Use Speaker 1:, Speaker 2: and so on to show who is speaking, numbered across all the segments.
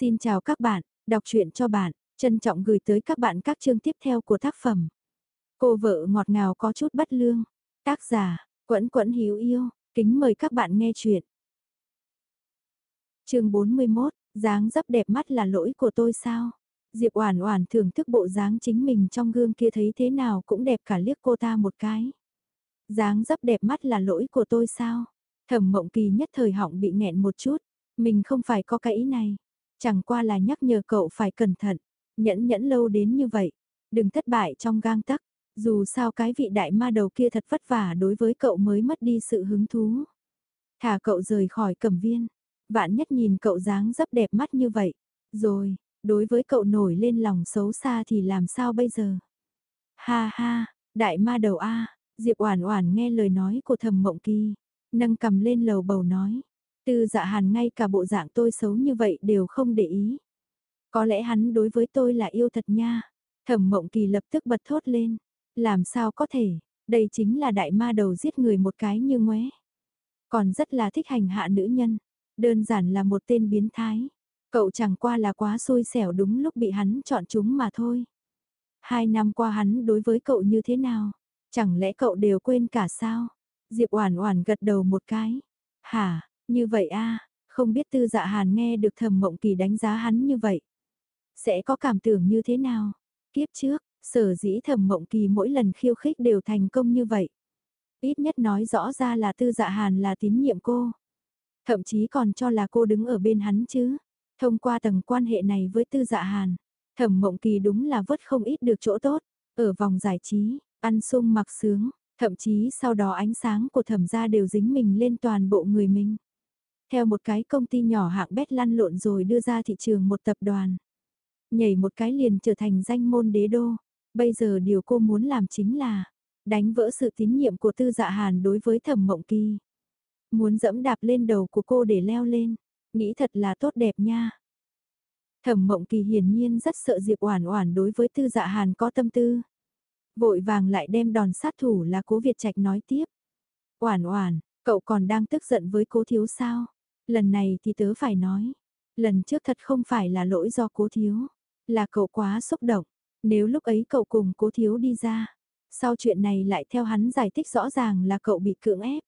Speaker 1: Xin chào các bạn, đọc truyện cho bạn, trân trọng gửi tới các bạn các chương tiếp theo của tác phẩm. Cô vợ ngọt ngào có chút bất lương, tác giả, quẫn quẫn hiếu yêu, kính mời các bạn nghe truyện. chương 41, dáng dấp đẹp mắt là lỗi của tôi sao? Diệp Oản Oản thưởng thức bộ dáng chính mình trong gương kia thấy thế nào cũng đẹp cả liếc cô ta một cái. Dáng dấp đẹp mắt là lỗi của tôi sao? Thẩm Mộng Kỳ nhất thời họng bị nghẹn một chút, mình không phải có cái ý này, chẳng qua là nhắc nhở cậu phải cẩn thận, nhẫn nhẫn lâu đến như vậy, đừng thất bại trong gang tắc, dù sao cái vị đại ma đầu kia thật vất vả đối với cậu mới mất đi sự hứng thú. Thả cậu rời khỏi cẩm viên, vạn nhất nhìn cậu dáng dấp đẹp mắt như vậy, rồi, đối với cậu nổi lên lòng xấu xa thì làm sao bây giờ? Ha ha, đại ma đầu a, Diệp Oản Oản nghe lời nói của Thẩm Mộng Kỳ, nâng cầm lên lầu bầu nói, Tư Dạ Hàn ngay cả bộ dạng tôi xấu như vậy đều không để ý. Có lẽ hắn đối với tôi là yêu thật nha. Thẩm Mộng Kỳ lập tức bật thốt lên, làm sao có thể, đây chính là đại ma đầu giết người một cái như ngoé. Còn rất là thích hành hạ nữ nhân, đơn giản là một tên biến thái. Cậu chẳng qua là quá xui xẻo đúng lúc bị hắn chọn chúng mà thôi. Hai năm qua hắn đối với cậu như thế nào? Chẳng lẽ cậu đều quên cả sao? Diệp Oản Oản gật đầu một cái. Hả, như vậy a, không biết Tư Dạ Hàn nghe được Thẩm Mộng Kỳ đánh giá hắn như vậy, sẽ có cảm tưởng như thế nào? Kiếp trước, sở dĩ Thẩm Mộng Kỳ mỗi lần khiêu khích đều thành công như vậy. Ít nhất nói rõ ra là Tư Dạ Hàn là tín nhiệm cô. Thậm chí còn cho là cô đứng ở bên hắn chứ. Thông qua tầng quan hệ này với Tư Dạ Hàn, Thẩm Mộng Kỳ đúng là vớt không ít được chỗ tốt, ở vòng giải trí, ăn sung mặc sướng, thậm chí sau đó ánh sáng của thẩm gia đều dính mình lên toàn bộ người mình. Theo một cái công ty nhỏ hạng bét lăn lộn rồi đưa ra thị trường một tập đoàn. Nhảy một cái liền trở thành danh môn đế đô. Bây giờ điều cô muốn làm chính là đánh vỡ sự tín nhiệm của tư dạ hàn đối với thẩm mộng kỳ. Muốn dẫm đạp lên đầu của cô để leo lên. Nghĩ thật là tốt đẹp nha. Thẩm mộng kỳ hiển nhiên rất sợ Diệp Oản Oản đối với tư dạ hàn có tâm tư. Vội vàng lại đem đòn sát thủ là cố Việt Trạch nói tiếp. Oản Oản, cậu còn đang tức giận với cố thiếu sao? Lần này thì tớ phải nói, lần trước thật không phải là lỗi do cố thiếu, là cậu quá xúc động, nếu lúc ấy cậu cùng cố thiếu đi ra, sau chuyện này lại theo hắn giải thích rõ ràng là cậu bị cưỡng ép.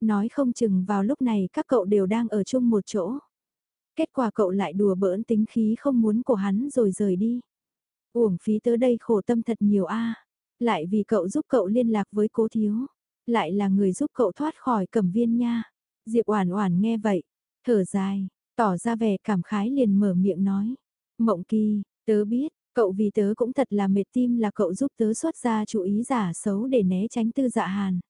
Speaker 1: Nói không chừng vào lúc này các cậu đều đang ở chung một chỗ. Kết quả cậu lại đùa bỡn tính khí không muốn của hắn rồi rời đi. Uổng phí tớ đây khổ tâm thật nhiều a Lại vì cậu giúp cậu liên lạc với cố thiếu. Lại là người giúp cậu thoát khỏi cẩm viên nha. Diệp Oản Oản nghe vậy, thở dài, tỏ ra vẻ cảm khái liền mở miệng nói. Mộng Kỳ, tớ biết, cậu vì tớ cũng thật là mệt tim là cậu giúp tớ xuất ra chú ý giả xấu để né tránh tư dạ hàn.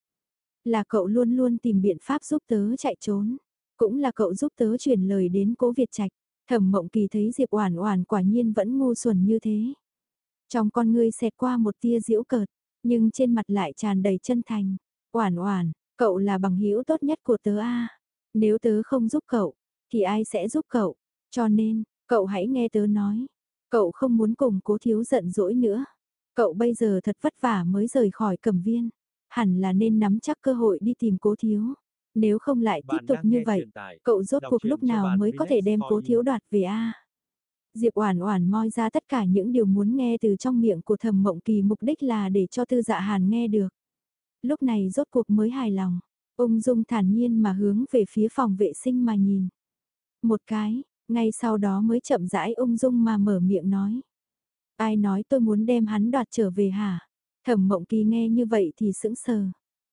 Speaker 1: Là cậu luôn luôn tìm biện pháp giúp tớ chạy trốn. Cũng là cậu giúp tớ truyền lời đến cố Việt Trạch. Thẩm Mộng Kỳ thấy Diệp Oản Oản quả nhiên vẫn ngu xuẩn như thế. Trong con ngươi xẹt qua một tia giễu cợt, nhưng trên mặt lại tràn đầy chân thành. Oản Oản, Cậu là bằng hữu tốt nhất của tớ a. Nếu tớ không giúp cậu, thì ai sẽ giúp cậu? Cho nên, cậu hãy nghe tớ nói. Cậu không muốn cùng cố thiếu giận dỗi nữa. Cậu bây giờ thật vất vả mới rời khỏi cẩm viên. Hẳn là nên nắm chắc cơ hội đi tìm cố thiếu. Nếu không lại tiếp tục như vậy, cậu rốt cuộc lúc nào mới có thể đem cố thiếu đoạt về a? Diệp Oản Oản moi ra tất cả những điều muốn nghe từ trong miệng của Thẩm Mộng Kỳ mục đích là để cho Tư Dạ Hàn nghe được lúc này rốt cuộc mới hài lòng, ung dung thản nhiên mà hướng về phía phòng vệ sinh mà nhìn. Một cái, ngay sau đó mới chậm rãi ung dung mà mở miệng nói. Ai nói tôi muốn đem hắn đoạt trở về hả? Thẩm mộng kỳ nghe như vậy thì sững sờ.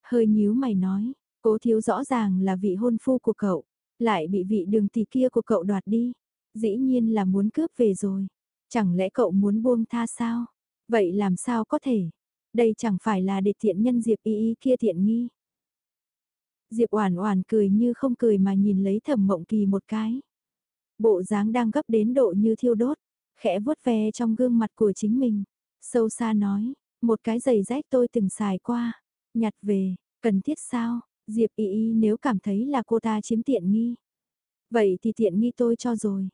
Speaker 1: Hơi nhíu mày nói, cố thiếu rõ ràng là vị hôn phu của cậu, lại bị vị đường tỷ kia của cậu đoạt đi. Dĩ nhiên là muốn cướp về rồi. Chẳng lẽ cậu muốn buông tha sao? Vậy làm sao có thể? Đây chẳng phải là để thiện nhân Diệp y y kia thiện nghi. Diệp Oản Oản cười như không cười mà nhìn lấy Thẩm Mộng Kỳ một cái. Bộ dáng đang gấp đến độ như thiêu đốt, khẽ vuốt ve trong gương mặt của chính mình, sâu xa nói, một cái giày rách tôi từng xài qua, nhặt về, cần thiết sao? Diệp Y Y nếu cảm thấy là cô ta chiếm tiện nghi, vậy thì tiện nghi tôi cho rồi.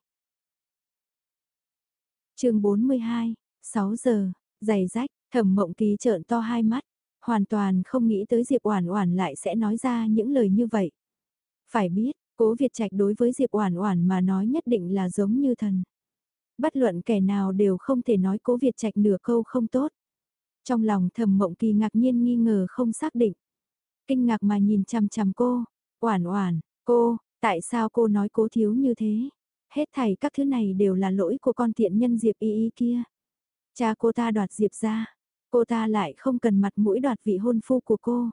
Speaker 1: Chương 42, 6 giờ, giày rách, Thẩm Mộng Kỳ trợn to hai mắt, hoàn toàn không nghĩ tới Diệp Oản Oản lại sẽ nói ra những lời như vậy. Phải biết, Cố Việt Trạch đối với Diệp Oản Oản mà nói nhất định là giống như thần. Bất luận kẻ nào đều không thể nói Cố Việt Trạch nửa câu không tốt. Trong lòng Thẩm Mộng Kỳ ngạc nhiên nghi ngờ không xác định. Kinh ngạc mà nhìn chằm chằm cô, "Oản Oản, cô, tại sao cô nói Cố thiếu như thế?" Hết thảy các thứ này đều là lỗi của con tiện nhân Diệp Y Y kia. Cha cô ta đoạt Diệp gia cô ta lại không cần mặt mũi đoạt vị hôn phu của cô.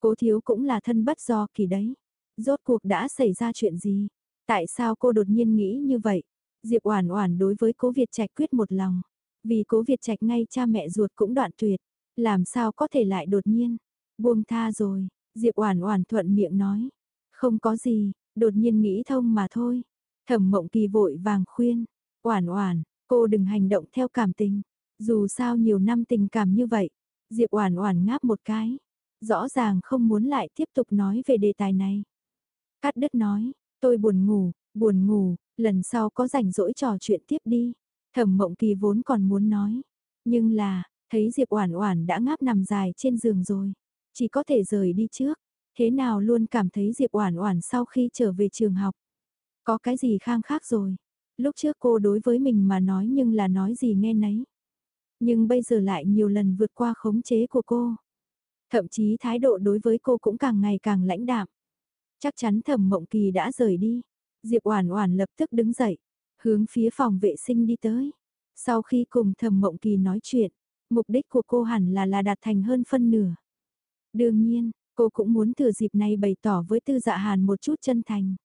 Speaker 1: Cố thiếu cũng là thân bất do kỳ đấy. Rốt cuộc đã xảy ra chuyện gì? Tại sao cô đột nhiên nghĩ như vậy? Diệp Oản Oản đối với Cố Việt Trạch quyết một lòng, vì Cố Việt Trạch ngay cha mẹ ruột cũng đoạn tuyệt, làm sao có thể lại đột nhiên buông tha rồi? Diệp Oản Oản thuận miệng nói, không có gì, đột nhiên nghĩ thông mà thôi. Thẩm Mộng Kỳ vội vàng khuyên, "Oản Oản, cô đừng hành động theo cảm tình, dù sao nhiều năm tình cảm như vậy." Diệp Oản Oản ngáp một cái, rõ ràng không muốn lại tiếp tục nói về đề tài này. Cắt đứt nói, tôi buồn ngủ, buồn ngủ, lần sau có rảnh rỗi trò chuyện tiếp đi. Thẩm mộng kỳ vốn còn muốn nói, nhưng là, thấy Diệp Oản Oản đã ngáp nằm dài trên giường rồi, chỉ có thể rời đi trước. Thế nào luôn cảm thấy Diệp Oản Oản sau khi trở về trường học, có cái gì khang khác rồi. Lúc trước cô đối với mình mà nói nhưng là nói gì nghe nấy. Nhưng bây giờ lại nhiều lần vượt qua khống chế của cô. Thậm chí thái độ đối với cô cũng càng ngày càng lãnh đạm. Chắc chắn thẩm mộng kỳ đã rời đi. Diệp Oản Oản lập tức đứng dậy, hướng phía phòng vệ sinh đi tới. Sau khi cùng thẩm mộng kỳ nói chuyện, mục đích của cô hẳn là là đạt thành hơn phân nửa. Đương nhiên, cô cũng muốn thừa dịp này bày tỏ với tư dạ hàn một chút chân thành.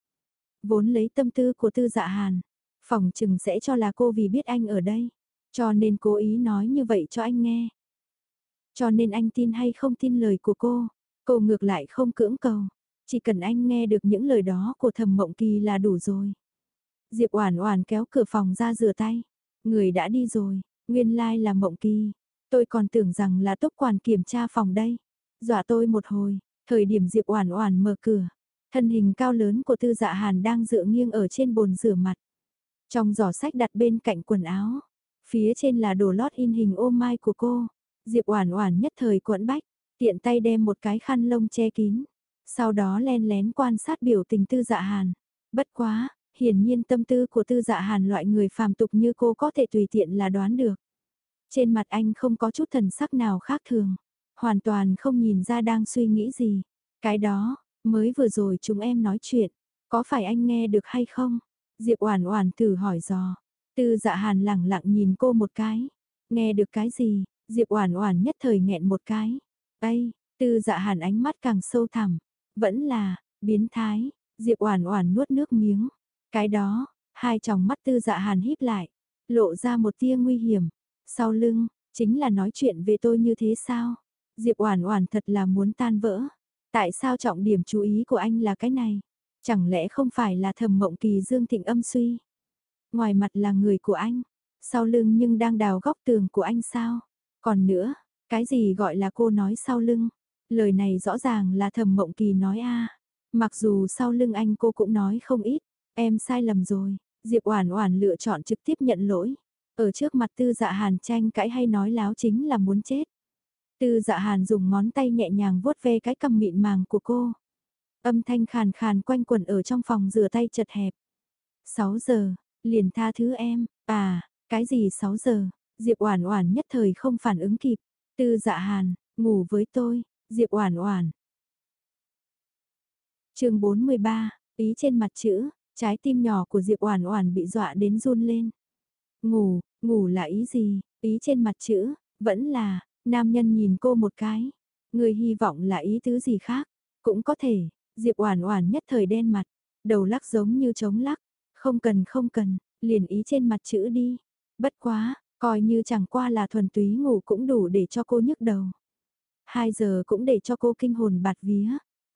Speaker 1: Vốn lấy tâm tư của tư dạ hàn, phòng chừng sẽ cho là cô vì biết anh ở đây. Cho nên cố ý nói như vậy cho anh nghe. Cho nên anh tin hay không tin lời của cô, cô ngược lại không cưỡng cầu. Chỉ cần anh nghe được những lời đó của thầm mộng kỳ là đủ rồi. Diệp Oản Oản kéo cửa phòng ra rửa tay. Người đã đi rồi, nguyên lai like là mộng kỳ. Tôi còn tưởng rằng là tốc quản kiểm tra phòng đây. Dọa tôi một hồi, thời điểm Diệp Oản Oản mở cửa. Thân hình cao lớn của Tư Dạ Hàn đang dựa nghiêng ở trên bồn rửa mặt. Trong giỏ sách đặt bên cạnh quần áo. Phía trên là đồ lót in hình ô mai của cô. Diệp Oản Oản nhất thời quẫn bách, tiện tay đem một cái khăn lông che kín sau đó len lén quan sát biểu tình tư dạ hàn. Bất quá, hiển nhiên tâm tư của tư dạ hàn loại người phàm tục như cô có thể tùy tiện là đoán được. Trên mặt anh không có chút thần sắc nào khác thường, hoàn toàn không nhìn ra đang suy nghĩ gì. Cái đó, mới vừa rồi chúng em nói chuyện, có phải anh nghe được hay không? Diệp Oản Oản thử hỏi dò. Tư Dạ Hàn lẳng lặng nhìn cô một cái. Nghe được cái gì? Diệp Oản Oản nhất thời nghẹn một cái. "Ây." Tư Dạ Hàn ánh mắt càng sâu thẳm, vẫn là, biến thái, Diệp Oản Oản nuốt nước miếng. Cái đó, hai tròng mắt tư dạ hàn híp lại, lộ ra một tia nguy hiểm. Sau lưng, chính là nói chuyện về tôi như thế sao? Diệp Oản Oản thật là muốn tan vỡ. Tại sao trọng điểm chú ý của anh là cái này? Chẳng lẽ không phải là Thẩm Mộng Kỳ Dương Thịnh âm suy? Ngoài mặt là người của anh, sau lưng nhưng đang đào góc tường của anh sao? Còn nữa, cái gì gọi là cô nói sau lưng? Lời này rõ ràng là thầm mộng kỳ nói a Mặc dù sau lưng anh cô cũng nói không ít, em sai lầm rồi, Diệp Oản Oản lựa chọn trực tiếp nhận lỗi. Ở trước mặt Tư Dạ Hàn tranh cãi hay nói láo chính là muốn chết. Tư Dạ Hàn dùng ngón tay nhẹ nhàng vuốt ve cái cằm mịn màng của cô. Âm thanh khàn khàn quanh quẩn ở trong phòng rửa tay chật hẹp. 6 giờ, liền tha thứ em, à, cái gì 6 giờ? Diệp Oản Oản nhất thời không phản ứng kịp. Tư Dạ Hàn, ngủ với tôi, Diệp Oản Oản. Chương 43, ý trên mặt chữ, trái tim nhỏ của Diệp Oản Oản bị dọa đến run lên. Ngủ, ngủ là ý gì? Ý trên mặt chữ, vẫn là, nam nhân nhìn cô một cái. Người hy vọng là ý tứ gì khác? Cũng có thể, Diệp Oản Oản nhất thời đen mặt, đầu lắc giống như trống lắc. Không cần không cần, liền ý trên mặt chữ đi. Bất quá, coi như chẳng qua là thuần túy ngủ cũng đủ để cho cô nhức đầu. 2 giờ cũng để cho cô kinh hồn bạt vía,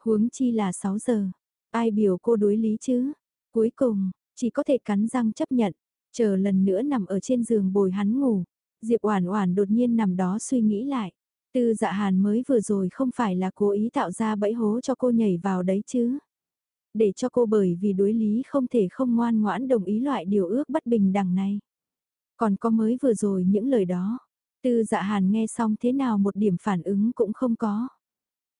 Speaker 1: huống chi là 6 giờ. Ai biểu cô đối lý chứ? Cuối cùng, chỉ có thể cắn răng chấp nhận, chờ lần nữa nằm ở trên giường bồi hắn ngủ. Diệp Oản Oản đột nhiên nằm đó suy nghĩ lại, Tư Dạ Hàn mới vừa rồi không phải là cố ý tạo ra bẫy hố cho cô nhảy vào đấy chứ? Để cho cô bởi vì đối lý không thể không ngoan ngoãn đồng ý loại điều ước bất bình đẳng này. Còn có mới vừa rồi những lời đó, Tư dạ hàn nghe xong thế nào một điểm phản ứng cũng không có.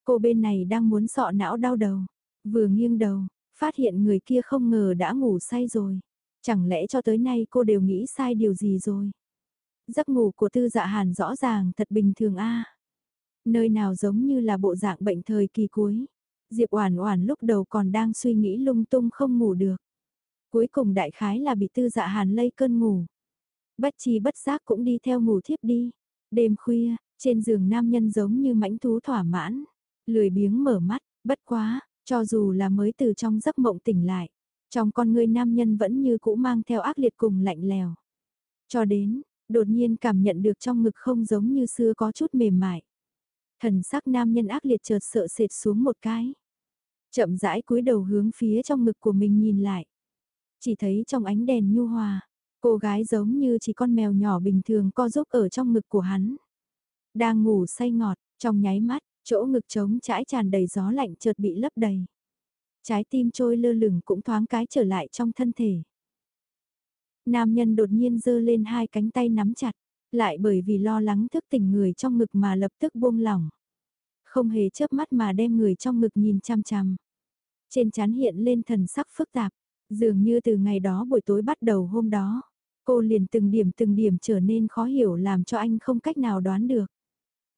Speaker 1: Cô bên này đang muốn sọ não đau đầu, vừa nghiêng đầu, Phát hiện người kia không ngờ đã ngủ say rồi. Chẳng lẽ cho tới nay cô đều nghĩ sai điều gì rồi? Giấc ngủ của tư dạ hàn rõ ràng thật bình thường a Nơi nào giống như là bộ dạng bệnh thời kỳ cuối. Diệp Oản Oản lúc đầu còn đang suy nghĩ lung tung không ngủ được. Cuối cùng đại khái là bị Tư Dạ Hàn lây cơn ngủ. Bất chi bất giác cũng đi theo ngủ thiếp đi. Đêm khuya, trên giường nam nhân giống như mãnh thú thỏa mãn, lười biếng mở mắt, bất quá, cho dù là mới từ trong giấc mộng tỉnh lại, trong con người nam nhân vẫn như cũ mang theo ác liệt cùng lạnh lèo. Cho đến, đột nhiên cảm nhận được trong ngực không giống như xưa có chút mềm mại. Thần sắc nam nhân ác liệt chợt sợ sệt xuống một cái. Chậm rãi cúi đầu hướng phía trong ngực của mình nhìn lại. Chỉ thấy trong ánh đèn nhu hòa, cô gái giống như chỉ con mèo nhỏ bình thường co giúp ở trong ngực của hắn. Đang ngủ say ngọt, trong nháy mắt, chỗ ngực trống trãi tràn đầy gió lạnh chợt bị lấp đầy. Trái tim trôi lơ lửng cũng thoáng cái trở lại trong thân thể. Nam nhân đột nhiên giơ lên hai cánh tay nắm chặt, lại bởi vì lo lắng thức tỉnh người trong ngực mà lập tức buông lỏng. Không hề chớp mắt mà đem người trong ngực nhìn chăm chăm. Trên chán hiện lên thần sắc phức tạp, dường như từ ngày đó buổi tối bắt đầu hôm đó, cô liền từng điểm từng điểm trở nên khó hiểu làm cho anh không cách nào đoán được.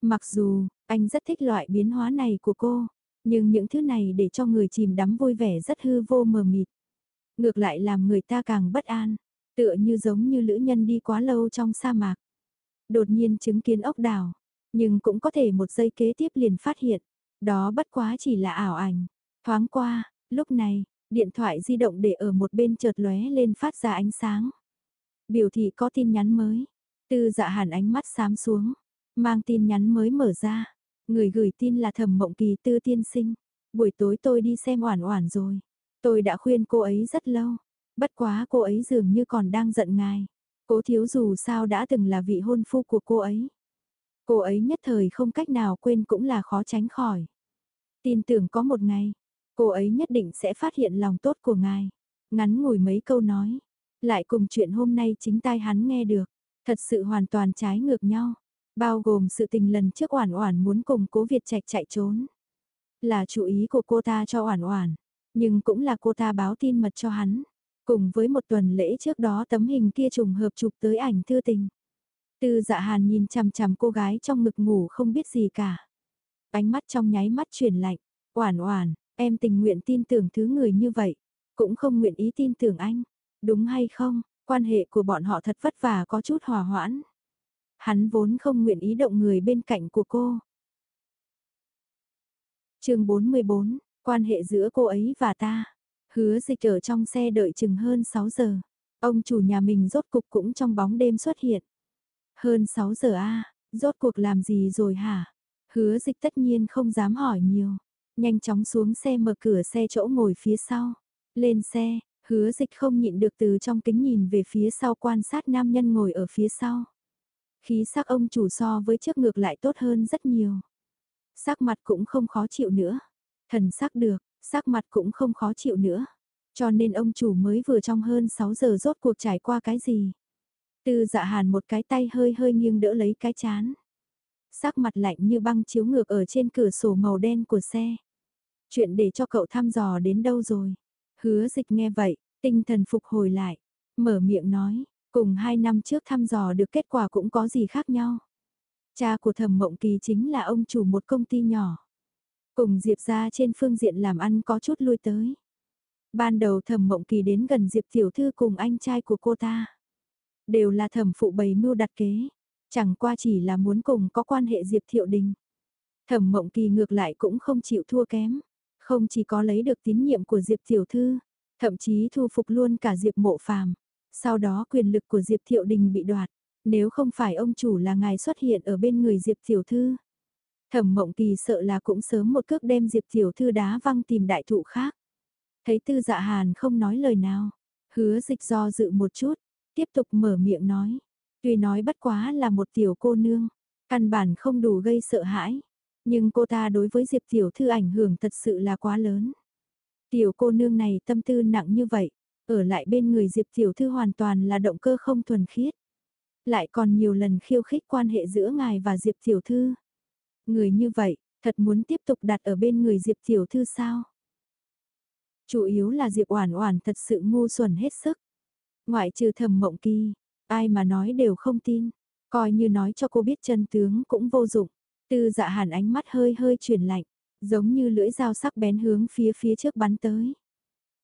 Speaker 1: Mặc dù, anh rất thích loại biến hóa này của cô, nhưng những thứ này để cho người chìm đắm vui vẻ rất hư vô mờ mịt. Ngược lại làm người ta càng bất an, tựa như giống như lữ nhân đi quá lâu trong sa mạc. Đột nhiên chứng kiến ốc đảo, nhưng cũng có thể một giây kế tiếp liền phát hiện, đó bất quá chỉ là ảo ảnh. Thoáng qua, lúc này, điện thoại di động để ở một bên chợt lóe lên phát ra ánh sáng. Biểu thị có tin nhắn mới. Tư dạ hàn ánh mắt xám xuống, mang tin nhắn mới mở ra. Người gửi tin là thẩm mộng kỳ tư tiên sinh. Buổi tối tôi đi xem oản oản rồi. Tôi đã khuyên cô ấy rất lâu. Bất quá cô ấy dường như còn đang giận ngài. Cố thiếu dù sao đã từng là vị hôn phu của cô ấy. Cô ấy nhất thời không cách nào quên cũng là khó tránh khỏi. Tin tưởng có một ngày, cô ấy nhất định sẽ phát hiện lòng tốt của ngài. Ngắn ngủi mấy câu nói, lại cùng chuyện hôm nay chính tai hắn nghe được, thật sự hoàn toàn trái ngược nhau, bao gồm sự tình lần trước Oản Oản muốn cùng Cố Việt Trạch chạy trốn. Là chủ ý của cô ta cho Oản Oản, nhưng cũng là cô ta báo tin mật cho hắn, cùng với một tuần lễ trước đó tấm hình kia trùng hợp chụp tới ảnh thư tình. Tư Dạ Hàn nhìn chằm chằm cô gái trong ngực ngủ không biết gì cả. Ánh mắt trong nháy mắt chuyển lạnh, "Oản Oản, em tình nguyện tin tưởng thứ người như vậy, cũng không nguyện ý tin tưởng anh." Đúng hay không, quan hệ của bọn họ thật vất vả có chút hòa hoãn. Hắn vốn không nguyện ý động người bên cạnh của cô. chương 44, quan hệ giữa cô ấy và ta. Hứa dịch ở trong xe đợi chừng hơn 6 giờ. Ông chủ nhà mình rốt cục cũng trong bóng đêm xuất hiện. Hơn 6 giờ a rốt cuộc làm gì rồi hả? Hứa dịch tất nhiên không dám hỏi nhiều. Nhanh chóng xuống xe mở cửa xe chỗ ngồi phía sau. Lên xe, Hứa dịch không nhịn được từ trong kính nhìn về phía sau quan sát nam nhân ngồi ở phía sau. Khí sắc ông chủ so với trước ngược lại tốt hơn rất nhiều. Sắc mặt cũng không khó chịu nữa. Thần sắc được, sắc mặt cũng không khó chịu nữa. Cho nên ông chủ mới vừa trong hơn 6 giờ rốt cuộc trải qua cái gì. Tư dạ hàn một cái tay hơi hơi nghiêng đỡ lấy cái chán. Sắc mặt lạnh như băng chiếu ngược ở trên cửa sổ màu đen của xe. Chuyện để cho cậu thăm dò đến đâu rồi? Hứa dịch nghe vậy, tinh thần phục hồi lại, mở miệng nói, cùng hai năm trước thăm dò được kết quả cũng có gì khác nhau. Cha của thẩm mộng kỳ chính là ông chủ một công ty nhỏ. Cùng Diệp ra trên phương diện làm ăn có chút lui tới. Ban đầu thẩm mộng kỳ đến gần Diệp tiểu thư cùng anh trai của cô ta. Đều là thẩm phụ bày mưu đặt kế. Chẳng qua chỉ là muốn cùng có quan hệ Diệp thiệu đình. Thẩm mộng kỳ ngược lại cũng không chịu thua kém. Không chỉ có lấy được tín nhiệm của Diệp Tiểu Thư, thậm chí thu phục luôn cả Diệp Mộ Phàm. Sau đó quyền lực của Diệp Thiệu Đình bị đoạt, nếu không phải ông chủ là ngài xuất hiện ở bên người Diệp Tiểu Thư. Thẩm Mộng Kỳ sợ là cũng sớm một cước đem Diệp Tiểu Thư đá văng tìm đại thụ khác. Thấy Tư Dạ Hàn không nói lời nào, hứa dịch do dự một chút, tiếp tục mở miệng nói. Tuy nói bất quá là một tiểu cô nương, căn bản không đủ gây sợ hãi. Nhưng cô ta đối với Diệp Tiểu Thư ảnh hưởng thật sự là quá lớn. Tiểu cô nương này tâm tư nặng như vậy, ở lại bên người Diệp Tiểu Thư hoàn toàn là động cơ không thuần khiết. Lại còn nhiều lần khiêu khích quan hệ giữa ngài và Diệp Tiểu Thư. Người như vậy, thật muốn tiếp tục đặt ở bên người Diệp Tiểu Thư sao? Chủ yếu là Diệp Oản Oản thật sự ngu xuẩn hết sức. Ngoại trừ Thẩm Mộng Kỳ, ai mà nói đều không tin, coi như nói cho cô biết chân tướng cũng vô dụng. Tư Dạ Hàn ánh mắt hơi hơi chuyển lạnh, giống như lưỡi dao sắc bén hướng phía phía trước bắn tới.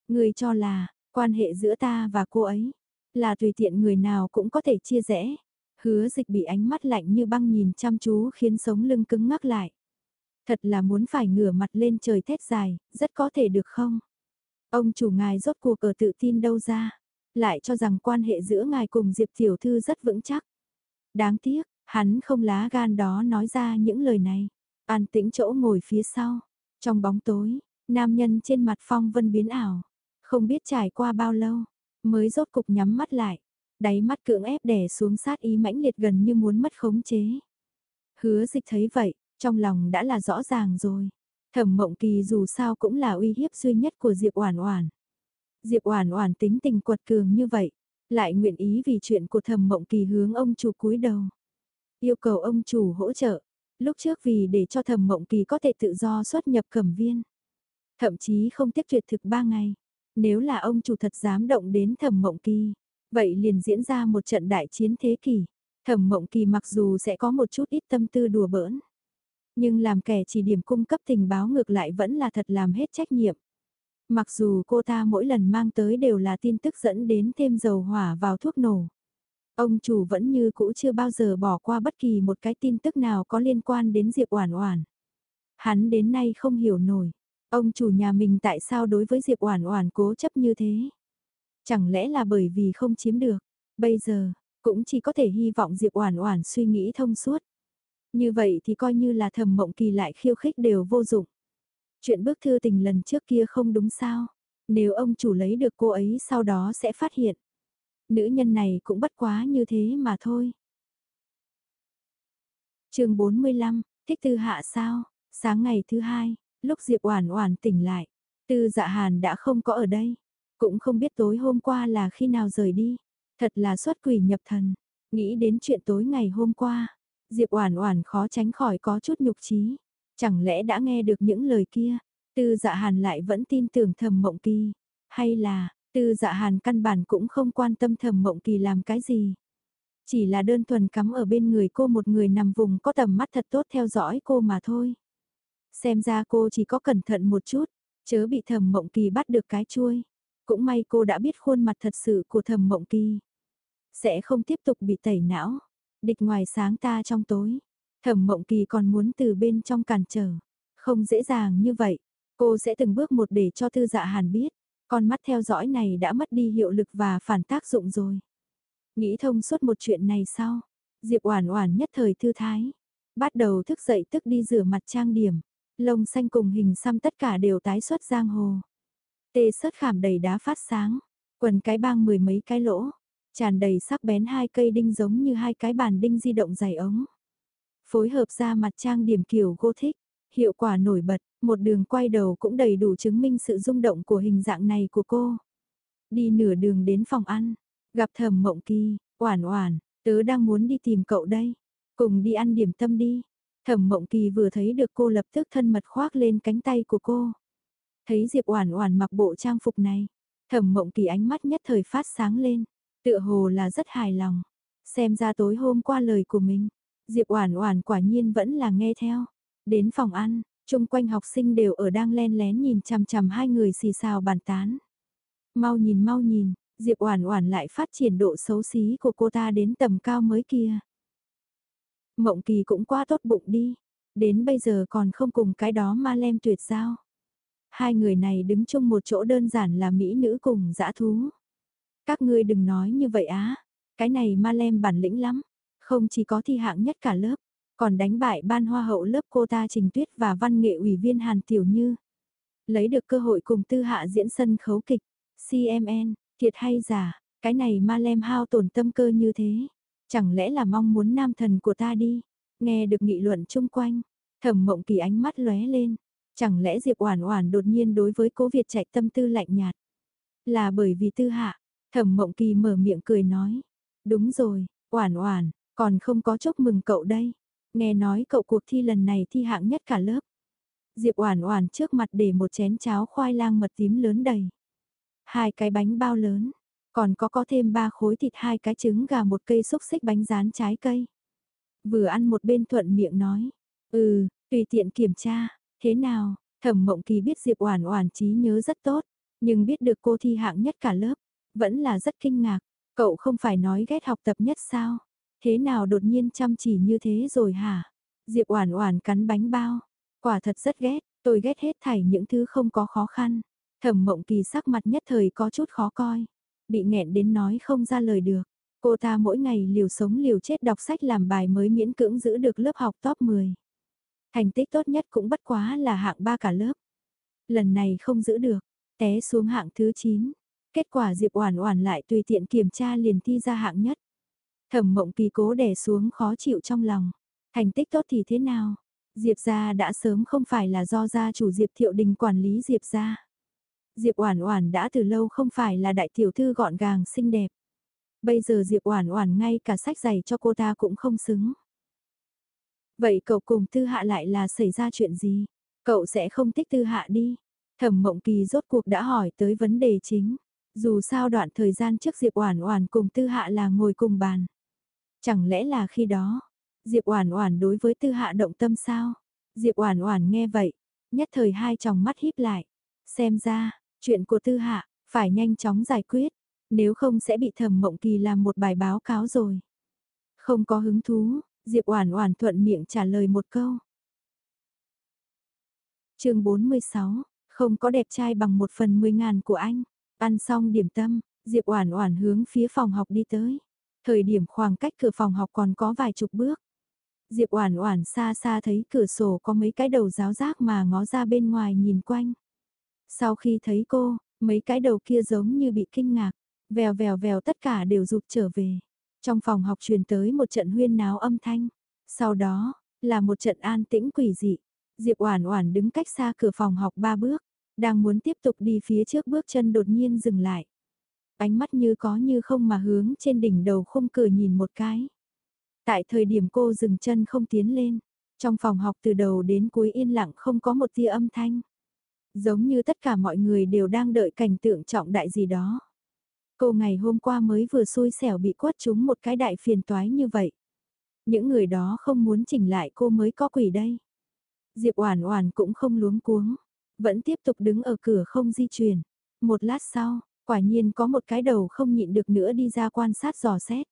Speaker 1: Người cho là, quan hệ giữa ta và cô ấy, là tùy tiện người nào cũng có thể chia rẽ. Hứa dịch bị ánh mắt lạnh như băng nhìn chăm chú khiến sống lưng cứng ngắc lại. Thật là muốn phải ngửa mặt lên trời thét dài, rất có thể được không? Ông chủ ngài rốt cuộc ở tự tin đâu ra? Lại cho rằng quan hệ giữa ngài cùng Diệp Tiểu Thư rất vững chắc. Đáng tiếc, hắn không lá gan đó nói ra những lời này. An tĩnh chỗ ngồi phía sau. Trong bóng tối, nam nhân trên mặt phong vân biến ảo. Không biết trải qua bao lâu, mới rốt cục nhắm mắt lại. Đáy mắt cưỡng ép đè xuống sát ý mãnh liệt gần như muốn mất khống chế. Hứa dịch thấy vậy, trong lòng đã là rõ ràng rồi. Thẩm Mộng Kỳ dù sao cũng là uy hiếp duy nhất của Diệp Oản Oản. Diệp Oản Oản tính tình quật cường như vậy, lại nguyện ý vì chuyện của Thẩm Mộng Kỳ hướng ông chủ cúi đầu, yêu cầu ông chủ hỗ trợ. Lúc trước vì để cho Thẩm Mộng Kỳ có thể tự do xuất nhập Cẩm Viên, thậm chí không tiếp tuyệt thực ba ngày. Nếu là ông chủ thật dám động đến Thẩm Mộng Kỳ, vậy liền diễn ra một trận đại chiến thế kỷ. Thẩm Mộng Kỳ mặc dù sẽ có một chút ít tâm tư đùa bỡn, nhưng làm kẻ chỉ điểm cung cấp tình báo ngược lại vẫn là thật làm hết trách nhiệm. Mặc dù cô ta mỗi lần mang tới đều là tin tức dẫn đến thêm dầu hỏa vào thuốc nổ. Ông chủ vẫn như cũ chưa bao giờ bỏ qua bất kỳ một cái tin tức nào có liên quan đến Diệp Oản Oản. Hắn đến nay không hiểu nổi, ông chủ nhà mình tại sao đối với Diệp Oản Oản cố chấp như thế? Chẳng lẽ là bởi vì không chiếm được? Bây giờ, cũng chỉ có thể hy vọng Diệp Oản Oản suy nghĩ thông suốt. Như vậy thì coi như là thầm mộng kỳ lại khiêu khích đều vô dụng. Chuyện bức thư tình lần trước kia không đúng sao? Nếu ông chủ lấy được cô ấy sau đó sẽ phát hiện. Nữ nhân này cũng bất quá như thế mà thôi. chương 45, thích tư hạ sao? Sáng ngày thứ hai, lúc Diệp Oản Oản tỉnh lại, Tư Dạ Hàn đã không có ở đây, cũng không biết tối hôm qua là khi nào rời đi. Thật là xuất quỷ nhập thần, nghĩ đến chuyện tối ngày hôm qua, Diệp Oản Oản khó tránh khỏi có chút nhục trí. Chẳng lẽ đã nghe được những lời kia, Tư Dạ Hàn lại vẫn tin tưởng Thẩm Mộng Kỳ, hay là Tư Dạ Hàn căn bản cũng không quan tâm Thẩm Mộng Kỳ làm cái gì, chỉ là đơn thuần cắm ở bên người cô một người nằm vùng có tầm mắt thật tốt theo dõi cô mà thôi. Xem ra cô chỉ có cẩn thận một chút, chớ bị Thẩm Mộng Kỳ bắt được cái chuôi. Cũng may cô đã biết khuôn mặt thật sự của Thẩm Mộng Kỳ, sẽ không tiếp tục bị tẩy não. Địch ngoài sáng ta trong tối. Thẩm mộng kỳ còn muốn từ bên trong cản trở. Không dễ dàng như vậy. Cô sẽ từng bước một để cho tư dạ hàn biết. Con mắt theo dõi này đã mất đi hiệu lực và phản tác dụng rồi. Nghĩ thông suốt một chuyện này sau. Diệp Oản Oản nhất thời thư thái, bắt đầu thức dậy tức đi rửa mặt trang điểm, lông xanh cùng hình xăm tất cả đều tái xuất giang hồ. Tê sớt khảm đầy đá phát sáng, quần cái băng mười mấy cái lỗ, tràn đầy sắc bén hai cây đinh giống như hai cái bàn đinh di động dày ống. Phối hợp ra mặt trang điểm kiểu gothic, hiệu quả nổi bật, một đường quay đầu cũng đầy đủ chứng minh sự rung động của hình dạng này của cô. Đi nửa đường đến phòng ăn, gặp thẩm mộng kỳ, oản oản, tớ đang muốn đi tìm cậu đây, cùng đi ăn điểm tâm đi. Thẩm mộng kỳ vừa thấy được cô lập tức thân mật khoác lên cánh tay của cô. Thấy Diệp oản oản mặc bộ trang phục này, thẩm mộng kỳ ánh mắt nhất thời phát sáng lên. Tựa hồ là rất hài lòng. Xem ra tối hôm qua lời của mình, Diệp Oản Oản quả nhiên vẫn là nghe theo. Đến phòng ăn, chung quanh học sinh đều ở đang len lén nhìn chằm chằm hai người xì xào bàn tán. Mau nhìn mau nhìn, Diệp Oản Oản lại phát triển độ xấu xí của cô ta đến tầm cao mới kia. Mộng Kỳ cũng quá tốt bụng đi, đến bây giờ còn không cùng cái đó ma lem tuyệt giao. Hai người này đứng chung một chỗ đơn giản là mỹ nữ cùng dã thú. Các ngươi đừng nói như vậy á, cái này ma lem bản lĩnh lắm, không chỉ có thi hạng nhất cả lớp, còn đánh bại ban hoa hậu lớp cô ta Trình Tuyết và văn nghệ ủy viên Hàn Tiểu Như. Lấy được cơ hội cùng tư hạ diễn sân khấu kịch, CMN, thiệt hay giả, cái này ma lem hao tổn tâm cơ như thế, chẳng lẽ là mong muốn nam thần của ta đi, nghe được nghị luận chung quanh, thẩm mộng kỳ ánh mắt lóe lên, chẳng lẽ Diệp Oản Oản đột nhiên đối với cố Việt chạy tâm tư lạnh nhạt, là bởi vì tư hạ, Thẩm Mộng Kỳ mở miệng cười nói, đúng rồi, Oản Oản, còn không có chúc mừng cậu đây. Nghe nói cậu cuộc thi lần này thi hạng nhất cả lớp. Diệp Oản Oản trước mặt để một chén cháo khoai lang mật tím lớn đầy. Hai cái bánh bao lớn, còn có có thêm ba khối thịt hai cái trứng gà một cây xúc xích bánh rán trái cây. Vừa ăn một bên thuận miệng nói, "Ừ, tùy tiện kiểm tra, thế nào?" Thẩm Mộng Kỳ biết Diệp Oản Oản trí nhớ rất tốt, nhưng biết được cô thi hạng nhất cả lớp, vẫn là rất kinh ngạc. Cậu không phải nói ghét học tập nhất sao? Thế nào đột nhiên chăm chỉ như thế rồi hả? Diệp Oản Oản cắn bánh bao, quả thật rất ghét, tôi ghét hết thảy những thứ không có khó khăn. Thẩm Mộng Kỳ sắc mặt nhất thời có chút khó coi, bị nghẹn đến nói không ra lời được. Cô ta mỗi ngày liều sống liều chết đọc sách làm bài mới miễn cưỡng giữ được lớp học top 10. Thành tích tốt nhất cũng bất quá là hạng ba cả lớp. Lần này không giữ được, té xuống hạng thứ 9. Kết quả Diệp Oản Oản lại tùy tiện kiểm tra liền thi ra hạng nhất. Thẩm Mộng Kỳ cố đè xuống khó chịu trong lòng. Thành tích tốt thì thế nào? Diệp gia đã sớm không phải là do gia chủ Diệp Thiệu Đình quản lý Diệp gia. Diệp Oản Oản đã từ lâu không phải là đại tiểu thư gọn gàng xinh đẹp. Bây giờ Diệp Oản Oản ngay cả sách giày cho cô ta cũng không xứng. Vậy cậu cùng Tư Hạ lại là xảy ra chuyện gì? Cậu sẽ không thích Tư Hạ đi. Thẩm Mộng Kỳ rốt cuộc đã hỏi tới vấn đề chính. Dù sao đoạn thời gian trước Diệp Oản Oản cùng Tư Hạ là ngồi cùng bàn. Chẳng lẽ là khi đó, Diệp Oản Oản đối với Tư Hạ động tâm sao? Diệp Oản Oản nghe vậy, nhất thời hai tròng mắt híp lại. Xem ra, chuyện của Tư Hạ phải nhanh chóng giải quyết, nếu không sẽ bị Thẩm Mộng Kỳ làm một bài báo cáo rồi. Không có hứng thú, Diệp Oản Oản thuận miệng trả lời một câu. Chương 46, không có đẹp trai bằng một phần mười ngàn của anh. Ăn xong điểm tâm, Diệp Oản Oản hướng phía phòng học đi tới. Thời điểm khoảng cách cửa phòng học còn có vài chục bước. Diệp Oản Oản xa xa thấy cửa sổ có mấy cái đầu giáo giác mà ngó ra bên ngoài nhìn quanh. Sau khi thấy cô, mấy cái đầu kia giống như bị kinh ngạc, vèo vèo vèo tất cả đều rụt trở về. Trong phòng học truyền tới một trận huyên náo âm thanh. Sau đó, là một trận an tĩnh quỷ dị. Diệp Oản Oản đứng cách xa cửa phòng học ba bước, đang muốn tiếp tục đi phía trước bước chân đột nhiên dừng lại. Ánh mắt như có như không mà hướng trên đỉnh đầu khung cửa nhìn một cái. Tại thời điểm cô dừng chân không tiến lên, trong phòng học từ đầu đến cuối yên lặng không có một tia âm thanh. Giống như tất cả mọi người đều đang đợi cảnh tượng trọng đại gì đó. Cô ngày hôm qua mới vừa xui xẻo bị quất trúng một cái đại phiền toái như vậy. Những người đó không muốn chỉnh lại cô mới có quỷ đây. Diệp Oản Oản cũng không luống cuống, vẫn tiếp tục đứng ở cửa không di chuyển. Một lát sau, quả nhiên có một cái đầu không nhịn được nữa đi ra quan sát dò xét.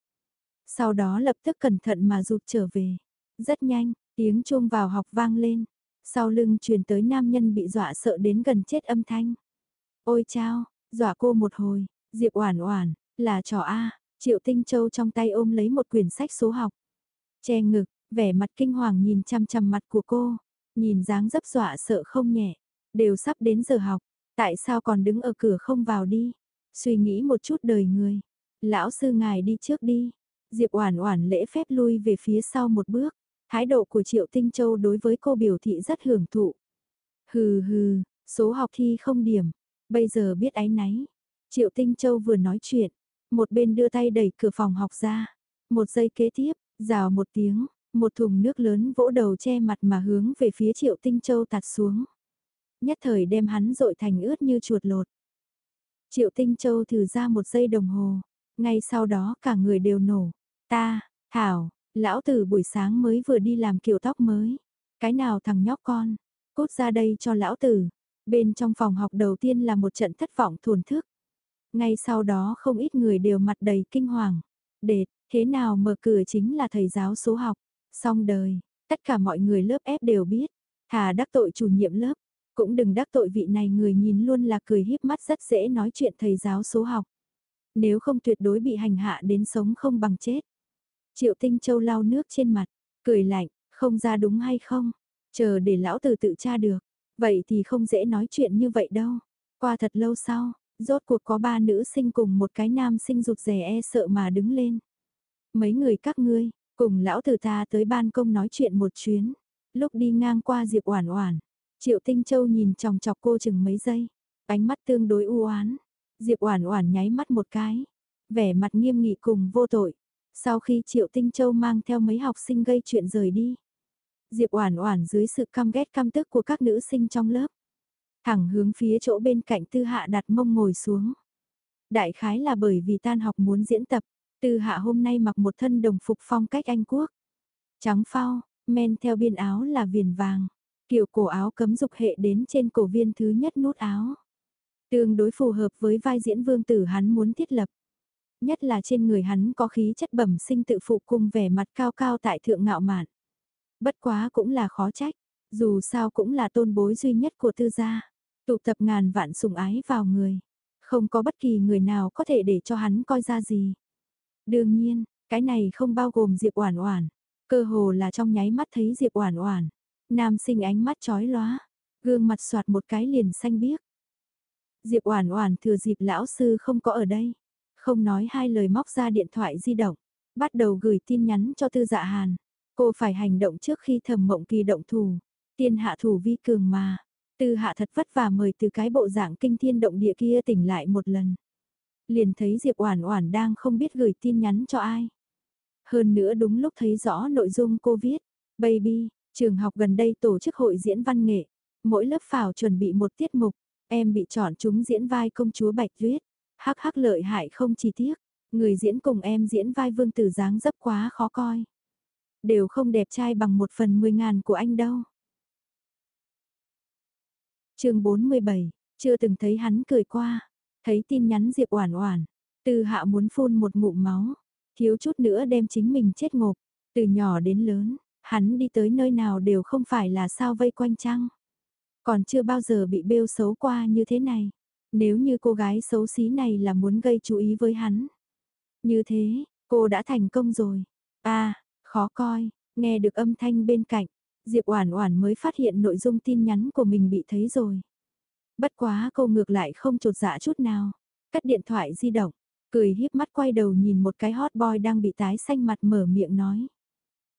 Speaker 1: Sau đó lập tức cẩn thận mà rụt trở về. Rất nhanh, tiếng chuông vào học vang lên. Sau lưng truyền tới nam nhân bị dọa sợ đến gần chết âm thanh. Ôi chao, dọa cô một hồi, Diệp Oản Oản, là trò A, Triệu Tinh Châu trong tay ôm lấy một quyển sách số học. Che ngực, vẻ mặt kinh hoàng nhìn chăm chăm mặt của cô, nhìn dáng dấp dọa sợ không nhẹ, đều sắp đến giờ học, tại sao còn đứng ở cửa không vào đi? Suy nghĩ một chút đời người. Lão sư ngài đi trước đi. Diệp Oản Oản lễ phép lui về phía sau một bước. Thái độ của Triệu Tinh Châu đối với cô biểu thị rất hưởng thụ. Hừ hừ, số học thi không điểm, bây giờ biết áy náy. Triệu Tinh Châu vừa nói chuyện, một bên đưa tay đẩy cửa phòng học ra. Một giây kế tiếp, rào một tiếng, một thùng nước lớn vỗ đầu che mặt mà hướng về phía Triệu Tinh Châu tạt xuống. Nhất thời đem hắn rội thành ướt như chuột lột. Triệu Tinh Châu thử ra một giây đồng hồ, ngay sau đó cả người đều nổ. Ta, Thảo, lão tử buổi sáng mới vừa đi làm kiểu tóc mới. Cái nào thằng nhóc con, cốt ra đây cho lão tử. Bên trong phòng học đầu tiên là một trận thất vọng thuần thức. Ngay sau đó không ít người đều mặt đầy kinh hoàng. Đệt, thế nào mở cửa chính là thầy giáo số học. Xong đời, tất cả mọi người lớp ép đều biết. Thà đắc tội chủ nhiệm lớp, cũng đừng đắc tội vị này người nhìn luôn là cười híp mắt rất dễ nói chuyện thầy giáo số học. Nếu không tuyệt đối bị hành hạ đến sống không bằng chết. Triệu Tinh Châu lau nước trên mặt, cười lạnh, không ra đúng hay không? Chờ để lão tử tự tra được. Vậy thì không dễ nói chuyện như vậy đâu. Qua thật lâu sau, rốt cuộc có ba nữ sinh cùng một cái nam sinh rụt rè e sợ mà đứng lên. Mấy người các ngươi, cùng lão tử ta tới ban công nói chuyện một chuyến. Lúc đi ngang qua Diệp Oản Oản, Triệu Tinh Châu nhìn chòng chọc cô chừng mấy giây, ánh mắt tương đối u oán. Diệp Oản Oản nháy mắt một cái, vẻ mặt nghiêm nghị cùng vô tội. Sau khi Triệu Tinh Châu mang theo mấy học sinh gây chuyện rời đi, Diệp Oản Oản dưới sự căm ghét căm tức của các nữ sinh trong lớp, thẳng hướng phía chỗ bên cạnh Tư Hạ đặt mông ngồi xuống. Đại khái là bởi vì tan học muốn diễn tập, Tư Hạ hôm nay mặc một thân đồng phục phong cách Anh quốc. Trắng phao, men theo biên áo là viền vàng, kiểu cổ áo cấm dục hệ đến trên cổ viên thứ nhất nút áo. Tương đối phù hợp với vai diễn vương tử hắn muốn thiết lập. Nhất là trên người hắn có khí chất bẩm sinh tự phụ cùng vẻ mặt cao cao tại thượng ngạo mạn. Bất quá cũng là khó trách, dù sao cũng là tôn bối duy nhất của tư gia. Tụ tập ngàn vạn sủng ái vào người. Không có bất kỳ người nào có thể để cho hắn coi ra gì. Đương nhiên, cái này không bao gồm Diệp Oản Oản, cơ hồ là trong nháy mắt thấy Diệp Oản Oản, nam sinh ánh mắt chói lóa, gương mặt xoạt một cái liền xanh biếc. Diệp Oản Oản thừa dịp lão sư không có ở đây, không nói hai lời móc ra điện thoại di động, bắt đầu gửi tin nhắn cho Tư Dạ Hàn. Cô phải hành động trước khi Thẩm Mộng Kỳ động thủ, tiên hạ thủ vi cường mà. Tư Hạ thật vất vả mời từ cái bộ dạng kinh thiên động địa kia tỉnh lại một lần. Liền thấy Diệp Oản Oản đang không biết gửi tin nhắn cho ai. Hơn nữa đúng lúc thấy rõ nội dung cô viết, "Baby, trường học gần đây tổ chức hội diễn văn nghệ, mỗi lớp phào chuẩn bị một tiết mục, em bị chọn chúng diễn vai công chúa Bạch Tuyết." Hắc hắc lợi hại không chi tiết, người diễn cùng em diễn vai vương tử dáng dấp quá khó coi. Đều không đẹp trai bằng một phần mười ngàn của anh đâu chương 47, chưa từng thấy hắn cười qua, thấy tin nhắn Diệp Oản Oản, Từ Hạ muốn phun một ngụm máu, thiếu chút nữa đem chính mình chết ngộp, từ nhỏ đến lớn, hắn đi tới nơi nào đều không phải là sao vây quanh chăng. Còn chưa bao giờ bị bêu xấu qua như thế này. Nếu như cô gái xấu xí này là muốn gây chú ý với hắn. Như thế, cô đã thành công rồi. À, khó coi, nghe được âm thanh bên cạnh, Diệp Oản Oản mới phát hiện nội dung tin nhắn của mình bị thấy rồi. Bất quá cô ngược lại không chột dạ chút nào, cất điện thoại di động, cười híp mắt quay đầu nhìn một cái hot boy đang bị tái xanh mặt mở miệng nói.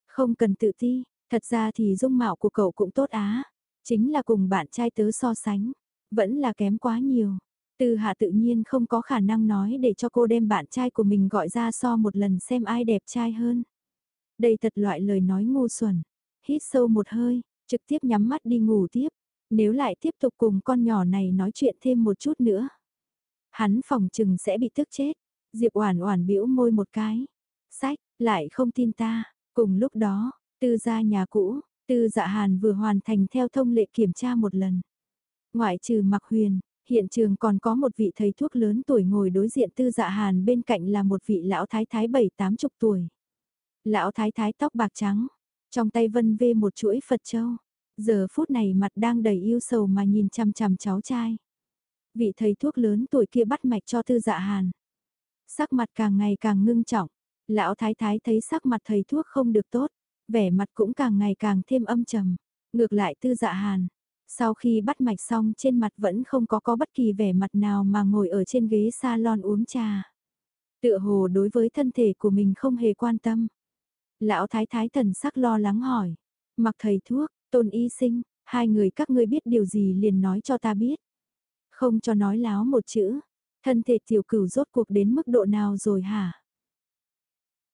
Speaker 1: Không cần tự ti, thật ra thì dung mạo của cậu cũng tốt á, chính là cùng bạn trai tớ so sánh, vẫn là kém quá nhiều. Từ hạ tự nhiên không có khả năng nói để cho cô đem bạn trai của mình gọi ra so một lần xem ai đẹp trai hơn. Đây thật loại lời nói ngu xuẩn. Hít sâu một hơi, trực tiếp nhắm mắt đi ngủ tiếp. Nếu lại tiếp tục cùng con nhỏ này nói chuyện thêm một chút nữa. Hắn phòng chừng sẽ bị tức chết. Diệp Oản Oản bĩu môi một cái. Sách, lại không tin ta. Cùng lúc đó, Tư gia nhà cũ, Tư Dạ Hàn vừa hoàn thành theo thông lệ kiểm tra một lần. Ngoại trừ Mặc Huyền, hiện trường còn có một vị thầy thuốc lớn tuổi ngồi đối diện Tư Dạ Hàn bên cạnh là một vị lão thái thái bảy tám chục tuổi. Lão thái thái tóc bạc trắng, trong tay vân vê một chuỗi Phật châu. Giờ phút này mặt đang đầy yêu sầu mà nhìn chằm chằm cháu trai. Vị thầy thuốc lớn tuổi kia bắt mạch cho Tư Dạ Hàn. Sắc mặt càng ngày càng ngưng trọng. Lão thái thái thấy sắc mặt thầy thuốc không được tốt, vẻ mặt cũng càng ngày càng thêm âm trầm. Ngược lại Tư Dạ Hàn, sau khi bắt mạch xong trên mặt vẫn không có có bất kỳ vẻ mặt nào mà ngồi ở trên ghế salon uống trà. Tựa hồ đối với thân thể của mình không hề quan tâm. Lão thái thái thần sắc lo lắng hỏi. Mặc thầy thuốc, tôn y sinh, hai người các ngươi biết điều gì liền nói cho ta biết. Không cho nói láo một chữ. Thân thể tiểu cửu rốt cuộc đến mức độ nào rồi hả?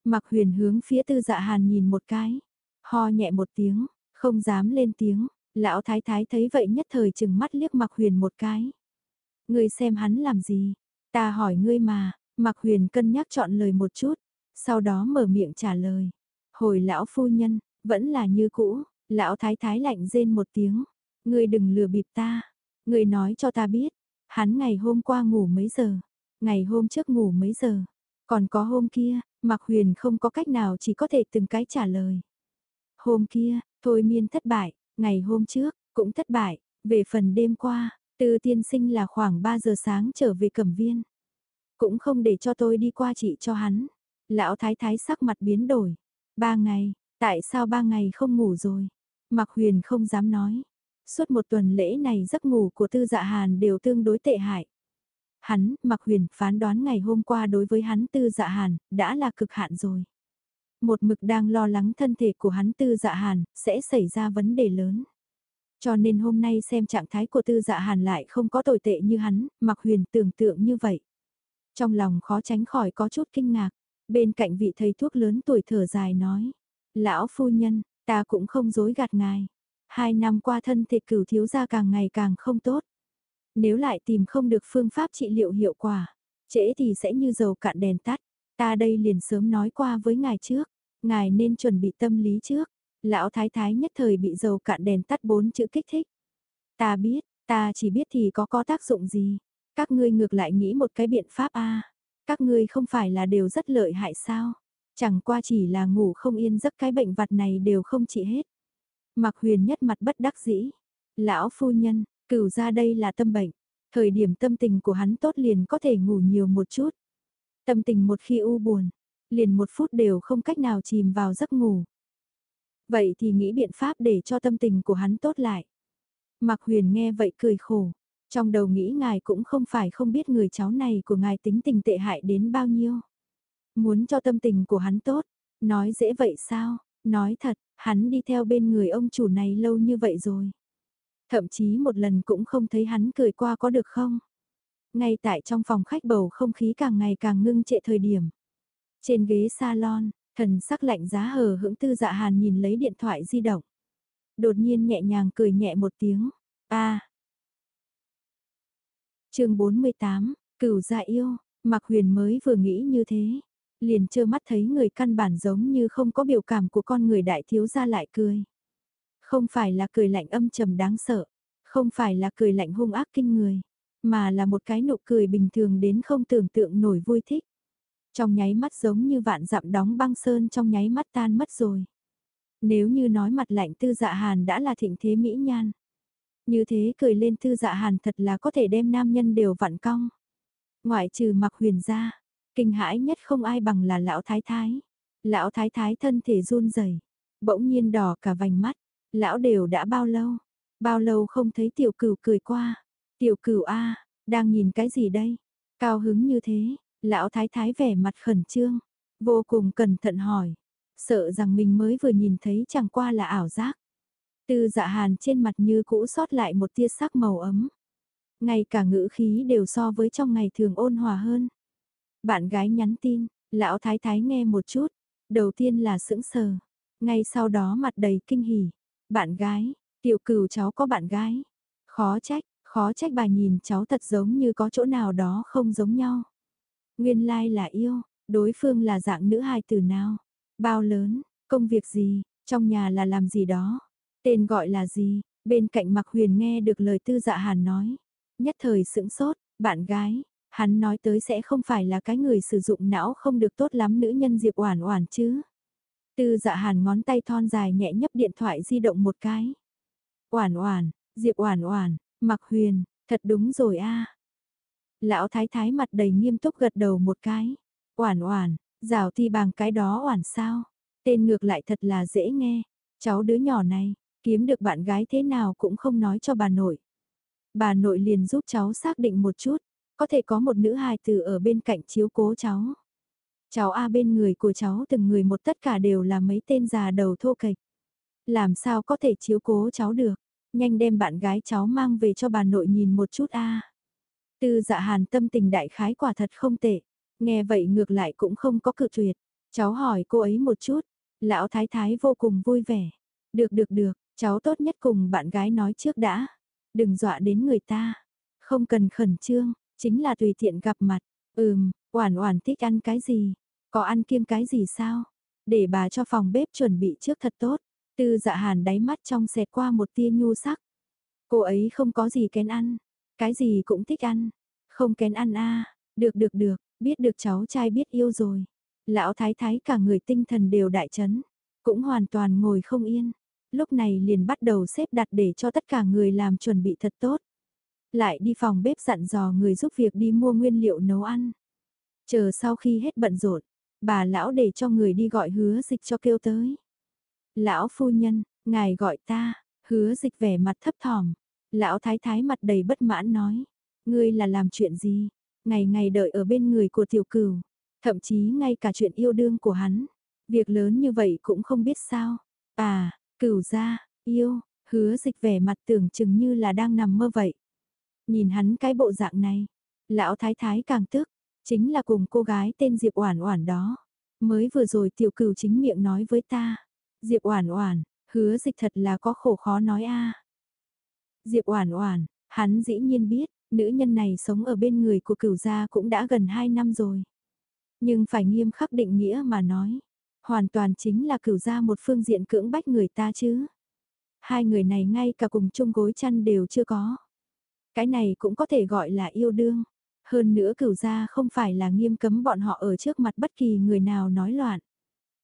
Speaker 1: Mặc huyền hướng phía tư dạ hàn nhìn một cái. Ho nhẹ một tiếng, không dám lên tiếng. Lão thái thái thấy vậy nhất thời chừng mắt liếc mặc huyền một cái. Ngươi xem hắn làm gì? Ta hỏi ngươi mà, mặc huyền cân nhắc chọn lời một chút, sau đó mở miệng trả lời. Hồi lão phu nhân, vẫn là như cũ, lão thái thái lạnh rên một tiếng. Ngươi đừng lừa bịp ta, ngươi nói cho ta biết, hắn ngày hôm qua ngủ mấy giờ, ngày hôm trước ngủ mấy giờ, còn có hôm kia, mặc huyền không có cách nào chỉ có thể từng cái trả lời. Hôm kia, thôi miên thất bại, Ngày hôm trước, cũng thất bại, về phần đêm qua, từ tiên sinh là khoảng 3 giờ sáng trở về cẩm viên. Cũng không để cho tôi đi qua chị cho hắn. Lão thái thái sắc mặt biến đổi. Ba ngày, tại sao ba ngày không ngủ rồi? Mặc huyền không dám nói. Suốt một tuần lễ này giấc ngủ của tư dạ hàn đều tương đối tệ hại. Hắn, Mặc Huyền, phán đoán ngày hôm qua đối với hắn tư dạ hàn, đã là cực hạn rồi một mực đang lo lắng thân thể của hắn tư dạ hàn, sẽ xảy ra vấn đề lớn. Cho nên hôm nay xem trạng thái của tư dạ hàn lại không có tồi tệ như hắn, mặc huyền tưởng tượng như vậy. Trong lòng khó tránh khỏi có chút kinh ngạc, bên cạnh vị thầy thuốc lớn tuổi thở dài nói. Lão phu nhân, Ta cũng không dối gạt ngài. Hai năm qua thân thể cửu thiếu gia càng ngày càng không tốt. Nếu lại tìm không được phương pháp trị liệu hiệu quả, trễ thì sẽ như dầu cạn đèn tắt. Ta đây liền sớm nói qua với ngài trước, ngài nên chuẩn bị tâm lý trước. Lão thái thái nhất thời bị dầu cạn đèn tắt bốn chữ kích thích. Ta biết, ta chỉ biết thì có có tác dụng gì. Các ngươi ngược lại nghĩ một cái biện pháp a các ngươi không phải là đều rất lợi hại sao? Chẳng qua chỉ là ngủ không yên giấc cái bệnh vặt này đều không trị hết. Mặc huyền nhất mặt bất đắc dĩ. Lão phu nhân, cửu ra đây là tâm bệnh. Thời điểm tâm tình của hắn tốt liền có thể ngủ nhiều một chút. Tâm tình một khi u buồn, liền một phút đều không cách nào chìm vào giấc ngủ. Vậy thì nghĩ biện pháp để cho tâm tình của hắn tốt lại. Mạc Huyền nghe vậy cười khổ. Trong đầu nghĩ ngài cũng không phải không biết người cháu này của ngài tính tình tệ hại đến bao nhiêu. Muốn cho tâm tình của hắn tốt, nói dễ vậy sao, nói thật, hắn đi theo bên người ông chủ này lâu như vậy rồi. Thậm chí một lần cũng không thấy hắn cười qua có được không? Ngay tại trong phòng khách bầu không khí càng ngày càng ngưng trệ thời điểm. Trên ghế salon, thần sắc lạnh giá hờ hững tư dạ hàn nhìn lấy điện thoại di động. Đột nhiên nhẹ nhàng cười nhẹ một tiếng. a à chương 48, cửu dạ yêu, mặc huyền mới vừa nghĩ như thế. Liền trơ mắt thấy người căn bản giống như không có biểu cảm của con người đại thiếu gia lại cười. Không phải là cười lạnh âm trầm đáng sợ, không phải là cười lạnh hung ác kinh người, mà là một cái nụ cười bình thường đến không tưởng tượng nổi vui thích. Trong nháy mắt giống như vạn dặm đóng băng sơn trong nháy mắt tan mất rồi. Nếu như nói mặt lạnh tư dạ hàn đã là thịnh thế mỹ nhan. Như thế cười lên tư dạ hàn thật là có thể đem nam nhân đều vặn cong. Ngoại trừ mặc huyền ra, kinh hãi nhất không ai bằng là lão thái thái. Lão thái thái thân thể run rẩy bỗng nhiên đỏ cả vành mắt, Lão đều đã bao lâu? Bao lâu không thấy tiểu cửu cười qua? Tiểu cửu a, đang nhìn cái gì đây? Cao hứng như thế, lão thái thái vẻ mặt khẩn trương, vô cùng cẩn thận hỏi, sợ rằng mình mới vừa nhìn thấy chẳng qua là ảo giác. Tư dạ hàn trên mặt như cũ sót lại một tia sắc màu ấm. Ngay cả ngữ khí đều so với trong ngày thường ôn hòa hơn. Bạn gái nhắn tin, lão thái thái nghe một chút, đầu tiên là sững sờ, ngay sau đó mặt đầy kinh hỉ. Bạn gái, tiểu cửu cháu có bạn gái. Khó trách, khó trách bà nhìn cháu thật giống như có chỗ nào đó không giống nhau. Nguyên lai là yêu, đối phương là dạng nữ hài từ nào, bao lớn, công việc gì, trong nhà là làm gì đó, tên gọi là gì, bên cạnh mặc huyền nghe được lời tư dạ hàn nói. Nhất thời sững sốt, bạn gái, hắn nói tới sẽ không phải là cái người sử dụng não không được tốt lắm nữ nhân Diệp Oản Oản chứ. Tư dạ hàn ngón tay thon dài nhẹ nhấp điện thoại di động một cái. Oản oản, Diệp oản oản, mặc huyền, thật đúng rồi a. Lão thái thái mặt đầy nghiêm túc gật đầu một cái. Oản oản, rào thi bằng cái đó oản sao. Tên ngược lại thật là dễ nghe. Cháu đứa nhỏ này, kiếm được bạn gái thế nào cũng không nói cho bà nội. Bà nội liền giúp cháu xác định một chút, có thể có một nữ hài từ ở bên cạnh chiếu cố cháu. Cháu A bên người của cháu từng người một tất cả đều là mấy tên già đầu thô kệch. Làm sao có thể chiếu cố cháu được, nhanh đem bạn gái cháu mang về cho bà nội nhìn một chút A. Tư dạ hàn tâm tình đại khái quả thật không tệ, nghe vậy ngược lại cũng không có cự tuyệt. Cháu hỏi cô ấy một chút, lão thái thái vô cùng vui vẻ. Được được được, cháu tốt nhất cùng bạn gái nói trước đã. Đừng dọa đến người ta. Không cần khẩn trương, chính là tùy tiện gặp mặt. Ừm, Oản Oản thích ăn cái gì? Có ăn kiêng cái gì sao? Để bà cho phòng bếp chuẩn bị trước thật tốt. Tư dạ hàn đáy mắt trong xẹt qua một tia nhu sắc. Cô ấy không có gì kén ăn. Cái gì cũng thích ăn. Không kén ăn a Được được được, biết được cháu trai biết yêu rồi. Lão thái thái cả người tinh thần đều đại chấn. Cũng hoàn toàn ngồi không yên. Lúc này liền bắt đầu xếp đặt để cho tất cả người làm chuẩn bị thật tốt. Lại đi phòng bếp dặn dò người giúp việc đi mua nguyên liệu nấu ăn. Chờ sau khi hết bận rộn, bà lão để cho người đi gọi hứa dịch cho kêu tới. Lão phu nhân, ngài gọi ta, hứa dịch vẻ mặt thấp thỏm. Lão thái thái mặt đầy bất mãn nói, ngươi là làm chuyện gì, ngày ngày đợi ở bên người của tiểu cửu, thậm chí ngay cả chuyện yêu đương của hắn, việc lớn như vậy cũng không biết sao. À, cửu ra, yêu, hứa dịch vẻ mặt tưởng chừng như là đang nằm mơ vậy. Nhìn hắn cái bộ dạng này, lão thái thái càng tức, Chính là cùng cô gái tên Diệp Oản Oản đó. Mới vừa rồi tiểu cửu chính miệng nói với ta. Diệp Oản Oản, Hứa dịch thật là có khổ khó nói a. Diệp Oản Oản, hắn dĩ nhiên biết, nữ nhân này sống ở bên người của cửu gia cũng đã gần 2 năm rồi. Nhưng phải nghiêm khắc định nghĩa mà nói, hoàn toàn chính là cửu gia một phương diện cưỡng bách người ta chứ. Hai người này ngay cả cùng chung gối chăn đều chưa có. Cái này cũng có thể gọi là yêu đương. Hơn nữa cửu gia không phải là nghiêm cấm bọn họ ở trước mặt bất kỳ người nào nói loạn.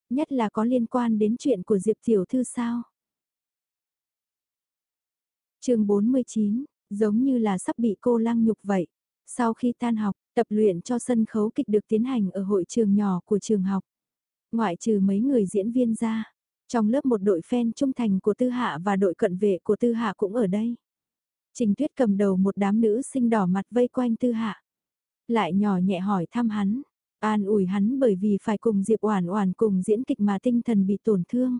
Speaker 1: Nhất là có liên quan đến chuyện của Diệp Tiểu Thư sao. chương 49, giống như là sắp bị cô lăng nhục vậy. Sau khi tan học, tập luyện cho sân khấu kịch được tiến hành ở hội trường nhỏ của trường học. Ngoại trừ mấy người diễn viên ra, trong lớp một đội fan trung thành của Tư Hạ và đội cận vệ của Tư Hạ cũng ở đây. Trình Tuyết cầm đầu một đám nữ sinh đỏ mặt vây quanh Tư Hạ. Lại nhỏ nhẹ hỏi thăm hắn, an ủi hắn bởi vì phải cùng Diệp Oản Oản cùng diễn kịch mà tinh thần bị tổn thương.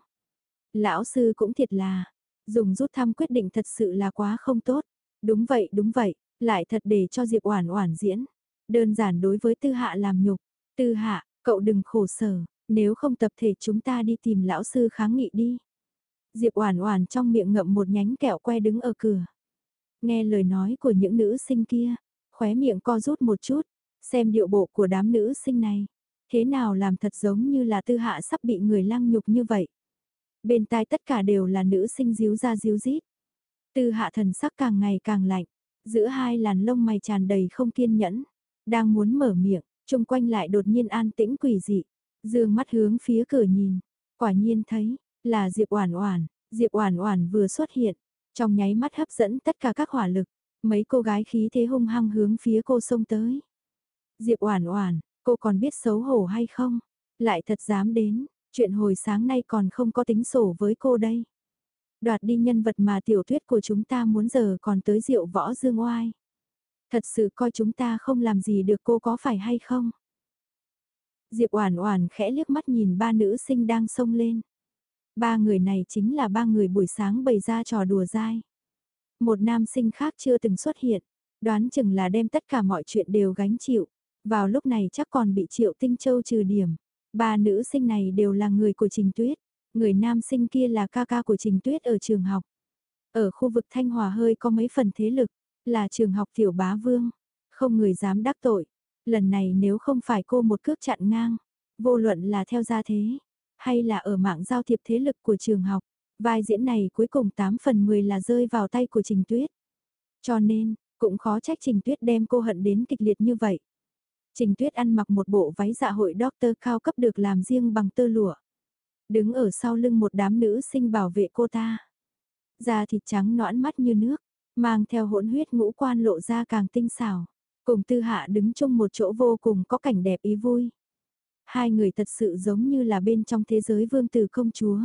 Speaker 1: Lão sư cũng thiệt là, dùng rút thăm quyết định thật sự là quá không tốt. Đúng vậy, đúng vậy, lại thật để cho Diệp Oản Oản diễn. Đơn giản đối với Tư Hạ làm nhục. Tư Hạ, cậu đừng khổ sở, nếu không tập thể chúng ta đi tìm lão sư kháng nghị đi. Diệp Oản Oản trong miệng ngậm một nhánh kẹo que đứng ở cửa. Nghe lời nói của những nữ sinh kia, khóe miệng co rút một chút, xem điệu bộ của đám nữ sinh này, thế nào làm thật giống như là Tư Hạ sắp bị người lăng nhục như vậy. Bên tai tất cả đều là nữ sinh díu ra díu rít. Tư Hạ thần sắc càng ngày càng lạnh, giữa hai làn lông mày tràn đầy không kiên nhẫn, đang muốn mở miệng, chung quanh lại đột nhiên an tĩnh quỷ dị. Dương mắt hướng phía cửa nhìn, quả nhiên thấy, là Diệp Oản Oản, Diệp Oản Oản vừa xuất hiện, trong nháy mắt hấp dẫn tất cả các hỏa lực, mấy cô gái khí thế hung hăng hướng phía cô xông tới. Diệp Oản Oản, cô còn biết xấu hổ hay không? Lại thật dám đến, chuyện hồi sáng nay còn không có tính sổ với cô đây. Đoạt đi nhân vật mà tiểu thuyết của chúng ta muốn giờ còn tới rượu võ dương oai. Thật sự coi chúng ta không làm gì được cô có phải hay không? Diệp Oản Oản khẽ liếc mắt nhìn ba nữ sinh đang xông lên. Ba người này chính là ba người buổi sáng bày ra trò đùa dai. Một nam sinh khác chưa từng xuất hiện, đoán chừng là đem tất cả mọi chuyện đều gánh chịu. Vào lúc này chắc còn bị Triệu Tinh Châu trừ điểm. Ba nữ sinh này đều là người của Trình Tuyết, người nam sinh kia là ca ca của Trình Tuyết ở trường học. Ở khu vực Thanh Hòa hơi có mấy phần thế lực, là trường học Tiểu Bá Vương, không người dám đắc tội. Lần này nếu không phải cô một cước chặn ngang, vô luận là theo gia thế, hay là ở mạng giao thiệp thế lực của trường học, vai diễn này cuối cùng 8 phần 10 là rơi vào tay của Trình Tuyết. Cho nên, cũng khó trách Trình Tuyết đem cô hận đến kịch liệt như vậy. Trình Tuyết ăn mặc một bộ váy dạ hội doctor cao cấp được làm riêng bằng tơ lụa. Đứng ở sau lưng một đám nữ sinh bảo vệ cô ta. Da thịt trắng nõn mắt như nước, mang theo hỗn huyết ngũ quan lộ ra càng tinh xảo. Cùng tư hạ đứng chung một chỗ vô cùng có cảnh đẹp ý vui. Hai người thật sự giống như là bên trong thế giới vương tử công chúa.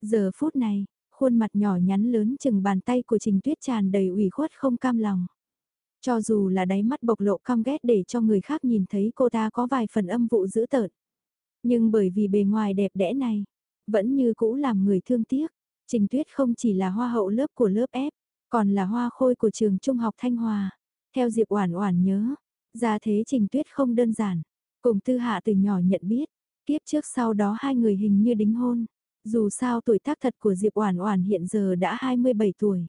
Speaker 1: Giờ phút này, khuôn mặt nhỏ nhắn lớn chừng bàn tay của Trình Tuyết tràn đầy ủy khuất không cam lòng. Cho dù là đáy mắt bộc lộ căm ghét để cho người khác nhìn thấy cô ta có vài phần âm vụ dữ tợn. Nhưng bởi vì bề ngoài đẹp đẽ này, vẫn như cũ làm người thương tiếc. Trình Tuyết không chỉ là hoa hậu lớp của lớp F, còn là hoa khôi của trường trung học Thanh Hòa. Theo Diệp Oản Oản nhớ, gia thế Trình Tuyết không đơn giản, cùng Tư Hạ từ nhỏ nhận biết, kiếp trước sau đó hai người hình như đính hôn. Dù sao tuổi tác thật của Diệp Oản Oản hiện giờ đã 27 tuổi.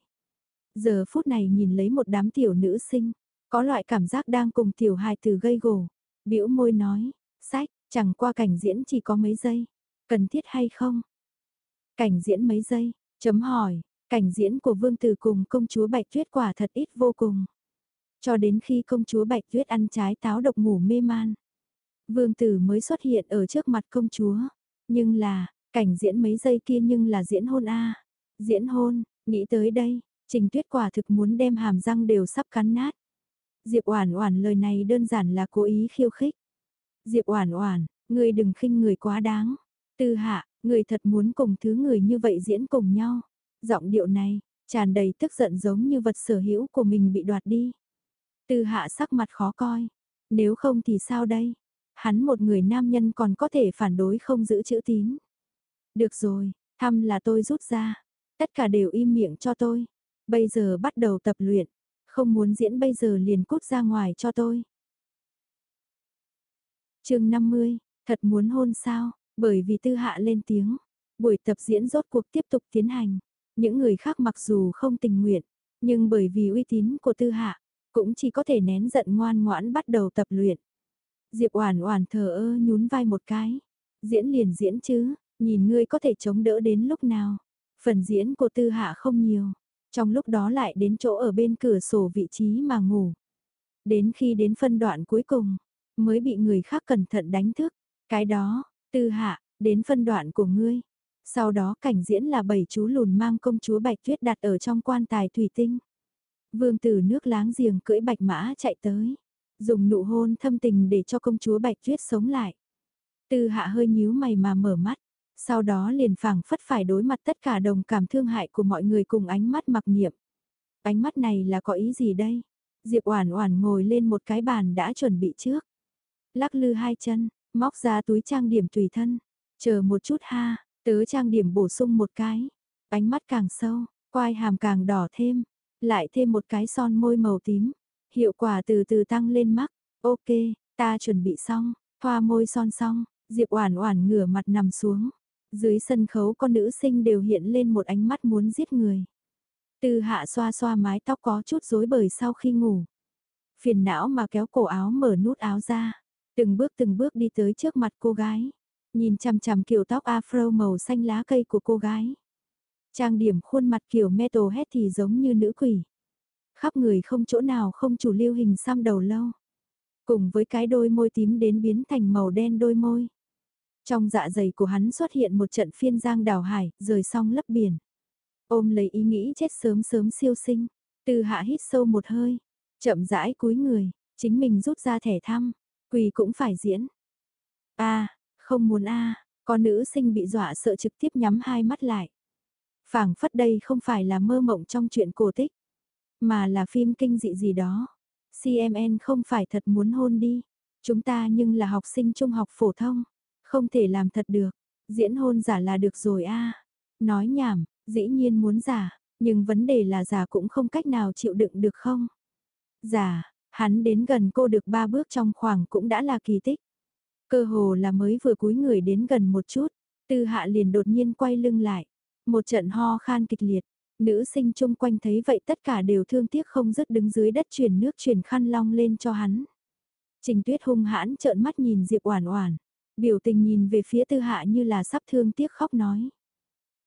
Speaker 1: Giờ phút này nhìn lấy một đám tiểu nữ sinh, có loại cảm giác đang cùng tiểu hài tử gây gổ. Bĩu môi nói, sách, chẳng qua cảnh diễn chỉ có mấy giây, cần thiết hay không? Cảnh diễn mấy giây, chấm hỏi, cảnh diễn của Vương Tử cùng công chúa Bạch Tuyết quả thật ít vô cùng. Cho đến khi công chúa Bạch Tuyết ăn trái táo độc ngủ mê man. Vương Tử mới xuất hiện ở trước mặt công chúa. Nhưng là, cảnh diễn mấy giây kia nhưng là diễn hôn a Diễn hôn, nghĩ tới đây, Trình Tuyết quả thực muốn đem hàm răng đều sắp cắn nát. Diệp Oản Oản lời này đơn giản là cố ý khiêu khích. Diệp Oản Oản, ngươi đừng khinh người quá đáng. Tư Hạ, ngươi thật muốn cùng thứ người như vậy diễn cùng nhau. Giọng điệu này, tràn đầy tức giận giống như vật sở hữu của mình bị đoạt đi. Tư Hạ sắc mặt khó coi, nếu không thì sao đây? Hắn một người nam nhân còn có thể phản đối không giữ chữ tín. Được rồi, thăm là tôi rút ra, tất cả đều im miệng cho tôi. Bây giờ bắt đầu tập luyện, không muốn diễn bây giờ liền cút ra ngoài cho tôi. chương 50, thật muốn hôn sao, bởi vì tư hạ lên tiếng, Buổi tập diễn rốt cuộc tiếp tục tiến hành. Những người khác mặc dù không tình nguyện, nhưng bởi vì uy tín của tư hạ, cũng chỉ có thể nén giận ngoan ngoãn bắt đầu tập luyện. Diệp Oản Oản thờ ơ nhún vai một cái. Diễn liền diễn chứ, nhìn ngươi có thể chống đỡ đến lúc nào. Phần diễn của Tư Hạ không nhiều, trong lúc đó lại đến chỗ ở bên cửa sổ vị trí mà ngủ. Đến khi đến phân đoạn cuối cùng, mới bị người khác cẩn thận đánh thức. Cái đó, Tư Hạ, đến phân đoạn của ngươi. Sau đó cảnh diễn là bảy chú lùn mang công chúa Bạch Tuyết đặt ở trong quan tài thủy tinh. Vương tử nước láng giềng cưỡi bạch mã chạy tới, dùng nụ hôn thâm tình để cho công chúa Bạch Tuyết sống lại. Tư hạ hơi nhíu mày mà mở mắt, sau đó liền phảng phất phải đối mặt tất cả đồng cảm thương hại của mọi người cùng ánh mắt mặc niệm. Ánh mắt này là có ý gì đây? Diệp Oản Oản ngồi lên một cái bàn đã chuẩn bị trước. Lắc lư hai chân, móc ra túi trang điểm tùy thân. Chờ một chút ha, tớ trang điểm bổ sung một cái. Ánh mắt càng sâu, quai hàm càng đỏ thêm, lại thêm một cái son môi màu tím. Hiệu quả từ từ tăng lên mắt. Ok, ta chuẩn bị xong, thoa môi son xong, Diệp Oản Oản ngửa mặt nằm xuống. Dưới sân khấu con nữ sinh đều hiện lên một ánh mắt muốn giết người. từ hạ xoa xoa mái tóc có chút rối bời sau khi ngủ. Phiền não mà kéo cổ áo mở nút áo ra. Từng bước từng bước đi tới trước mặt cô gái. Nhìn chằm chằm kiểu tóc afro màu xanh lá cây của cô gái. Trang điểm khuôn mặt kiểu metal hết thì giống như nữ quỷ. Khắp người không chỗ nào không chủ lưu hình xăm đầu lâu. Cùng với cái đôi môi tím đến biến thành màu đen đôi môi. Trong dạ dày của hắn xuất hiện một trận phiên giang đảo hải, rời song lấp biển. Ôm lấy ý nghĩ chết sớm sớm siêu sinh, từ hạ hít sâu một hơi, chậm rãi cúi người, chính mình rút ra thẻ thăm, quỳ cũng phải diễn. a không muốn a con nữ sinh bị dọa sợ trực tiếp nhắm hai mắt lại phảng phất đây không phải là mơ mộng trong chuyện cổ tích, mà là phim kinh dị gì đó. CMN không phải thật muốn hôn đi, chúng ta nhưng là học sinh trung học phổ thông. Không thể làm thật được, diễn hôn giả là được rồi a. Nói nhảm, dĩ nhiên muốn giả, nhưng vấn đề là giả cũng không cách nào chịu đựng được không? Giả, hắn đến gần cô được ba bước trong khoảng cũng đã là kỳ tích. Cơ hồ là mới vừa cúi người đến gần một chút, tư hạ liền đột nhiên quay lưng lại. Một trận ho khan kịch liệt, nữ sinh chung quanh thấy vậy tất cả đều thương tiếc không dứt đứng dưới đất chuyển nước chuyển khăn long lên cho hắn. Trình tuyết hung hãn trợn mắt nhìn Diệp Oản Oản, Biểu tình nhìn về phía tư hạ như là sắp thương tiếc khóc nói.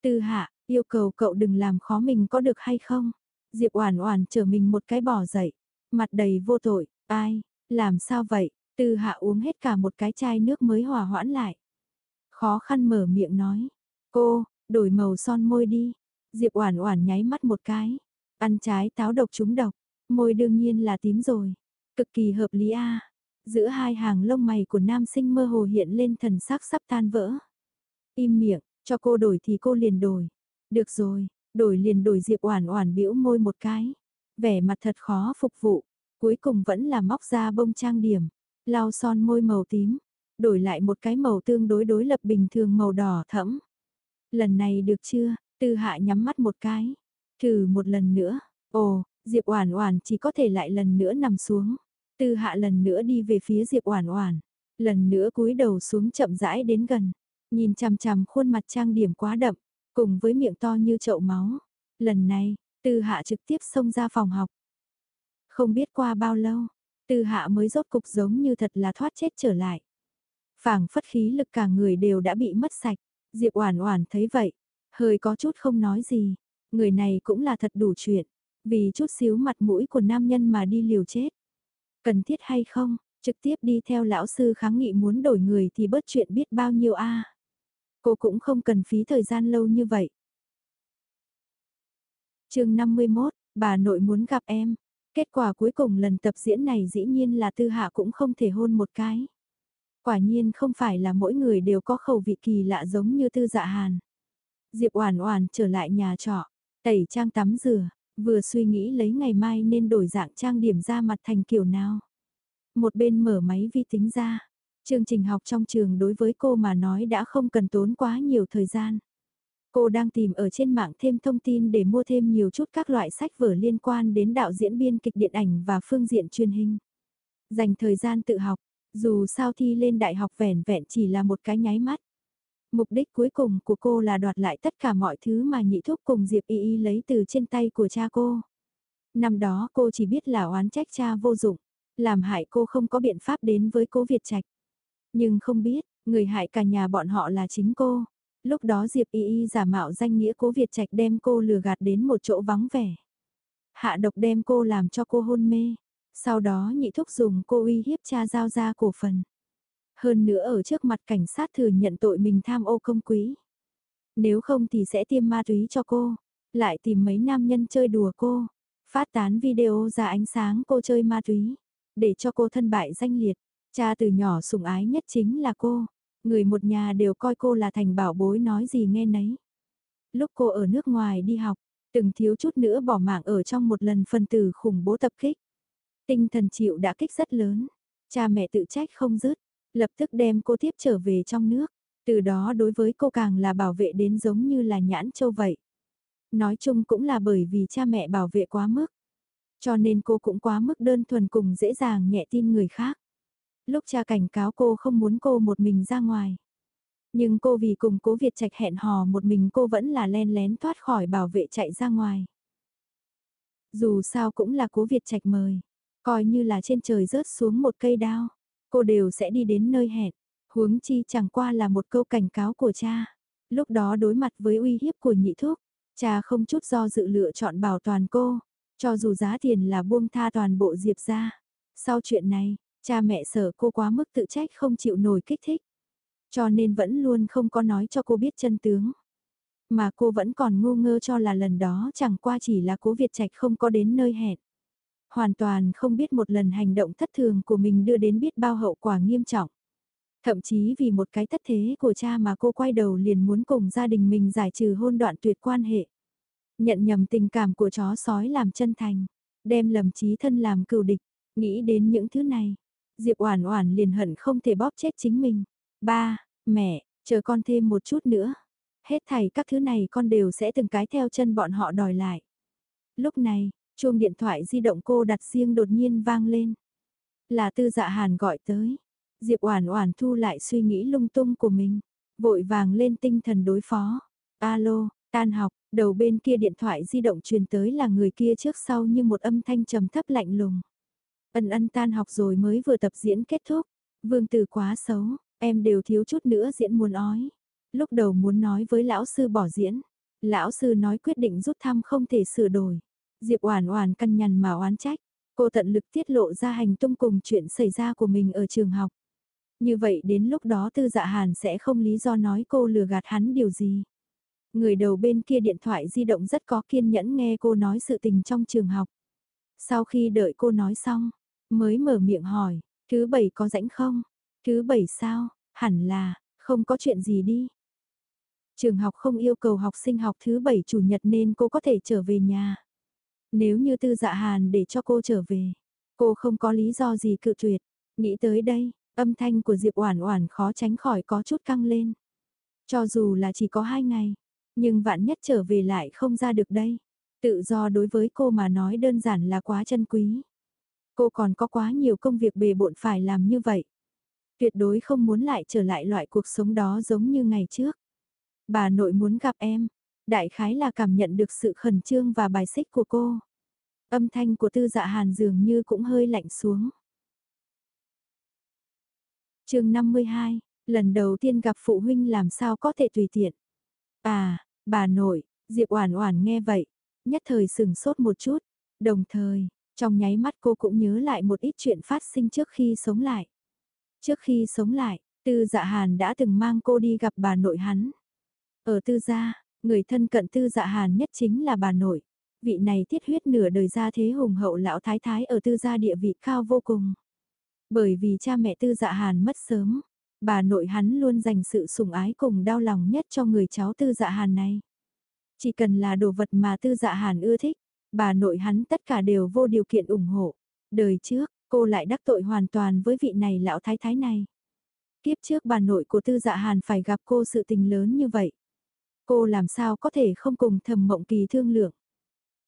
Speaker 1: Tư hạ, yêu cầu cậu đừng làm khó mình có được hay không? Diệp Oản Oản trở mình một cái bỏ dậy, mặt đầy vô tội, ai, làm sao vậy? Tư hạ uống hết cả một cái chai nước mới hòa hoãn lại. Khó khăn mở miệng nói, cô, đổi màu son môi đi. Diệp Oản Oản nháy mắt một cái, ăn trái táo độc trúng độc, môi đương nhiên là tím rồi, cực kỳ hợp lý a giữa hai hàng lông mày của nam sinh mơ hồ hiện lên thần sắc sắp tan vỡ. Im miệng, cho cô đổi thì cô liền đổi. Được rồi, đổi liền đổi Diệp Oản Oản bĩu môi một cái. Vẻ mặt thật khó phục vụ, cuối cùng vẫn là móc ra bông trang điểm, lau son môi màu tím, đổi lại một cái màu tương đối đối lập bình thường màu đỏ thẫm. Lần này được chưa? Tư Hạ nhắm mắt một cái, thử một lần nữa. Ồ, Diệp Oản Oản chỉ có thể lại lần nữa nằm xuống. Tư hạ lần nữa đi về phía Diệp Oản Oản, lần nữa cúi đầu xuống chậm rãi đến gần, nhìn chằm chằm khuôn mặt trang điểm quá đậm, cùng với miệng to như chậu máu. Lần này, Tư Hạ trực tiếp xông ra phòng học. Không biết qua bao lâu, Tư Hạ mới rốt cục giống như thật là thoát chết trở lại. Phảng phất khí lực cả người đều đã bị mất sạch, Diệp Oản Oản thấy vậy, hơi có chút không nói gì, người này cũng là thật đủ chuyện, vì chút xíu mặt mũi của nam nhân mà đi liều chết. Cần thiết hay không, trực tiếp đi theo lão sư kháng nghị muốn đổi người thì bớt chuyện biết bao nhiêu a. Cô cũng không cần phí thời gian lâu như vậy. chương 51, bà nội muốn gặp em. Kết quả cuối cùng lần tập diễn này dĩ nhiên là tư hạ cũng không thể hôn một cái. Quả nhiên không phải là mỗi người đều có khẩu vị kỳ lạ giống như tư dạ hàn. Diệp Oản Oản trở lại nhà trọ, tẩy trang tắm rửa, vừa suy nghĩ lấy ngày mai nên đổi dạng trang điểm ra mặt thành kiểu nào. Một bên mở máy vi tính ra, chương trình học trong trường đối với cô mà nói đã không cần tốn quá nhiều thời gian. Cô đang tìm ở trên mạng thêm thông tin để mua thêm nhiều chút các loại sách vở liên quan đến đạo diễn biên kịch điện ảnh và phương diện truyền hình. Dành thời gian tự học, dù sao thi lên đại học vẻn vẹn chỉ là một cái nháy mắt. Mục đích cuối cùng của cô là đoạt lại tất cả mọi thứ mà nhị thúc cùng Diệp Y Y lấy từ trên tay của cha cô. Năm đó cô chỉ biết là oán trách cha vô dụng, làm hại cô không có biện pháp đến với cố Việt Trạch. Nhưng không biết, người hại cả nhà bọn họ là chính cô. Lúc đó Diệp Y Y giả mạo danh nghĩa cố Việt Trạch đem cô lừa gạt đến một chỗ vắng vẻ. Hạ độc đem cô làm cho cô hôn mê. Sau đó nhị thúc dùng cô uy hiếp cha giao ra cổ phần. Hơn nữa ở trước mặt cảnh sát thừa nhận tội mình tham ô công quý. Nếu không thì sẽ tiêm ma túy cho cô. Lại tìm mấy nam nhân chơi đùa cô. Phát tán video ra ánh sáng cô chơi ma túy. Để cho cô thân bại danh liệt. Cha từ nhỏ sủng ái nhất chính là cô. Người một nhà đều coi cô là thành bảo bối nói gì nghe nấy. Lúc cô ở nước ngoài đi học, từng thiếu chút nữa bỏ mạng ở trong một lần phân tử khủng bố tập kích. Tinh thần chịu đã kích rất lớn. Cha mẹ tự trách không dứt, lập tức đem cô tiếp trở về trong nước. Từ đó đối với cô càng là bảo vệ đến giống như là nhãn châu vậy. Nói chung cũng là bởi vì cha mẹ bảo vệ quá mức. Cho nên cô cũng quá mức đơn thuần cùng dễ dàng nhẹ tin người khác. Lúc cha cảnh cáo cô không muốn cô một mình ra ngoài. Nhưng cô vì cùng cố Việt Trạch hẹn hò một mình cô vẫn là len lén thoát khỏi bảo vệ chạy ra ngoài. Dù sao cũng là cố Việt Trạch mời, coi như là trên trời rớt xuống một cây đao, cô đều sẽ đi đến nơi hẹn. Huống chi chẳng qua là một câu cảnh cáo của cha. Lúc đó đối mặt với uy hiếp của nhị thúc, cha không chút do dự lựa chọn bảo toàn cô, cho dù giá tiền là buông tha toàn bộ Diệp ra. Sau chuyện này, cha mẹ sợ cô quá mức tự trách không chịu nổi kích thích. Cho nên vẫn luôn không có nói cho cô biết chân tướng. Mà cô vẫn còn ngu ngơ cho là lần đó chẳng qua chỉ là cố Việt Trạch không có đến nơi hẹn. Hoàn toàn không biết một lần hành động thất thường của mình đưa đến biết bao hậu quả nghiêm trọng. Thậm chí vì một cái thất thế của cha mà cô quay đầu liền muốn cùng gia đình mình giải trừ hôn đoạn tuyệt quan hệ. Nhận nhầm tình cảm của chó sói làm chân thành, đem lầm trí thân làm cừu địch, nghĩ đến những thứ này. Diệp Oản Oản liền hận không thể bóp chết chính mình. Ba, mẹ, chờ con thêm một chút nữa. Hết thảy các thứ này con đều sẽ từng cái theo chân bọn họ đòi lại. Lúc này, chuông điện thoại di động cô đặt riêng đột nhiên vang lên. Là tư dạ hàn gọi tới. Diệp Oản Oản thu lại suy nghĩ lung tung của mình, vội vàng lên tinh thần đối phó. Alo, tan học, đầu bên kia điện thoại di động truyền tới là người kia trước sau như một âm thanh trầm thấp lạnh lùng. Ân ân tan học rồi mới vừa tập diễn kết thúc. Vương Tử quá xấu, em đều thiếu chút nữa diễn muốn ói. Lúc đầu muốn nói với lão sư bỏ diễn. Lão sư nói quyết định rút thăm không thể sửa đổi. Diệp Oản Oản cằn nhằn mà oán trách. Cô tận lực tiết lộ ra hành tung cùng chuyện xảy ra của mình ở trường học. Như vậy đến lúc đó Tư Dạ Hàn sẽ không lý do nói cô lừa gạt hắn điều gì. Người đầu bên kia điện thoại di động rất có kiên nhẫn nghe cô nói sự tình trong trường học. Sau khi đợi cô nói xong, mới mở miệng hỏi, thứ bảy có rảnh không? Thứ bảy sao? Hẳn là, không có chuyện gì đi. Trường học không yêu cầu học sinh học thứ bảy chủ nhật nên cô có thể trở về nhà. Nếu như tư dạ hàn để cho cô trở về, cô không có lý do gì cự tuyệt. Nghĩ tới đây, âm thanh của Diệp Oản Oản khó tránh khỏi có chút căng lên. Cho dù là chỉ có hai ngày, nhưng vạn nhất trở về lại không ra được đây. Tự do đối với cô mà nói đơn giản là quá chân quý. Cô còn có quá nhiều công việc bề bộn phải làm như vậy. Tuyệt đối không muốn lại trở lại loại cuộc sống đó giống như ngày trước. Bà nội muốn gặp em, đại khái là cảm nhận được sự khẩn trương và bài xích của cô. Âm thanh của tư dạ hàn dường như cũng hơi lạnh xuống. chương 52, lần đầu tiên gặp phụ huynh làm sao có thể tùy tiện. À, bà nội, Diệp Oản Oản nghe vậy, nhất thời sừng sốt một chút, đồng thời, trong nháy mắt cô cũng nhớ lại một ít chuyện phát sinh trước khi sống lại. Trước khi sống lại, Tư Dạ Hàn đã từng mang cô đi gặp bà nội hắn. Ở Tư gia, người thân cận Tư Dạ Hàn nhất chính là bà nội. Vị này thiết huyết nửa đời gia thế hùng hậu lão thái thái ở Tư gia địa vị cao vô cùng. Bởi vì cha mẹ Tư Dạ Hàn mất sớm, bà nội hắn luôn dành sự sủng ái cùng đau lòng nhất cho người cháu Tư Dạ Hàn này. Chỉ cần là đồ vật mà Tư Dạ Hàn ưa thích, bà nội hắn tất cả đều vô điều kiện ủng hộ. Đời trước, cô lại đắc tội hoàn toàn với vị này lão thái thái này. Kiếp trước bà nội của Tư Dạ Hàn phải gặp cô sự tình lớn như vậy. Cô làm sao có thể không cùng thầm Mộng Kỳ thương lượng.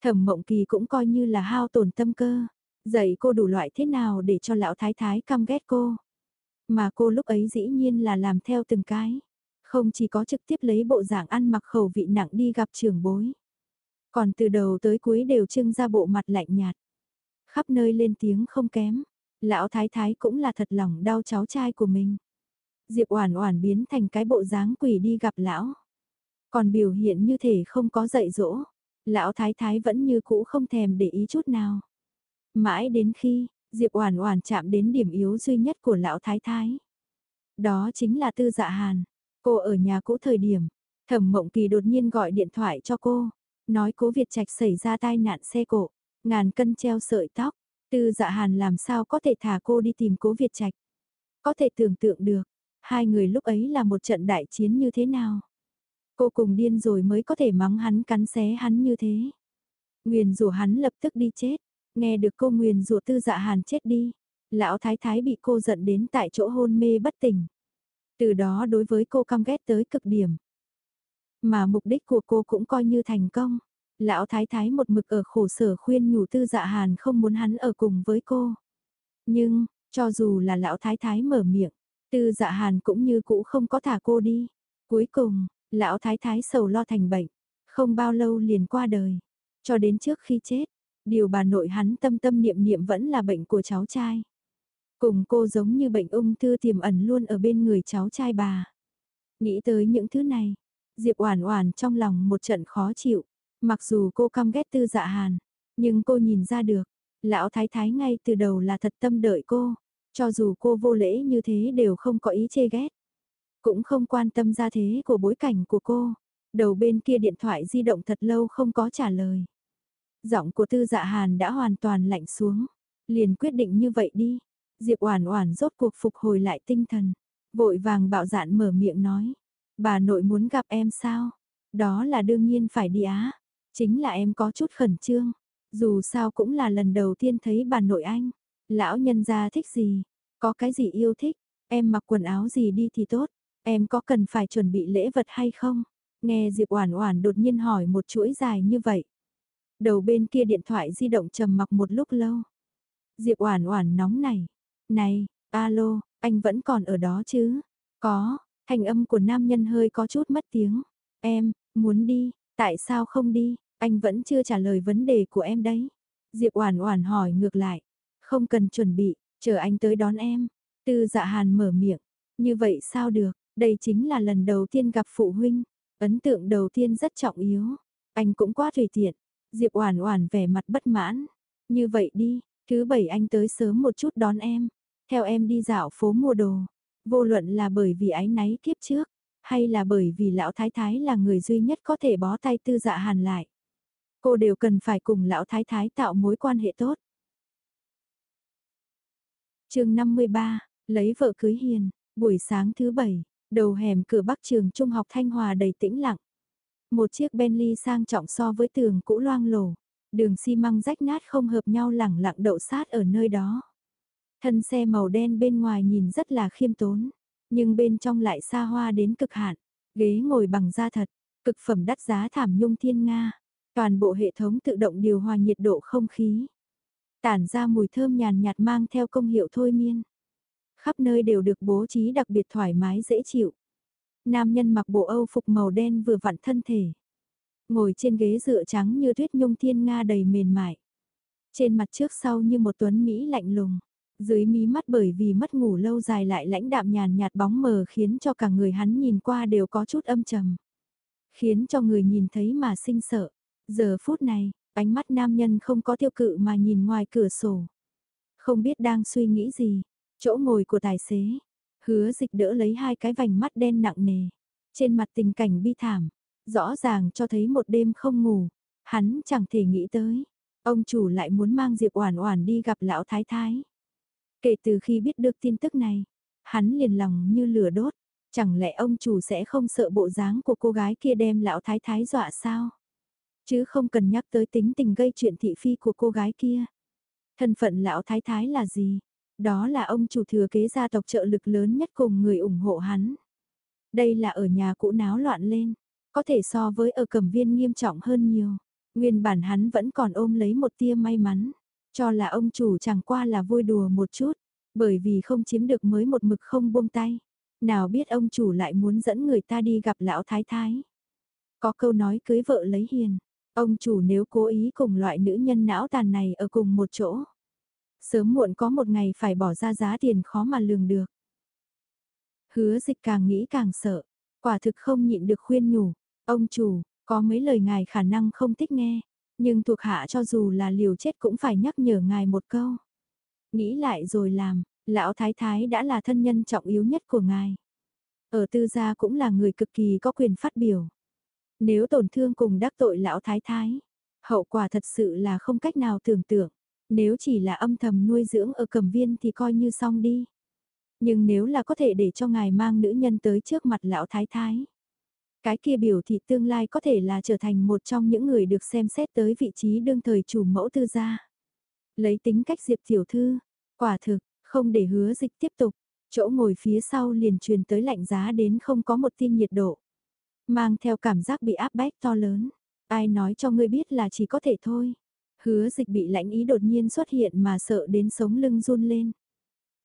Speaker 1: Thẩm Mộng Kỳ cũng coi như là hao tổn tâm cơ, dạy cô đủ loại thế nào để cho lão thái thái căm ghét cô. Mà cô lúc ấy dĩ nhiên là làm theo từng cái. Không chỉ có trực tiếp lấy bộ dạng ăn mặc khẩu vị nặng đi gặp trưởng bối. Còn từ đầu tới cuối đều trưng ra bộ mặt lạnh nhạt. Khắp nơi lên tiếng không kém. Lão thái thái cũng là thật lòng đau cháu trai của mình. Diệp Oản Oản biến thành cái bộ dáng quỷ đi gặp lão. Còn biểu hiện như thể không có dạy dỗ, lão thái thái vẫn như cũ không thèm để ý chút nào. Mãi đến khi, Diệp Oản Oản chạm đến điểm yếu duy nhất của lão thái thái. Đó chính là Tư Dạ Hàn. Cô ở nhà cũ thời điểm, Thẩm Mộng Kỳ đột nhiên gọi điện thoại cho cô, nói Cố Việt Trạch xảy ra tai nạn xe cộ, ngàn cân treo sợi tóc, Tư Dạ Hàn làm sao có thể thả cô đi tìm Cố Việt Trạch. Có thể tưởng tượng được, hai người lúc ấy là một trận đại chiến như thế nào. Cô cùng điên rồi mới có thể mắng hắn cắn xé hắn như thế. Nguyền rủa hắn lập tức đi chết, nghe được cô nguyền rủa tư dạ hàn chết đi. Lão thái thái bị cô giận đến tại chỗ hôn mê bất tỉnh. Từ đó đối với cô căm ghét tới cực điểm. Mà mục đích của cô cũng coi như thành công. Lão thái thái một mực ở khổ sở khuyên nhủ tư dạ hàn không muốn hắn ở cùng với cô. Nhưng, cho dù là lão thái thái mở miệng, tư dạ hàn cũng như cũ không có thả cô đi. Cuối cùng, Lão thái thái sầu lo thành bệnh, không bao lâu liền qua đời. Cho đến trước khi chết, điều bà nội hắn tâm tâm niệm niệm vẫn là bệnh của cháu trai. Cùng cô giống như bệnh ung thư tiềm ẩn luôn ở bên người cháu trai bà. Nghĩ tới những thứ này, Diệp Oản Oản trong lòng một trận khó chịu, mặc dù cô căm ghét Tư Dạ Hàn, nhưng cô nhìn ra được, lão thái thái ngay từ đầu là thật tâm đợi cô, cho dù cô vô lễ như thế đều không có ý chê ghét. Cũng không quan tâm ra thế của bối cảnh của cô. Đầu bên kia điện thoại di động thật lâu không có trả lời. Giọng của tư dạ hàn đã hoàn toàn lạnh xuống. Liền quyết định như vậy đi. Diệp Oản Oản rốt cuộc phục hồi lại tinh thần, vội vàng bạo dạn mở miệng nói, "Bà nội muốn gặp em sao?" "Đó là đương nhiên phải đi á." Chính là em có chút khẩn trương, dù sao cũng là lần đầu tiên thấy bà nội anh. Lão nhân gia thích gì, có cái gì yêu thích, em mặc quần áo gì đi thì tốt. Em có cần phải chuẩn bị lễ vật hay không? Nghe Diệp Oản Oản đột nhiên hỏi một chuỗi dài như vậy. Đầu bên kia điện thoại di động trầm mặc một lúc lâu. Diệp Oản Oản nóng này. Này, alo, anh vẫn còn ở đó chứ? Có, thanh âm của nam nhân hơi có chút mất tiếng. Em, muốn đi, tại sao không đi? Anh vẫn chưa trả lời vấn đề của em đấy. Diệp Oản Oản hỏi ngược lại. Không cần chuẩn bị, chờ anh tới đón em. Tư Dạ Hàn mở miệng. Như vậy sao được? Đây chính là lần đầu tiên gặp phụ huynh, ấn tượng đầu tiên rất trọng yếu. Anh cũng quá tùy tiện. Diệp Oản Oản vẻ mặt bất mãn. Như vậy đi, thứ bảy anh tới sớm một chút đón em, theo em đi dạo phố mua đồ. Vô luận là bởi vì ái náy kiếp trước, hay là bởi vì lão thái thái là người duy nhất có thể bó tay tư dạ hàn lại. Cô đều cần phải cùng lão thái thái tạo mối quan hệ tốt. chương 53, lấy vợ cưới hiền, buổi sáng thứ bảy, Đầu hẻm cửa bắc trường trung học Thanh Hòa đầy tĩnh lặng. Một chiếc Bentley sang trọng so với tường cũ loang lổ. Đường xi măng rách nát không hợp nhau lẳng lặng đậu sát ở nơi đó. Thân xe màu đen bên ngoài nhìn rất là khiêm tốn, nhưng bên trong lại xa hoa đến cực hạn. Ghế ngồi bằng da thật, cực phẩm đắt giá thảm nhung thiên nga. Toàn bộ hệ thống tự động điều hòa nhiệt độ không khí. Tản ra mùi thơm nhàn nhạt mang theo công hiệu thôi miên khắp nơi đều được bố trí đặc biệt thoải mái dễ chịu. Nam nhân mặc bộ Âu phục màu đen vừa vặn thân thể. Ngồi trên ghế dựa trắng như tuyết nhung thiên nga đầy mềm mại. Trên mặt trước sau như một tuấn Mỹ lạnh lùng. Dưới mí mắt bởi vì mất ngủ lâu dài lại lãnh đạm nhàn nhạt bóng mờ khiến cho cả người hắn nhìn qua đều có chút âm trầm. Khiến cho người nhìn thấy mà sinh sợ. Giờ phút này, ánh mắt nam nhân không có tiêu cự mà nhìn ngoài cửa sổ. Không biết đang suy nghĩ gì, Chỗ ngồi của tài xế, hứa dịch đỡ lấy hai cái vành mắt đen nặng nề. Trên mặt tình cảnh bi thảm, rõ ràng cho thấy một đêm không ngủ, hắn chẳng thể nghĩ tới. Ông chủ lại muốn mang Diệp Oản Oản đi gặp lão thái thái. Kể từ khi biết được tin tức này, hắn liền lòng như lửa đốt, chẳng lẽ ông chủ sẽ không sợ bộ dáng của cô gái kia đem lão thái thái dọa sao? Chứ không cần nhắc tới tính tình gây chuyện thị phi của cô gái kia. Thân phận lão thái thái là gì? Đó là ông chủ thừa kế gia tộc trợ lực lớn nhất cùng người ủng hộ hắn. Đây là ở nhà cũ náo loạn lên, có thể so với ở cẩm viên nghiêm trọng hơn nhiều. Nguyên bản hắn vẫn còn ôm lấy một tia may mắn, cho là ông chủ chẳng qua là vui đùa một chút, bởi vì không chiếm được mới một mực không buông tay. Nào biết ông chủ lại muốn dẫn người ta đi gặp lão thái thái. Có câu nói cưới vợ lấy hiền, ông chủ nếu cố ý cùng loại nữ nhân não tàn này ở cùng một chỗ. Sớm muộn có một ngày phải bỏ ra giá tiền khó mà lường được. Hứa dịch càng nghĩ càng sợ, quả thực không nhịn được khuyên nhủ, ông chủ, có mấy lời ngài khả năng không thích nghe, nhưng thuộc hạ cho dù là liều chết cũng phải nhắc nhở ngài một câu. Nghĩ lại rồi làm, lão thái thái đã là thân nhân trọng yếu nhất của ngài. Ở tư gia cũng là người cực kỳ có quyền phát biểu. Nếu tổn thương cùng đắc tội lão thái thái, hậu quả thật sự là không cách nào tưởng tượng. Nếu chỉ là âm thầm nuôi dưỡng ở cầm viên thì coi như xong đi. Nhưng nếu là có thể để cho ngài mang nữ nhân tới trước mặt lão thái thái. Cái kia biểu thị tương lai có thể là trở thành một trong những người được xem xét tới vị trí đương thời chủ mẫu tư gia. Lấy tính cách Diệp Tiểu Thư, quả thực, không để hứa dịch tiếp tục, chỗ ngồi phía sau liền truyền tới lạnh giá đến không có một tin nhiệt độ. Mang theo cảm giác bị áp bách to lớn, ai nói cho ngươi biết là chỉ có thể thôi. Hứa dịch bị lãnh ý đột nhiên xuất hiện mà sợ đến sống lưng run lên.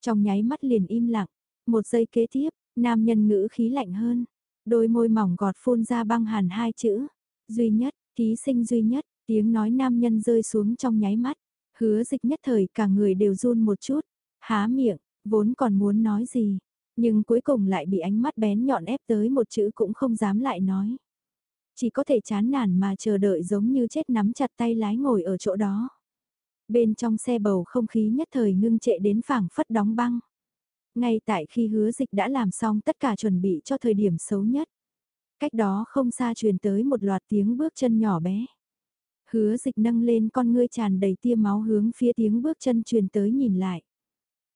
Speaker 1: Trong nháy mắt liền im lặng, một giây kế tiếp, nam nhân ngữ khí lạnh hơn, đôi môi mỏng gọt phun ra băng hàn hai chữ, duy nhất, ký sinh duy nhất, tiếng nói nam nhân rơi xuống trong nháy mắt, hứa dịch nhất thời cả người đều run một chút, há miệng, vốn còn muốn nói gì, nhưng cuối cùng lại bị ánh mắt bén nhọn ép tới một chữ cũng không dám lại nói. Chỉ có thể chán nản mà chờ đợi giống như chết nắm chặt tay lái ngồi ở chỗ đó. Bên trong xe bầu không khí nhất thời ngưng trệ đến phảng phất đóng băng. Ngay tại khi hứa dịch đã làm xong tất cả chuẩn bị cho thời điểm xấu nhất. Cách đó không xa truyền tới một loạt tiếng bước chân nhỏ bé. Hứa dịch nâng lên con ngươi tràn đầy tia máu hướng phía tiếng bước chân truyền tới nhìn lại.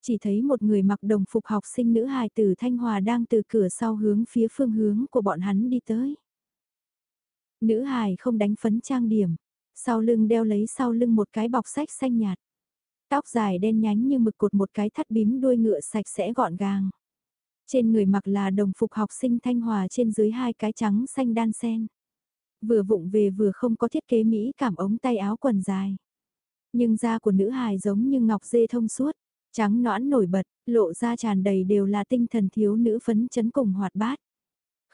Speaker 1: Chỉ thấy một người mặc đồng phục học sinh nữ hài từ Thanh Hòa đang từ cửa sau hướng phía phương hướng của bọn hắn đi tới. Nữ hài không đánh phấn trang điểm, sau lưng đeo lấy sau lưng một cái bọc sách xanh nhạt. Tóc dài đen nhánh như mực cột một cái thắt bím đuôi ngựa sạch sẽ gọn gàng. Trên người mặc là đồng phục học sinh thanh hòa trên dưới hai cái trắng xanh đan sen. Vừa vụng về vừa không có thiết kế mỹ cảm ống tay áo quần dài. Nhưng da của nữ hài giống như ngọc dê thông suốt, trắng nõn nổi bật, lộ ra tràn đầy đều là tinh thần thiếu nữ phấn chấn cùng hoạt bát.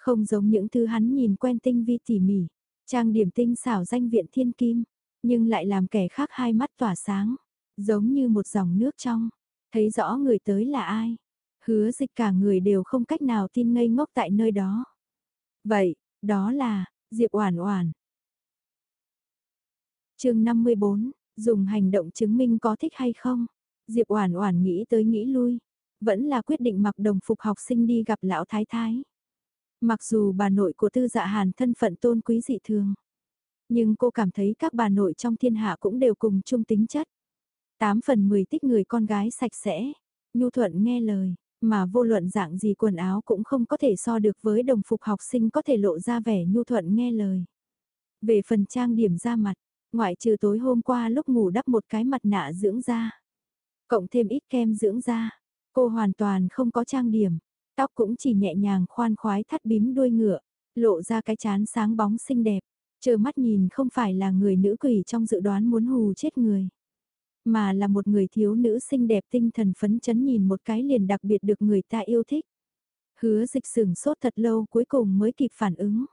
Speaker 1: Không giống những thứ hắn nhìn quen tinh vi tỉ mỉ, trang điểm tinh xảo danh viện thiên kim, nhưng lại làm kẻ khác hai mắt tỏa sáng. Giống như một dòng nước trong, thấy rõ người tới là ai. Hứa dịch cả người đều không cách nào tin ngây ngốc tại nơi đó. Vậy, đó là, Diệp Oản Oản. Chương 54, dùng hành động chứng minh có thích hay không? Diệp Oản Oản nghĩ tới nghĩ lui, vẫn là quyết định mặc đồng phục học sinh đi gặp lão thái thái. Mặc dù bà nội của Tư Dạ Hàn thân phận tôn quý dị thường, nhưng cô cảm thấy các bà nội trong thiên hạ cũng đều cùng chung tính chất. 8 phần 10 tích người con gái sạch sẽ, nhu thuận nghe lời, mà vô luận dạng gì quần áo cũng không có thể so được với đồng phục học sinh có thể lộ ra vẻ nhu thuận nghe lời. Về phần trang điểm da mặt, ngoại trừ tối hôm qua lúc ngủ đắp một cái mặt nạ dưỡng da, cộng thêm ít kem dưỡng da, cô hoàn toàn không có trang điểm, tóc cũng chỉ nhẹ nhàng khoan khoái thắt bím đuôi ngựa, lộ ra cái chán sáng bóng xinh đẹp, chờ mắt nhìn không phải là người nữ quỷ trong dự đoán muốn hù chết người mà là một người thiếu nữ xinh đẹp tinh thần phấn chấn nhìn một cái liền đặc biệt được người ta yêu thích. Hứa dịch sừng sốt thật lâu cuối cùng mới kịp phản ứng.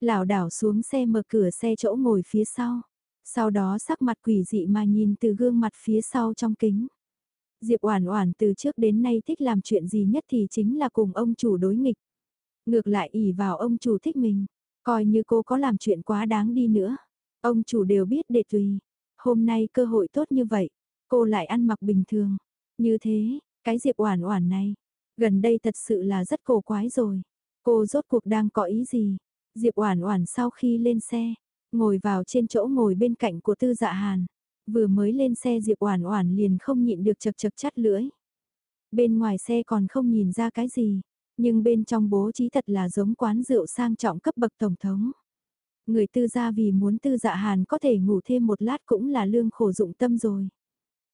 Speaker 1: lảo đảo xuống xe mở cửa xe chỗ ngồi phía sau. Sau đó sắc mặt quỷ dị mà nhìn từ gương mặt phía sau trong kính. Diệp Oản Oản từ trước đến nay thích làm chuyện gì nhất thì chính là cùng ông chủ đối nghịch. Ngược lại ỷ vào ông chủ thích mình, coi như cô có làm chuyện quá đáng đi nữa, ông chủ đều biết để tùy. Hôm nay cơ hội tốt như vậy, cô lại ăn mặc bình thường. Như thế, cái Diệp Oản Oản này, gần đây thật sự là rất cổ quái rồi. Cô rốt cuộc đang có ý gì? Diệp Oản Oản sau khi lên xe, ngồi vào trên chỗ ngồi bên cạnh của Tư Dạ Hàn, vừa mới lên xe Diệp Oản Oản liền không nhịn được chật chật chắt lưỡi. Bên ngoài xe còn không nhìn ra cái gì, nhưng bên trong bố trí thật là giống quán rượu sang trọng cấp bậc tổng thống. Người tư gia vì muốn tư dạ hàn có thể ngủ thêm một lát cũng là lương khổ dụng tâm rồi.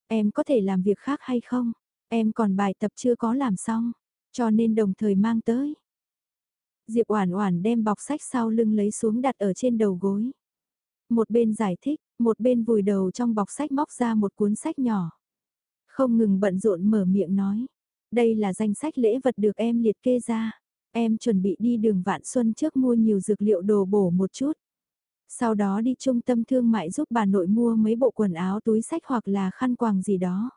Speaker 1: Em có thể làm việc khác hay không? Em còn bài tập chưa có làm xong, cho nên đồng thời mang tới. Diệp Oản Oản đem bọc sách sau lưng lấy xuống đặt ở trên đầu gối. Một bên giải thích, một bên vùi đầu trong bọc sách móc ra một cuốn sách nhỏ. Không ngừng bận rộn mở miệng nói, Đây là danh sách lễ vật được em liệt kê ra. Em chuẩn bị đi đường Vạn Xuân trước mua nhiều dược liệu đồ bổ một chút. Sau đó đi trung tâm thương mại giúp bà nội mua mấy bộ quần áo túi sách hoặc là khăn quàng gì đó.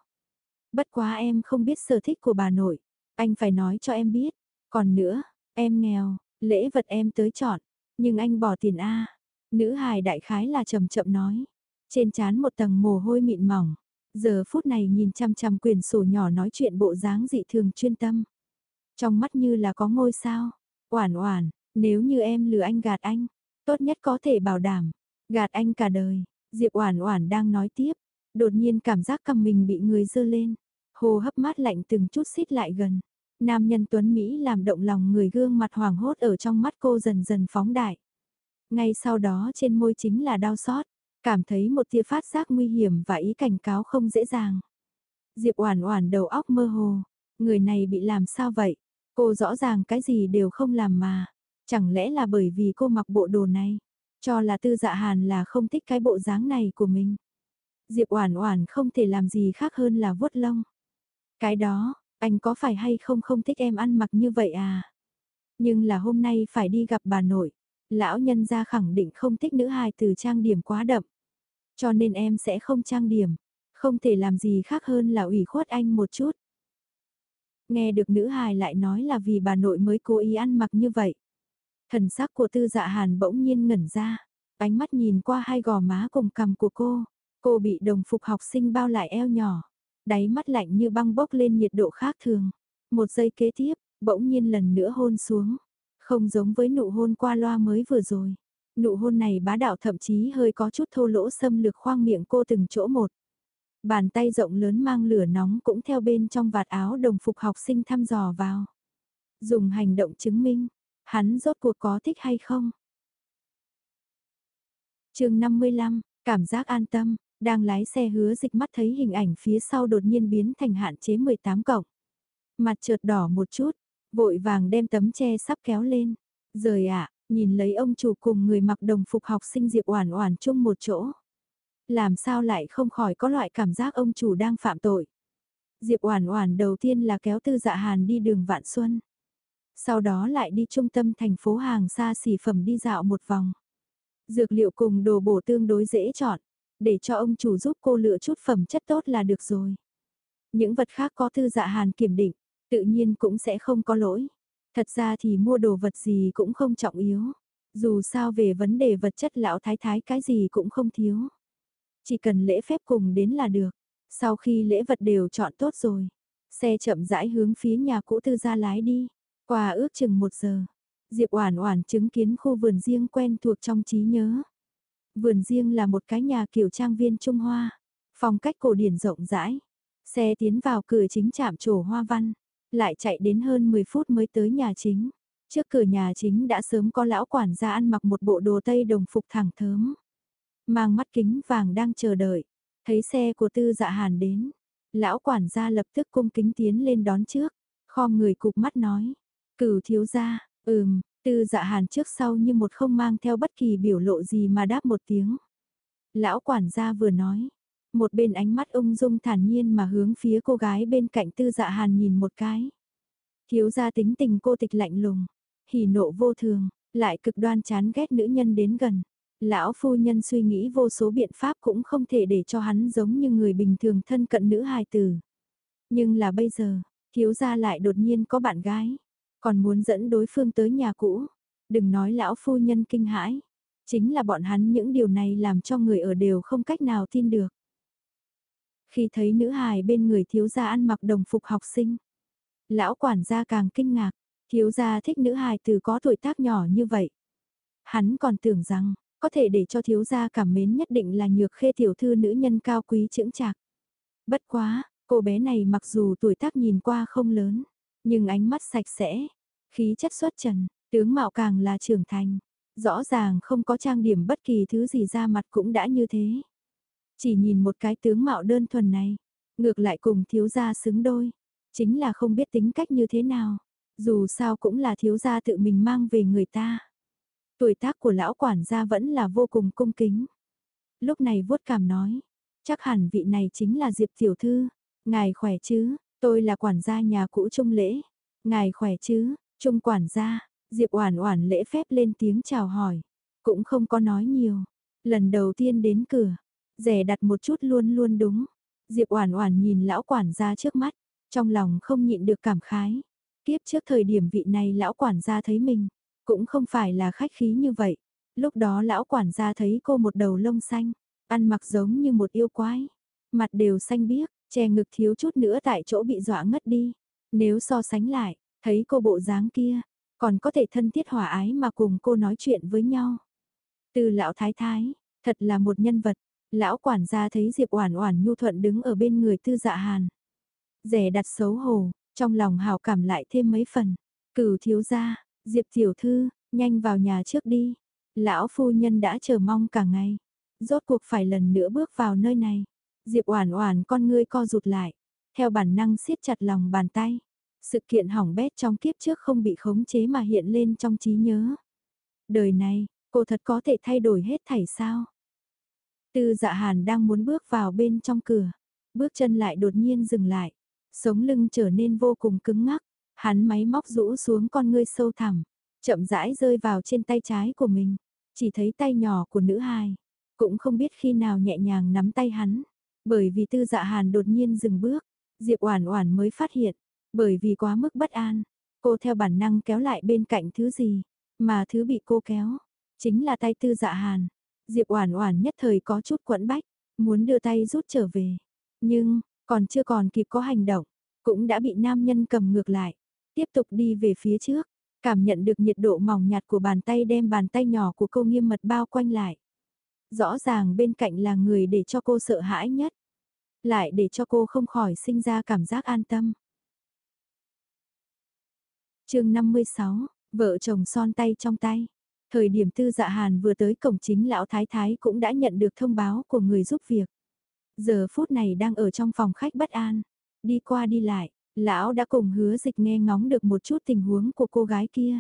Speaker 1: Bất quá em không biết sở thích của bà nội. Anh phải nói cho em biết. Còn nữa, em nghèo, lễ vật em tới chọn. Nhưng anh bỏ tiền A. Nữ hài đại khái là chậm chậm nói. Trên chán một tầng mồ hôi mịn mỏng. Giờ phút này nhìn chăm chăm quyển sổ nhỏ nói chuyện bộ dáng dị thường chuyên tâm. Trong mắt như là có ngôi sao. Oản oản, nếu như em lừa anh gạt anh, tốt nhất có thể bảo đảm, gạt anh cả đời. Diệp Oản Oản đang nói tiếp, đột nhiên cảm giác cầm mình bị người dơ lên, hô hấp mát lạnh từng chút xít lại gần. Nam nhân tuấn Mỹ làm động lòng người gương mặt hoàng hốt ở trong mắt cô dần dần phóng đại. Ngay sau đó trên môi chính là đau xót, cảm thấy một tia phát giác nguy hiểm và ý cảnh cáo không dễ dàng. Diệp Oản Oản đầu óc mơ hồ, người này bị làm sao vậy? Cô rõ ràng cái gì đều không làm mà. Chẳng lẽ là bởi vì cô mặc bộ đồ này, cho là tư dạ hàn là không thích cái bộ dáng này của mình. Diệp Oản Oản không thể làm gì khác hơn là vuốt lông. Cái đó, anh có phải hay không không thích em ăn mặc như vậy à? Nhưng là hôm nay phải đi gặp bà nội, lão nhân gia khẳng định không thích nữ hài từ trang điểm quá đậm. Cho nên em sẽ không trang điểm, không thể làm gì khác hơn là ủy khuất anh một chút. Nghe được nữ hài lại nói là vì bà nội mới cố ý ăn mặc như vậy. Thần sắc của tư dạ hàn bỗng nhiên ngẩn ra, ánh mắt nhìn qua hai gò má cùng cằm của cô. Cô bị đồng phục học sinh bao lại eo nhỏ, đáy mắt lạnh như băng bốc lên nhiệt độ khác thường. Một giây kế tiếp, bỗng nhiên lần nữa hôn xuống, không giống với nụ hôn qua loa mới vừa rồi. Nụ hôn này bá đạo thậm chí hơi có chút thô lỗ xâm lược khoang miệng cô từng chỗ một. Bàn tay rộng lớn mang lửa nóng cũng theo bên trong vạt áo đồng phục học sinh thăm dò vào. Dùng hành động chứng minh, hắn rốt cuộc có thích hay không? chương 55, cảm giác an tâm, đang lái xe hứa dịch mắt thấy hình ảnh phía sau đột nhiên biến thành hạn chế 18 cộng. Mặt trượt đỏ một chút, vội vàng đem tấm che sắp kéo lên. Rời ạ, nhìn lấy ông chủ cùng người mặc đồng phục học sinh Diệp Oản Oản chung một chỗ làm sao lại không khỏi có loại cảm giác ông chủ đang phạm tội. Diệp Oản Oản đầu tiên là kéo Tư Dạ Hàn đi đường Vạn Xuân. Sau đó lại đi trung tâm thành phố hàng xa xỉ phẩm đi dạo một vòng. Dược liệu cùng đồ bổ tương đối dễ chọn, để cho ông chủ giúp cô lựa chút phẩm chất tốt là được rồi. Những vật khác có Tư Dạ Hàn kiểm định, tự nhiên cũng sẽ không có lỗi. Thật ra thì mua đồ vật gì cũng không trọng yếu. Dù sao về vấn đề vật chất lão thái thái cái gì cũng không thiếu. Chỉ cần lễ phép cùng đến là được. Sau khi lễ vật đều chọn tốt rồi, xe chậm rãi hướng phía nhà cũ tư gia lái đi. Qua ước chừng một giờ, Diệp Oản Oản chứng kiến khu vườn riêng quen thuộc trong trí nhớ. Vườn riêng là một cái nhà kiểu trang viên Trung Hoa, phong cách cổ điển rộng rãi. Xe tiến vào cửa chính trạm trổ hoa văn, lại chạy đến hơn 10 phút mới tới nhà chính. Trước cửa nhà chính đã sớm có lão quản gia ăn mặc một bộ đồ tây đồng phục thẳng thớm mang mắt kính vàng đang chờ đợi, thấy xe của tư dạ hàn đến. Lão quản gia lập tức cung kính tiến lên đón trước, khom người cục mắt nói, cửu thiếu gia, ừm, tư dạ hàn trước sau như một không mang theo bất kỳ biểu lộ gì mà đáp một tiếng. Lão quản gia vừa nói, một bên ánh mắt ung dung thản nhiên mà hướng phía cô gái bên cạnh tư dạ hàn nhìn một cái. Thiếu gia tính tình cô tịch lạnh lùng, hỉ nộ vô thường, lại cực đoan chán ghét nữ nhân đến gần. Lão phu nhân suy nghĩ vô số biện pháp cũng không thể để cho hắn giống như người bình thường thân cận nữ hài tử. Nhưng là bây giờ, thiếu gia lại đột nhiên có bạn gái, còn muốn dẫn đối phương tới nhà cũ. Đừng nói lão phu nhân kinh hãi, chính là bọn hắn những điều này làm cho người ở đều không cách nào tin được. Khi thấy nữ hài bên người thiếu gia ăn mặc đồng phục học sinh, lão quản gia càng kinh ngạc, thiếu gia thích nữ hài từ có tuổi tác nhỏ như vậy. Hắn còn tưởng rằng, có thể để cho thiếu gia cảm mến nhất định là nhược khê tiểu thư nữ nhân cao quý chững chạc. Bất quá, cô bé này mặc dù tuổi tác nhìn qua không lớn, nhưng ánh mắt sạch sẽ, khí chất xuất trần, tướng mạo càng là trưởng thành. Rõ ràng không có trang điểm bất kỳ thứ gì ra mặt cũng đã như thế. Chỉ nhìn một cái tướng mạo đơn thuần này, ngược lại cùng thiếu gia xứng đôi, chính là không biết tính cách như thế nào. Dù sao cũng là thiếu gia tự mình mang về người ta. Tuổi tác của lão quản gia vẫn là vô cùng cung kính. Lúc này vuốt cảm nói, chắc hẳn vị này chính là Diệp tiểu thư, ngài khỏe chứ, Tôi là quản gia nhà cũ Trung Lễ. Ngài khỏe chứ, Trung quản gia, Diệp Oản Oản lễ phép lên tiếng chào hỏi, cũng không có nói nhiều. Lần đầu tiên đến cửa, rẻ đặt một chút luôn luôn đúng. Diệp Oản Oản nhìn lão quản gia trước mắt, trong lòng không nhịn được cảm khái. Kiếp trước thời điểm vị này lão quản gia thấy mình, cũng không phải là khách khí như vậy. Lúc đó lão quản gia thấy cô một đầu lông xanh, ăn mặc giống như một yêu quái, mặt đều xanh biếc, che ngực thiếu chút nữa tại chỗ bị dọa ngất đi. Nếu so sánh lại, thấy cô bộ dáng kia, còn có thể thân thiết hòa ái mà cùng cô nói chuyện với nhau. Từ lão thái thái, thật là một nhân vật, lão quản gia thấy Diệp Oản Oản nhu thuận đứng ở bên người Tư Dạ Hàn. Rẻ đặt xấu hổ, trong lòng hảo cảm lại thêm mấy phần. Cửu thiếu gia, Diệp tiểu thư, nhanh vào nhà trước đi. Lão phu nhân đã chờ mong cả ngày, rốt cuộc phải lần nữa bước vào nơi này. Diệp Oản Oản con ngươi co rụt lại, theo bản năng siết chặt lòng bàn tay. Sự kiện hỏng bét trong kiếp trước không bị khống chế mà hiện lên trong trí nhớ. Đời này, cô thật có thể thay đổi hết thảy sao? Tư dạ hàn đang muốn bước vào bên trong cửa, bước chân lại đột nhiên dừng lại, sống lưng trở nên vô cùng cứng ngắc, hắn máy móc rũ xuống con ngươi sâu thẳm, chậm rãi rơi vào trên tay trái của mình, chỉ thấy tay nhỏ của nữ hài, cũng không biết khi nào nhẹ nhàng nắm tay hắn, bởi vì tư dạ hàn đột nhiên dừng bước, Diệp Oản Oản mới phát hiện, bởi vì quá mức bất an, cô theo bản năng kéo lại bên cạnh thứ gì, mà thứ bị cô kéo, chính là tay tư dạ hàn. Diệp Oản Oản nhất thời có chút quẫn bách, muốn đưa tay rút trở về, nhưng còn chưa còn kịp có hành động, cũng đã bị nam nhân cầm ngược lại, tiếp tục đi về phía trước, cảm nhận được nhiệt độ mỏng nhạt của bàn tay đem bàn tay nhỏ của cô nghiêm mật bao quanh lại. Rõ ràng bên cạnh là người để cho cô sợ hãi nhất, lại để cho cô không khỏi sinh ra cảm giác an tâm. chương 56, vợ chồng son tay trong tay. Thời điểm tư dạ hàn vừa tới cổng chính lão thái thái cũng đã nhận được thông báo của người giúp việc. Giờ phút này đang ở trong phòng khách bất an, đi qua đi lại, lão đã cùng hứa dịch nghe ngóng được một chút tình huống của cô gái kia.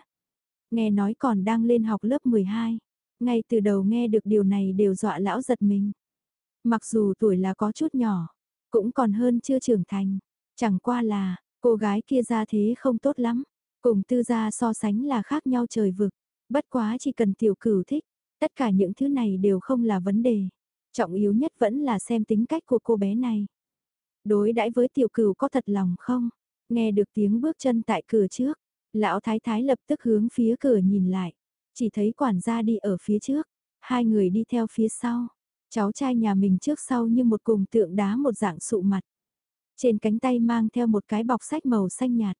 Speaker 1: Nghe nói còn đang lên học lớp 12, ngay từ đầu nghe được điều này đều dọa lão giật mình. Mặc dù tuổi là có chút nhỏ, cũng còn hơn chưa trưởng thành, chẳng qua là, cô gái kia ra thế không tốt lắm, cùng tư gia so sánh là khác nhau trời vực, bất quá chỉ cần tiểu cửu thích, tất cả những thứ này đều không là vấn đề. Trọng yếu nhất vẫn là xem tính cách của cô bé này. Đối đãi với tiểu cửu có thật lòng không? Nghe được tiếng bước chân tại cửa trước, lão thái thái lập tức hướng phía cửa nhìn lại, chỉ thấy quản gia đi ở phía trước, hai người đi theo phía sau. Cháu trai nhà mình trước sau như một cùng tượng đá một dạng sụ mặt. Trên cánh tay mang theo một cái bọc sách màu xanh nhạt.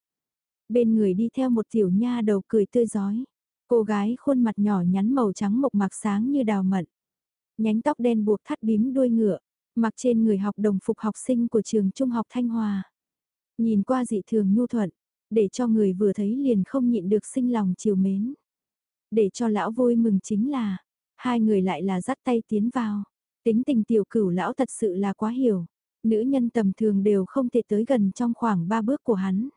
Speaker 1: Bên người đi theo một tiểu nha đầu cười tươi giói. Cô gái khuôn mặt nhỏ nhắn màu trắng mộc mạc sáng như đào mận. Nhánh tóc đen buộc thắt bím đuôi ngựa, mặc trên người học đồng phục học sinh của trường Trung học Thanh Hòa. Nhìn qua dị thường nhu thuận, để cho người vừa thấy liền không nhịn được sinh lòng chiều mến. Để cho lão vui mừng chính là, hai người lại là dắt tay tiến vào. Tính tình tiểu cửu lão thật sự là quá hiểu. Nữ nhân tầm thường đều không thể tới gần trong khoảng ba bước của hắn.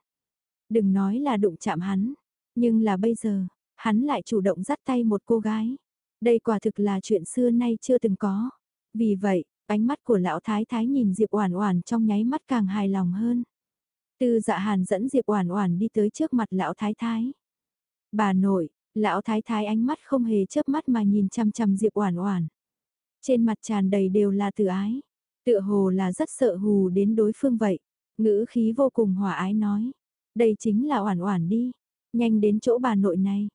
Speaker 1: Đừng nói là đụng chạm hắn. Nhưng là bây giờ, hắn lại chủ động dắt tay một cô gái. Đây quả thực là chuyện xưa nay chưa từng có. Vì vậy, ánh mắt của lão thái thái nhìn Diệp Oản Oản trong nháy mắt càng hài lòng hơn. Tư Dạ Hàn dẫn Diệp Oản Oản đi tới trước mặt lão thái thái. "Bà nội." Lão thái thái ánh mắt không hề chớp mắt mà nhìn chằm chằm Diệp Oản Oản. Trên mặt tràn đầy đều là từ ái, tựa hồ là rất sợ hù đến đối phương vậy. Ngữ khí vô cùng hòa ái nói, đây chính là Oản Oản đi, nhanh đến chỗ bà nội này.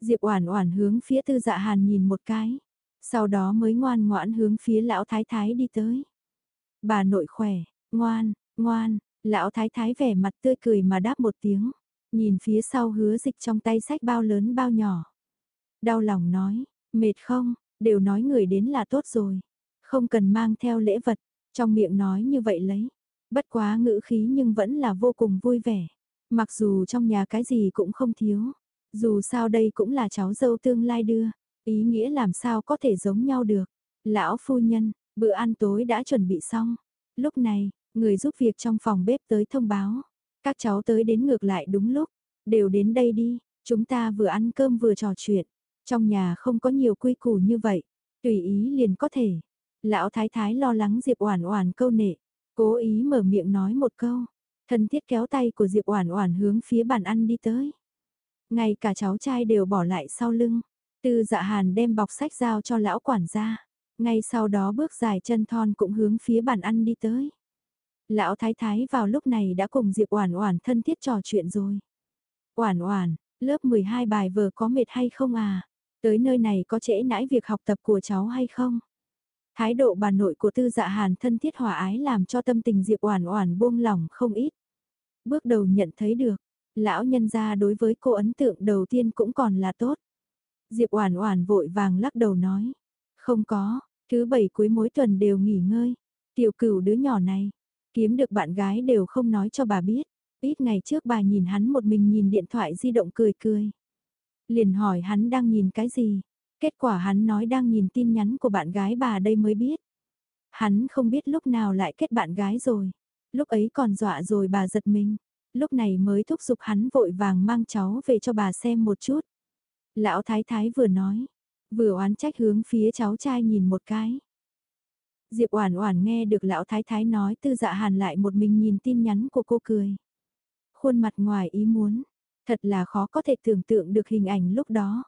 Speaker 1: Diệp Oản Oản hướng phía Tư Dạ Hàn nhìn một cái, sau đó mới ngoan ngoãn hướng phía lão thái thái đi tới. Bà nội khỏe, ngoan, ngoan, lão thái thái vẻ mặt tươi cười mà đáp một tiếng, nhìn phía sau hứa dịch trong tay sách bao lớn bao nhỏ. Đau lòng nói, mệt không, đều nói người đến là tốt rồi, không cần mang theo lễ vật, trong miệng nói như vậy lấy. Bất quá ngữ khí nhưng vẫn là vô cùng vui vẻ, mặc dù trong nhà cái gì cũng không thiếu, dù sao đây cũng là cháu dâu tương lai đưa, ý nghĩa làm sao có thể giống nhau được. Lão phu nhân, bữa ăn tối đã chuẩn bị xong. Lúc này, người giúp việc trong phòng bếp tới thông báo. Các cháu tới đến ngược lại đúng lúc. Đều đến đây đi, chúng ta vừa ăn cơm vừa trò chuyện. Trong nhà không có nhiều quy củ như vậy. Tùy ý liền có thể. Lão thái thái lo lắng Diệp Oản Oản câu nệ. Cố ý mở miệng nói một câu. Thân thiết kéo tay của Diệp Oản Oản hướng phía bàn ăn đi tới. Ngay cả cháu trai đều bỏ lại sau lưng. Tư Dạ Hàn đem bọc sách giao cho lão quản gia. Ngay sau đó bước dài chân thon cũng hướng phía bàn ăn đi tới. Lão thái thái vào lúc này đã cùng Diệp Oản Oản thân thiết trò chuyện rồi. Oản Oản, lớp 12 bài vở có mệt hay không à? Tới nơi này có trễ nãi việc học tập của cháu hay không? Thái độ bà nội của Tư Dạ Hàn thân thiết hòa ái làm cho tâm tình Diệp Oản Oản buông lỏng không ít. Bước đầu nhận thấy được, lão nhân gia đối với cô ấn tượng đầu tiên cũng còn là tốt. Diệp Oản Oản vội vàng lắc đầu nói, "Không có, thứ bảy cuối mỗi tuần đều nghỉ ngơi. Tiểu Cửu đứa nhỏ này, kiếm được bạn gái đều không nói cho bà biết." Ít ngày trước bà nhìn hắn một mình nhìn điện thoại di động cười cười. Liền hỏi hắn đang nhìn cái gì? Kết quả hắn nói đang nhìn tin nhắn của bạn gái bà đây mới biết. Hắn không biết lúc nào lại kết bạn gái rồi. Lúc ấy còn dọa rồi bà giật mình. Lúc này mới thúc giục hắn vội vàng mang cháu về cho bà xem một chút. Lão thái thái vừa nói, vừa oán trách hướng phía cháu trai nhìn một cái. Diệp Oản Oản nghe được lão thái thái nói Tư Dạ Hàn lại một mình nhìn tin nhắn của cô cười. Khuôn mặt ngoài ý muốn, thật là khó có thể tưởng tượng được hình ảnh lúc đó.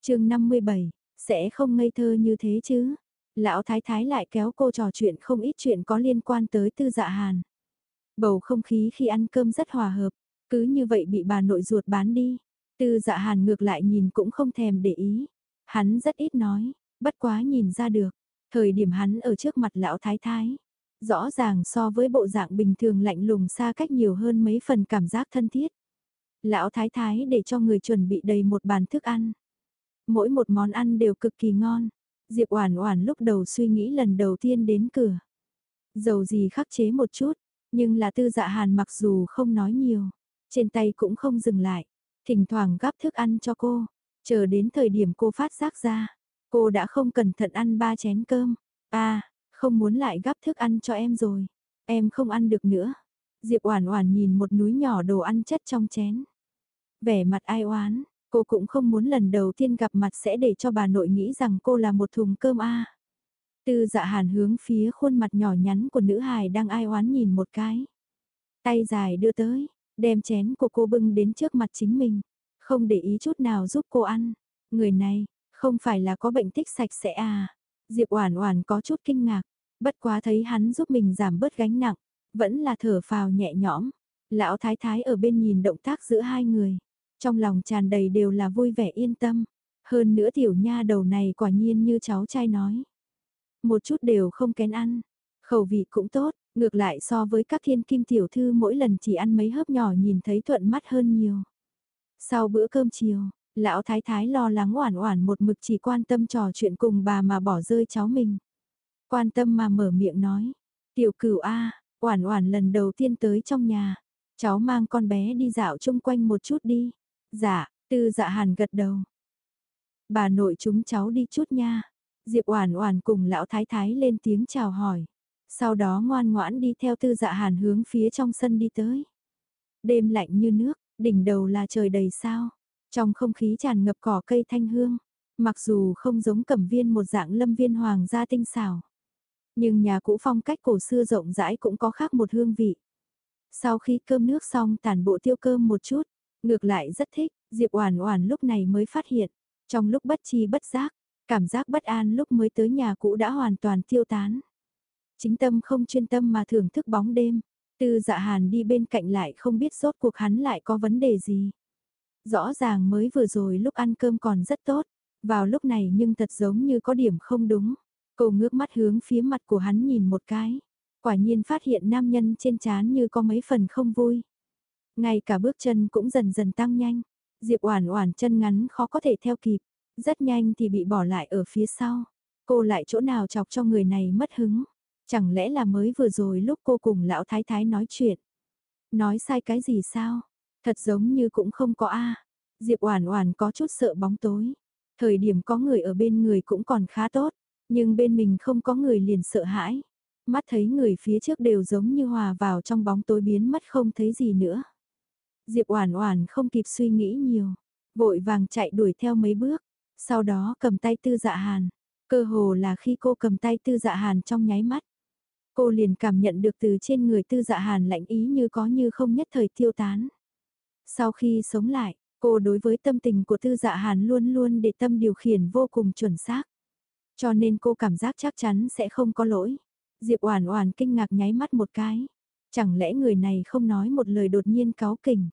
Speaker 1: Chương 57, sẽ không ngây thơ như thế chứ? Lão thái thái lại kéo cô trò chuyện không ít chuyện có liên quan tới Tư Dạ Hàn. Bầu không khí khi ăn cơm rất hòa hợp, cứ như vậy bị bà nội ruột bán đi. Tư dạ hàn ngược lại nhìn cũng không thèm để ý. Hắn rất ít nói, bất quá nhìn ra được. Thời điểm hắn ở trước mặt lão thái thái. Rõ ràng so với bộ dạng bình thường lạnh lùng xa cách nhiều hơn mấy phần cảm giác thân thiết. Lão thái thái để cho người chuẩn bị đầy một bàn thức ăn. Mỗi một món ăn đều cực kỳ ngon. Diệp Oản Oản lúc đầu suy nghĩ lần đầu tiên đến cửa. Dầu gì khắc chế một chút, nhưng là tư dạ hàn mặc dù không nói nhiều, trên tay cũng không dừng lại, thỉnh thoảng gắp thức ăn cho cô, chờ đến thời điểm cô phát giác ra, cô đã không cẩn thận ăn ba chén cơm, à, không muốn lại gắp thức ăn cho em rồi, em không ăn được nữa. Diệp Oản Oản nhìn một núi nhỏ đồ ăn chất trong chén. Vẻ mặt ai oán, cô cũng không muốn lần đầu tiên gặp mặt sẽ để cho bà nội nghĩ rằng cô là một thùng cơm a. Tư dạ hàn hướng phía khuôn mặt nhỏ nhắn của nữ hài đang ai oán nhìn một cái. Tay dài đưa tới, đem chén của cô bưng đến trước mặt chính mình. Không để ý chút nào giúp cô ăn. Người này, không phải là có bệnh tích sạch sẽ à. Diệp Oản Oản có chút kinh ngạc, bất quá thấy hắn giúp mình giảm bớt gánh nặng, vẫn là thở phào nhẹ nhõm. Lão thái thái ở bên nhìn động tác giữa hai người, trong lòng tràn đầy đều là vui vẻ yên tâm. Hơn nữa tiểu nha đầu này quả nhiên như cháu trai nói. Một chút đều không kén ăn, khẩu vị cũng tốt, ngược lại so với các thiên kim tiểu thư mỗi lần chỉ ăn mấy hớp nhỏ nhìn thấy thuận mắt hơn nhiều. Sau bữa cơm chiều, lão thái thái lo lắng oản oản một mực chỉ quan tâm trò chuyện cùng bà mà bỏ rơi cháu mình. Quan tâm mà mở miệng nói, tiểu cửu A, oản oản lần đầu tiên tới trong nhà, cháu mang con bé đi dạo chung quanh một chút đi. Dạ, tư dạ hàn gật đầu. Bà nội chúng cháu đi chút nha. Diệp Oản Oản cùng lão thái thái lên tiếng chào hỏi. Sau đó ngoan ngoãn đi theo Tư Dạ Hàn hướng phía trong sân đi tới. Đêm lạnh như nước, đỉnh đầu là trời đầy sao. Trong không khí tràn ngập cỏ cây thanh hương, mặc dù không giống Cẩm Viên một dạng lâm viên hoàng gia tinh xảo, nhưng nhà cũ phong cách cổ xưa rộng rãi cũng có khác một hương vị. Sau khi cơm nước xong tản bộ tiêu cơm một chút, ngược lại rất thích, Diệp Oản Oản lúc này mới phát hiện, trong lúc bất chi bất giác, Cảm giác bất an lúc mới tới nhà cũ đã hoàn toàn tiêu tán. Chính tâm không chuyên tâm mà thưởng thức bóng đêm. Tư dạ hàn đi bên cạnh lại không biết rốt cuộc hắn lại có vấn đề gì. Rõ ràng mới vừa rồi lúc ăn cơm còn rất tốt. Vào lúc này nhưng thật giống như có điểm không đúng. Cô ngước mắt hướng phía mặt của hắn nhìn một cái. Quả nhiên phát hiện nam nhân trên trán như có mấy phần không vui. Ngay cả bước chân cũng dần dần tăng nhanh. Diệp Oản Oản chân ngắn khó có thể theo kịp, rất nhanh thì bị bỏ lại ở phía sau. Cô lại chỗ nào chọc cho người này mất hứng. Chẳng lẽ là mới vừa rồi lúc cô cùng lão thái thái nói chuyện. Nói sai cái gì sao? Thật giống như cũng không có a. Diệp Oản Oản có chút sợ bóng tối. Thời điểm có người ở bên người cũng còn khá tốt, nhưng bên mình không có người liền sợ hãi. Mắt thấy người phía trước đều giống như hòa vào trong bóng tối biến mất không thấy gì nữa. Diệp Oản Oản không kịp suy nghĩ nhiều, vội vàng chạy đuổi theo mấy bước, sau đó cầm tay tư dạ hàn. Cơ hồ là khi cô cầm tay tư dạ hàn trong nháy mắt. Cô liền cảm nhận được từ trên người tư dạ hàn lạnh ý như có như không nhất thời tiêu tán. Sau khi sống lại, cô đối với tâm tình của tư dạ hàn luôn luôn để tâm điều khiển vô cùng chuẩn xác. Cho nên cô cảm giác chắc chắn sẽ không có lỗi. Diệp Oản Oản kinh ngạc nháy mắt một cái. Chẳng lẽ người này không nói một lời đột nhiên cáu kỉnh.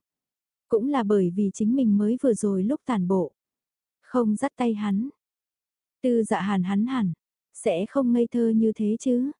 Speaker 1: Cũng là bởi vì chính mình mới vừa rồi lúc tàn bộ. Không dắt tay hắn. Tư dạ hàn hắn hẳn. Sẽ không ngây thơ như thế chứ.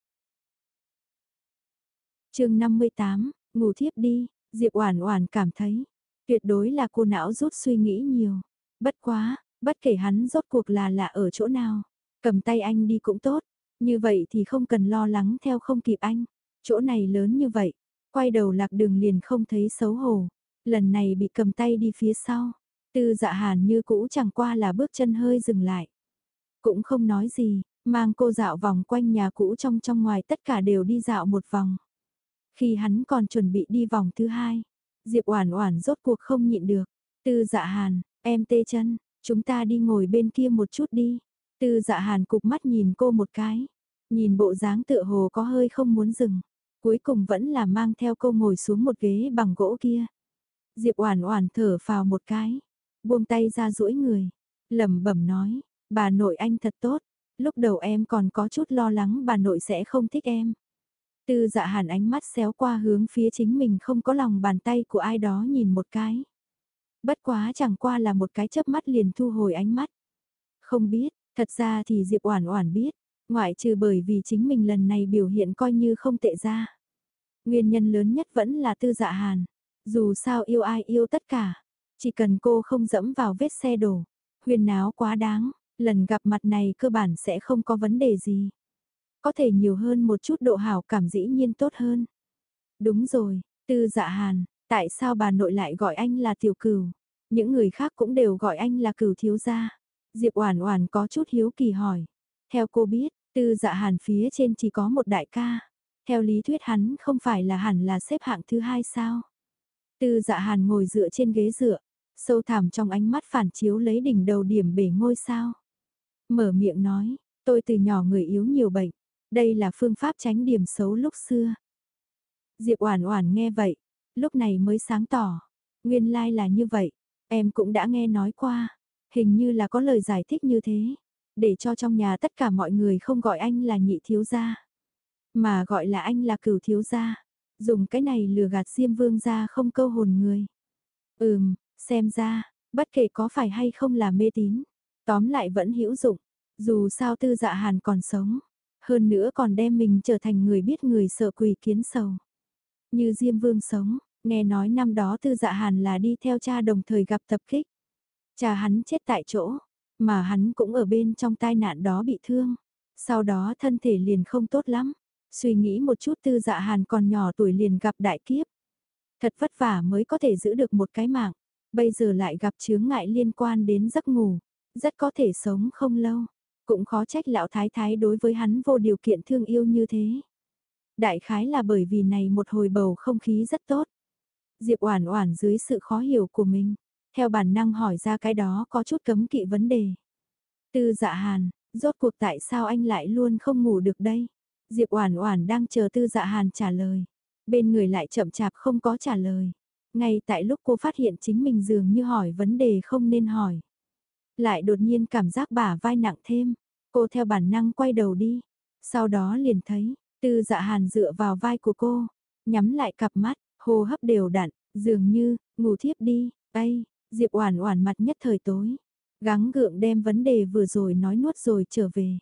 Speaker 1: chương 58, ngủ thiếp đi. Diệp Oản Oản cảm thấy. Tuyệt đối là cô não rút suy nghĩ nhiều. Bất quá, bất kể hắn rốt cuộc là lạ ở chỗ nào. Cầm tay anh đi cũng tốt. Như vậy thì không cần lo lắng theo không kịp anh. Chỗ này lớn như vậy, quay đầu lạc đường liền không thấy xấu hổ. Lần này bị cầm tay đi phía sau, tư dạ hàn như cũ chẳng qua là bước chân hơi dừng lại. Cũng không nói gì, mang cô dạo vòng quanh nhà cũ trong trong ngoài tất cả đều đi dạo một vòng. Khi hắn còn chuẩn bị đi vòng thứ hai, Diệp Oản Oản rốt cuộc không nhịn được. Tư Dạ Hàn, em tê chân, chúng ta đi ngồi bên kia một chút đi. Tư Dạ Hàn cục mắt nhìn cô một cái, nhìn bộ dáng tựa hồ có hơi không muốn dừng cuối cùng vẫn là mang theo cô ngồi xuống một ghế bằng gỗ kia. Diệp Oản Oản thở phào một cái, buông tay ra duỗi người, lẩm bẩm nói, bà nội anh thật tốt, lúc đầu em còn có chút lo lắng bà nội sẽ không thích em. Tư Dạ Hàn ánh mắt xéo qua hướng phía chính mình không có lòng bàn tay của ai đó nhìn một cái. Bất quá chẳng qua là một cái chớp mắt liền thu hồi ánh mắt. Không biết, thật ra thì Diệp Oản Oản biết, Ngoại trừ bởi vì chính mình lần này biểu hiện coi như không tệ ra. Nguyên nhân lớn nhất vẫn là tư dạ hàn. Dù sao yêu ai yêu tất cả. Chỉ cần cô không dẫm vào vết xe đổ. Huyền náo quá đáng. Lần gặp mặt này cơ bản sẽ không có vấn đề gì. Có thể nhiều hơn một chút độ hảo cảm dĩ nhiên tốt hơn. Đúng rồi, tư dạ hàn, tại sao bà nội lại gọi anh là tiểu cửu? Những người khác cũng đều gọi anh là cửu thiếu gia. Diệp Oản Oản có chút hiếu kỳ hỏi. Theo cô biết, tư dạ hàn phía trên chỉ có một đại ca. Theo lý thuyết hắn không phải là hẳn là xếp hạng thứ hai sao. Tư dạ hàn ngồi dựa trên ghế dựa, sâu thẳm trong ánh mắt phản chiếu lấy đỉnh đầu điểm bể ngôi sao. Mở miệng nói, tôi từ nhỏ người yếu nhiều bệnh, đây là phương pháp tránh điểm xấu lúc xưa. Diệp Oản Oản nghe vậy, lúc này mới sáng tỏ, nguyên lai like là như vậy, em cũng đã nghe nói qua, hình như là có lời giải thích như thế để cho trong nhà tất cả mọi người không gọi anh là nhị thiếu gia, mà gọi là anh là cửu thiếu gia. Dùng cái này lừa gạt Diêm Vương gia không câu hồn người. Ừm, xem ra, bất kể có phải hay không là mê tín, tóm lại vẫn hữu dụng, dù sao Tư Dạ Hàn còn sống, hơn nữa còn đem mình trở thành người biết người sợ quỷ kiến sầu. Như Diêm Vương sống, nghe nói năm đó Tư Dạ Hàn là đi theo cha đồng thời gặp tập kích. Cha hắn chết tại chỗ, mà hắn cũng ở bên trong tai nạn đó bị thương. Sau đó thân thể liền không tốt lắm. Suy nghĩ một chút tư dạ hàn còn nhỏ tuổi liền gặp đại kiếp. Thật vất vả mới có thể giữ được một cái mạng. Bây giờ lại gặp chướng ngại liên quan đến giấc ngủ. Rất có thể sống không lâu. Cũng khó trách lão thái thái đối với hắn vô điều kiện thương yêu như thế. Đại khái là bởi vì này một hồi bầu không khí rất tốt. Diệp Oản Oản dưới sự khó hiểu của mình, theo bản năng hỏi ra cái đó có chút cấm kỵ vấn đề. Tư dạ hàn, rốt cuộc tại sao anh lại luôn không ngủ được đây? Diệp Oản Oản đang chờ Tư Dạ Hàn trả lời. Bên người lại chậm chạp không có trả lời. Ngay tại lúc cô phát hiện chính mình dường như hỏi vấn đề không nên hỏi. Lại đột nhiên cảm giác bả vai nặng thêm. Cô theo bản năng quay đầu đi. Sau đó liền thấy, Tư Dạ Hàn dựa vào vai của cô, nhắm lại cặp mắt, hô hấp đều đặn, dường như ngủ thiếp đi. Ây, Diệp Oản Oản mặt nhất thời tối, gắng gượng đem vấn đề vừa rồi nói nuốt rồi trở về.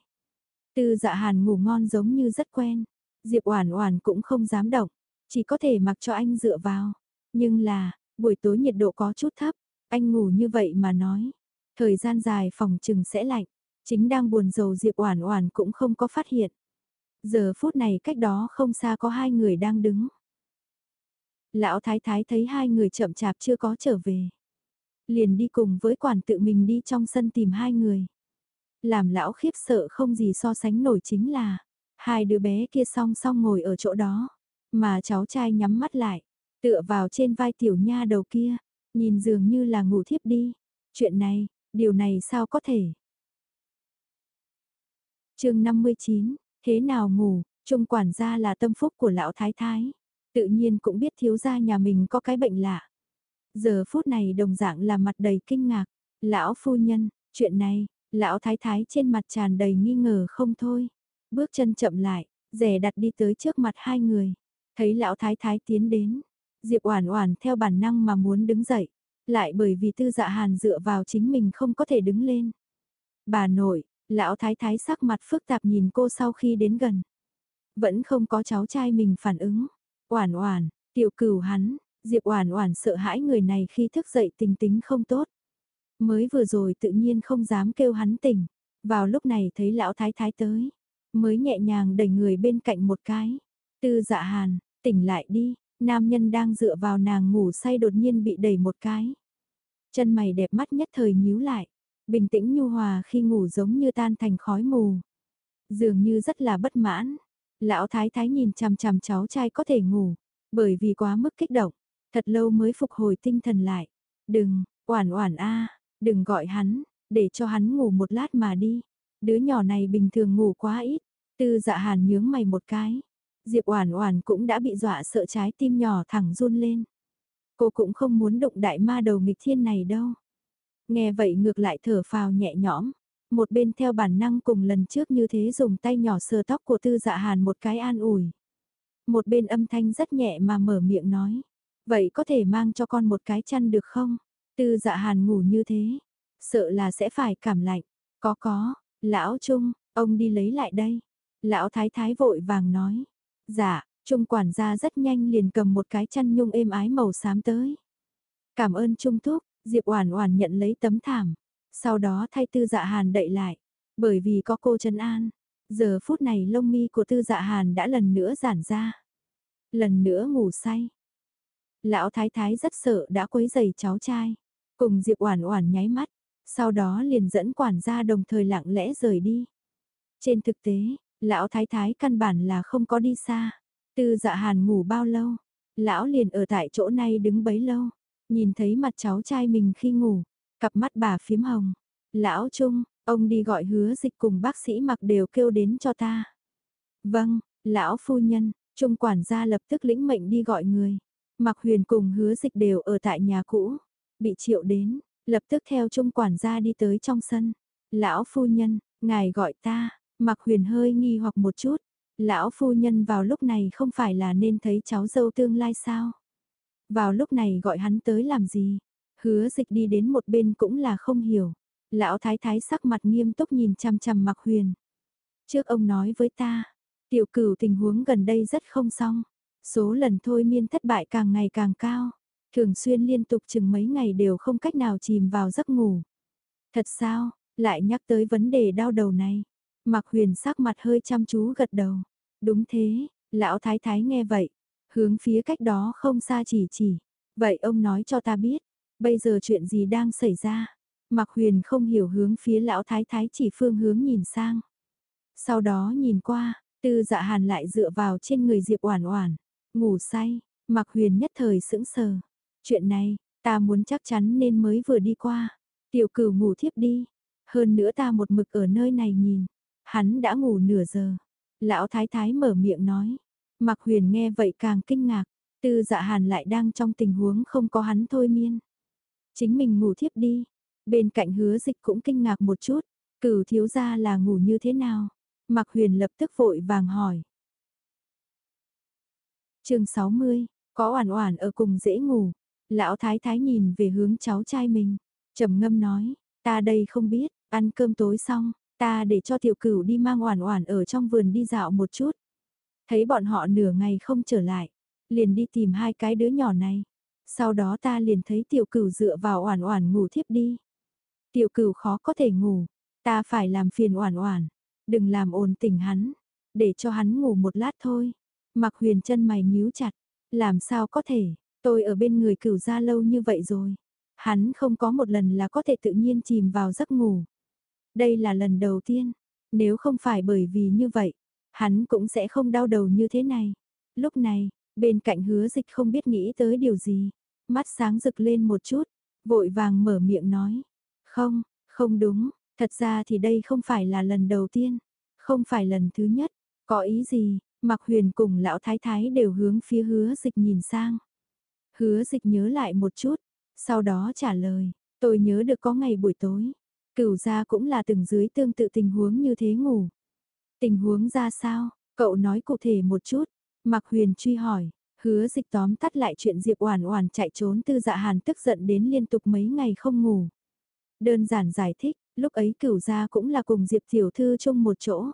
Speaker 1: Tư Dạ Hàn ngủ ngon giống như rất quen, Diệp Oản Oản cũng không dám động, chỉ có thể mặc cho anh dựa vào. Nhưng là, buổi tối nhiệt độ có chút thấp, anh ngủ như vậy mà nói, thời gian dài phòng trừng sẽ lạnh, chính đang buồn rầu Diệp Oản Oản cũng không có phát hiện. Giờ phút này cách đó không xa có hai người đang đứng. Lão thái thái thấy hai người chậm chạp chưa có trở về liền đi cùng với quản tự mình đi trong sân tìm hai người. Làm lão khiếp sợ không gì so sánh nổi chính là, hai đứa bé kia song song ngồi ở chỗ đó, mà cháu trai nhắm mắt lại, tựa vào trên vai tiểu nha đầu kia, nhìn dường như là ngủ thiếp đi. Chuyện này, điều này sao có thể? chương 59, thế nào ngủ, Trung quản gia là tâm phúc của lão thái thái, tự nhiên cũng biết thiếu gia nhà mình có cái bệnh lạ. Giờ phút này đồng dạng là mặt đầy kinh ngạc, lão phu nhân, chuyện này, lão thái thái trên mặt tràn đầy nghi ngờ không thôi. Bước chân chậm lại, rẻ đặt đi tới trước mặt hai người, thấy lão thái thái tiến đến. Diệp Oản Oản theo bản năng mà muốn đứng dậy, lại bởi vì Tư Dạ Hàn dựa vào chính mình không có thể đứng lên. Bà nội, lão thái thái sắc mặt phức tạp nhìn cô sau khi đến gần. Vẫn không có cháu trai mình phản ứng. Oản Oản, tiểu cửu hắn, Diệp Oản Oản sợ hãi người này khi thức dậy tình tính không tốt. Mới vừa rồi tự nhiên không dám kêu hắn tỉnh, vào lúc này thấy lão thái thái tới, mới nhẹ nhàng đẩy người bên cạnh một cái. Tư Dạ Hàn, tỉnh lại đi, nam nhân đang dựa vào nàng ngủ say đột nhiên bị đẩy một cái. Chân mày đẹp mắt nhất thời nhíu lại, bình tĩnh nhu hòa khi ngủ giống như tan thành khói mù. Dường như rất là bất mãn. Lão thái thái nhìn chằm chằm cháu trai có thể ngủ, bởi vì quá mức kích động, thật lâu mới phục hồi tinh thần lại. Đừng, oản oản a, đừng gọi hắn, để cho hắn ngủ một lát mà đi. Đứa nhỏ này bình thường ngủ quá ít. Tư dạ hàn nhướng mày một cái. Diệp Oản Oản cũng đã bị dọa sợ trái tim nhỏ thẳng run lên. Cô cũng không muốn động đại ma đầu nghịch thiên này đâu. Nghe vậy ngược lại thở phào nhẹ nhõm, một bên theo bản năng cùng lần trước như thế dùng tay nhỏ sờ tóc của Tư Dạ Hàn một cái an ủi. Một bên âm thanh rất nhẹ mà mở miệng nói, vậy có thể mang cho con một cái chăn được không? Tư Dạ Hàn ngủ như thế, sợ là sẽ phải cảm lạnh. Có có, lão Trung, ông đi lấy lại đây. Lão Thái Thái vội vàng nói, Dạ, Trung quản gia rất nhanh liền cầm một cái chăn nhung êm ái màu xám tới. Cảm ơn Trung Thúc, Diệp Oản Oản nhận lấy tấm thảm, sau đó thay Tư Dạ Hàn đậy lại, bởi vì có cô trấn an. Giờ phút này lông mi của Tư Dạ Hàn đã lần nữa giãn ra. Lần nữa ngủ say. Lão thái thái rất sợ đã quấy rầy cháu trai, cùng Diệp Oản Oản nháy mắt, sau đó liền dẫn quản gia đồng thời lặng lẽ rời đi. Trên thực tế, Lão thái thái căn bản là không có đi xa. Tư dạ hàn ngủ bao lâu? Lão liền ở tại chỗ này đứng bấy lâu. Nhìn thấy mặt cháu trai mình khi ngủ. Cặp mắt bà phím hồng. Lão Trung, ông đi gọi hứa dịch cùng bác sĩ mặc đều kêu đến cho ta. Vâng, lão phu nhân, Trung quản gia lập tức lĩnh mệnh đi gọi người. Mặc huyền cùng hứa dịch đều ở tại nhà cũ. Bị triệu đến, lập tức theo Trung quản gia đi tới trong sân. Lão phu nhân, ngài gọi ta, Mặc huyền hơi nghi hoặc một chút, lão phu nhân vào lúc này không phải là nên thấy cháu dâu tương lai sao? Vào lúc này gọi hắn tới làm gì? Hứa dịch đi đến một bên cũng là không hiểu. Lão thái thái sắc mặt nghiêm túc nhìn chằm chằm mặc huyền. Trước ông nói với ta, tiểu cửu tình huống gần đây rất không xong. Số lần thôi miên thất bại càng ngày càng cao. Thường xuyên liên tục chừng mấy ngày đều không cách nào chìm vào giấc ngủ. Thật sao, lại nhắc tới vấn đề đau đầu này. Mạc huyền sắc mặt hơi chăm chú gật đầu. Đúng thế, lão thái thái nghe vậy. Hướng phía cách đó không xa chỉ chỉ. Vậy ông nói cho ta biết. Bây giờ chuyện gì đang xảy ra? Mạc huyền không hiểu hướng phía lão thái thái chỉ phương hướng nhìn sang. Sau đó nhìn qua, tư dạ hàn lại dựa vào trên người Diệp Oản Oản, ngủ say, Mạc Huyền nhất thời sững sờ. Chuyện này, ta muốn chắc chắn nên mới vừa đi qua. Tiểu Cửu ngủ thiếp đi, hơn nữa ta một mực ở nơi này nhìn, Hắn đã ngủ nửa giờ. Lão thái thái mở miệng nói. Mặc huyền nghe vậy càng kinh ngạc. Tư dạ hàn lại đang trong tình huống không có hắn thôi miên. Chính mình ngủ thiếp đi. Bên cạnh hứa dịch cũng kinh ngạc một chút. Cửu thiếu gia là ngủ như thế nào? Mặc huyền lập tức vội vàng hỏi. chương 60, có oản oản ở cùng dễ ngủ. Lão thái thái nhìn về hướng cháu trai mình. trầm ngâm nói, ta đây không biết, ăn cơm tối xong, Ta để cho tiểu cửu đi mang oản oản ở trong vườn đi dạo một chút. Thấy bọn họ nửa ngày không trở lại, liền đi tìm hai cái đứa nhỏ này. Sau đó ta liền thấy tiểu cửu dựa vào oản oản ngủ thiếp đi. Tiểu cửu khó có thể ngủ, ta phải làm phiền oản oản, đừng làm ồn tỉnh hắn, để cho hắn ngủ một lát thôi. Mặc huyền chân mày nhíu chặt, làm sao có thể, tôi ở bên người cửu ra lâu như vậy rồi. Hắn không có một lần là có thể tự nhiên chìm vào giấc ngủ. Đây là lần đầu tiên, nếu không phải bởi vì như vậy, hắn cũng sẽ không đau đầu như thế này. Lúc này, bên cạnh hứa dịch không biết nghĩ tới điều gì, mắt sáng rực lên một chút, vội vàng mở miệng nói. Không, không đúng, thật ra thì đây không phải là lần đầu tiên, không phải lần thứ nhất, có ý gì, Mạc Huyền cùng lão thái thái đều hướng phía hứa dịch nhìn sang. Hứa dịch nhớ lại một chút, sau đó trả lời, tôi nhớ được có ngày buổi tối. Cửu gia cũng là từng dưới tương tự tình huống như thế ngủ. Tình huống ra sao, cậu nói cụ thể một chút. Mạc Huyền truy hỏi, hứa dịch tóm tắt lại chuyện Diệp Oản Oản chạy trốn từ dạ hàn tức giận đến liên tục mấy ngày không ngủ. Đơn giản giải thích, lúc ấy cửu gia cũng là cùng Diệp Tiểu Thư chung một chỗ.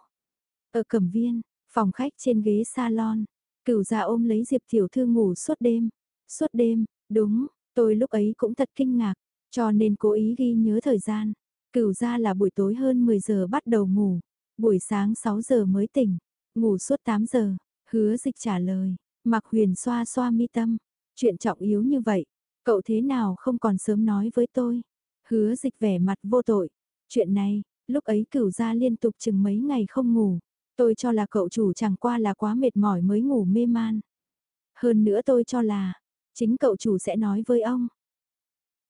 Speaker 1: Ở cẩm viên, phòng khách trên ghế salon, cửu gia ôm lấy Diệp Tiểu Thư ngủ suốt đêm. Suốt đêm, đúng, tôi lúc ấy cũng thật kinh ngạc, cho nên cố ý ghi nhớ thời gian. Cửu gia là buổi tối hơn 10 giờ bắt đầu ngủ, buổi sáng 6 giờ mới tỉnh, ngủ suốt 8 giờ, hứa dịch trả lời, mặc huyền xoa xoa mi tâm, chuyện trọng yếu như vậy, cậu thế nào không còn sớm nói với tôi. Hứa dịch vẻ mặt vô tội, chuyện này, lúc ấy cửu gia liên tục chừng mấy ngày không ngủ, tôi cho là cậu chủ chẳng qua là quá mệt mỏi mới ngủ mê man. Hơn nữa tôi cho là, chính cậu chủ sẽ nói với ông.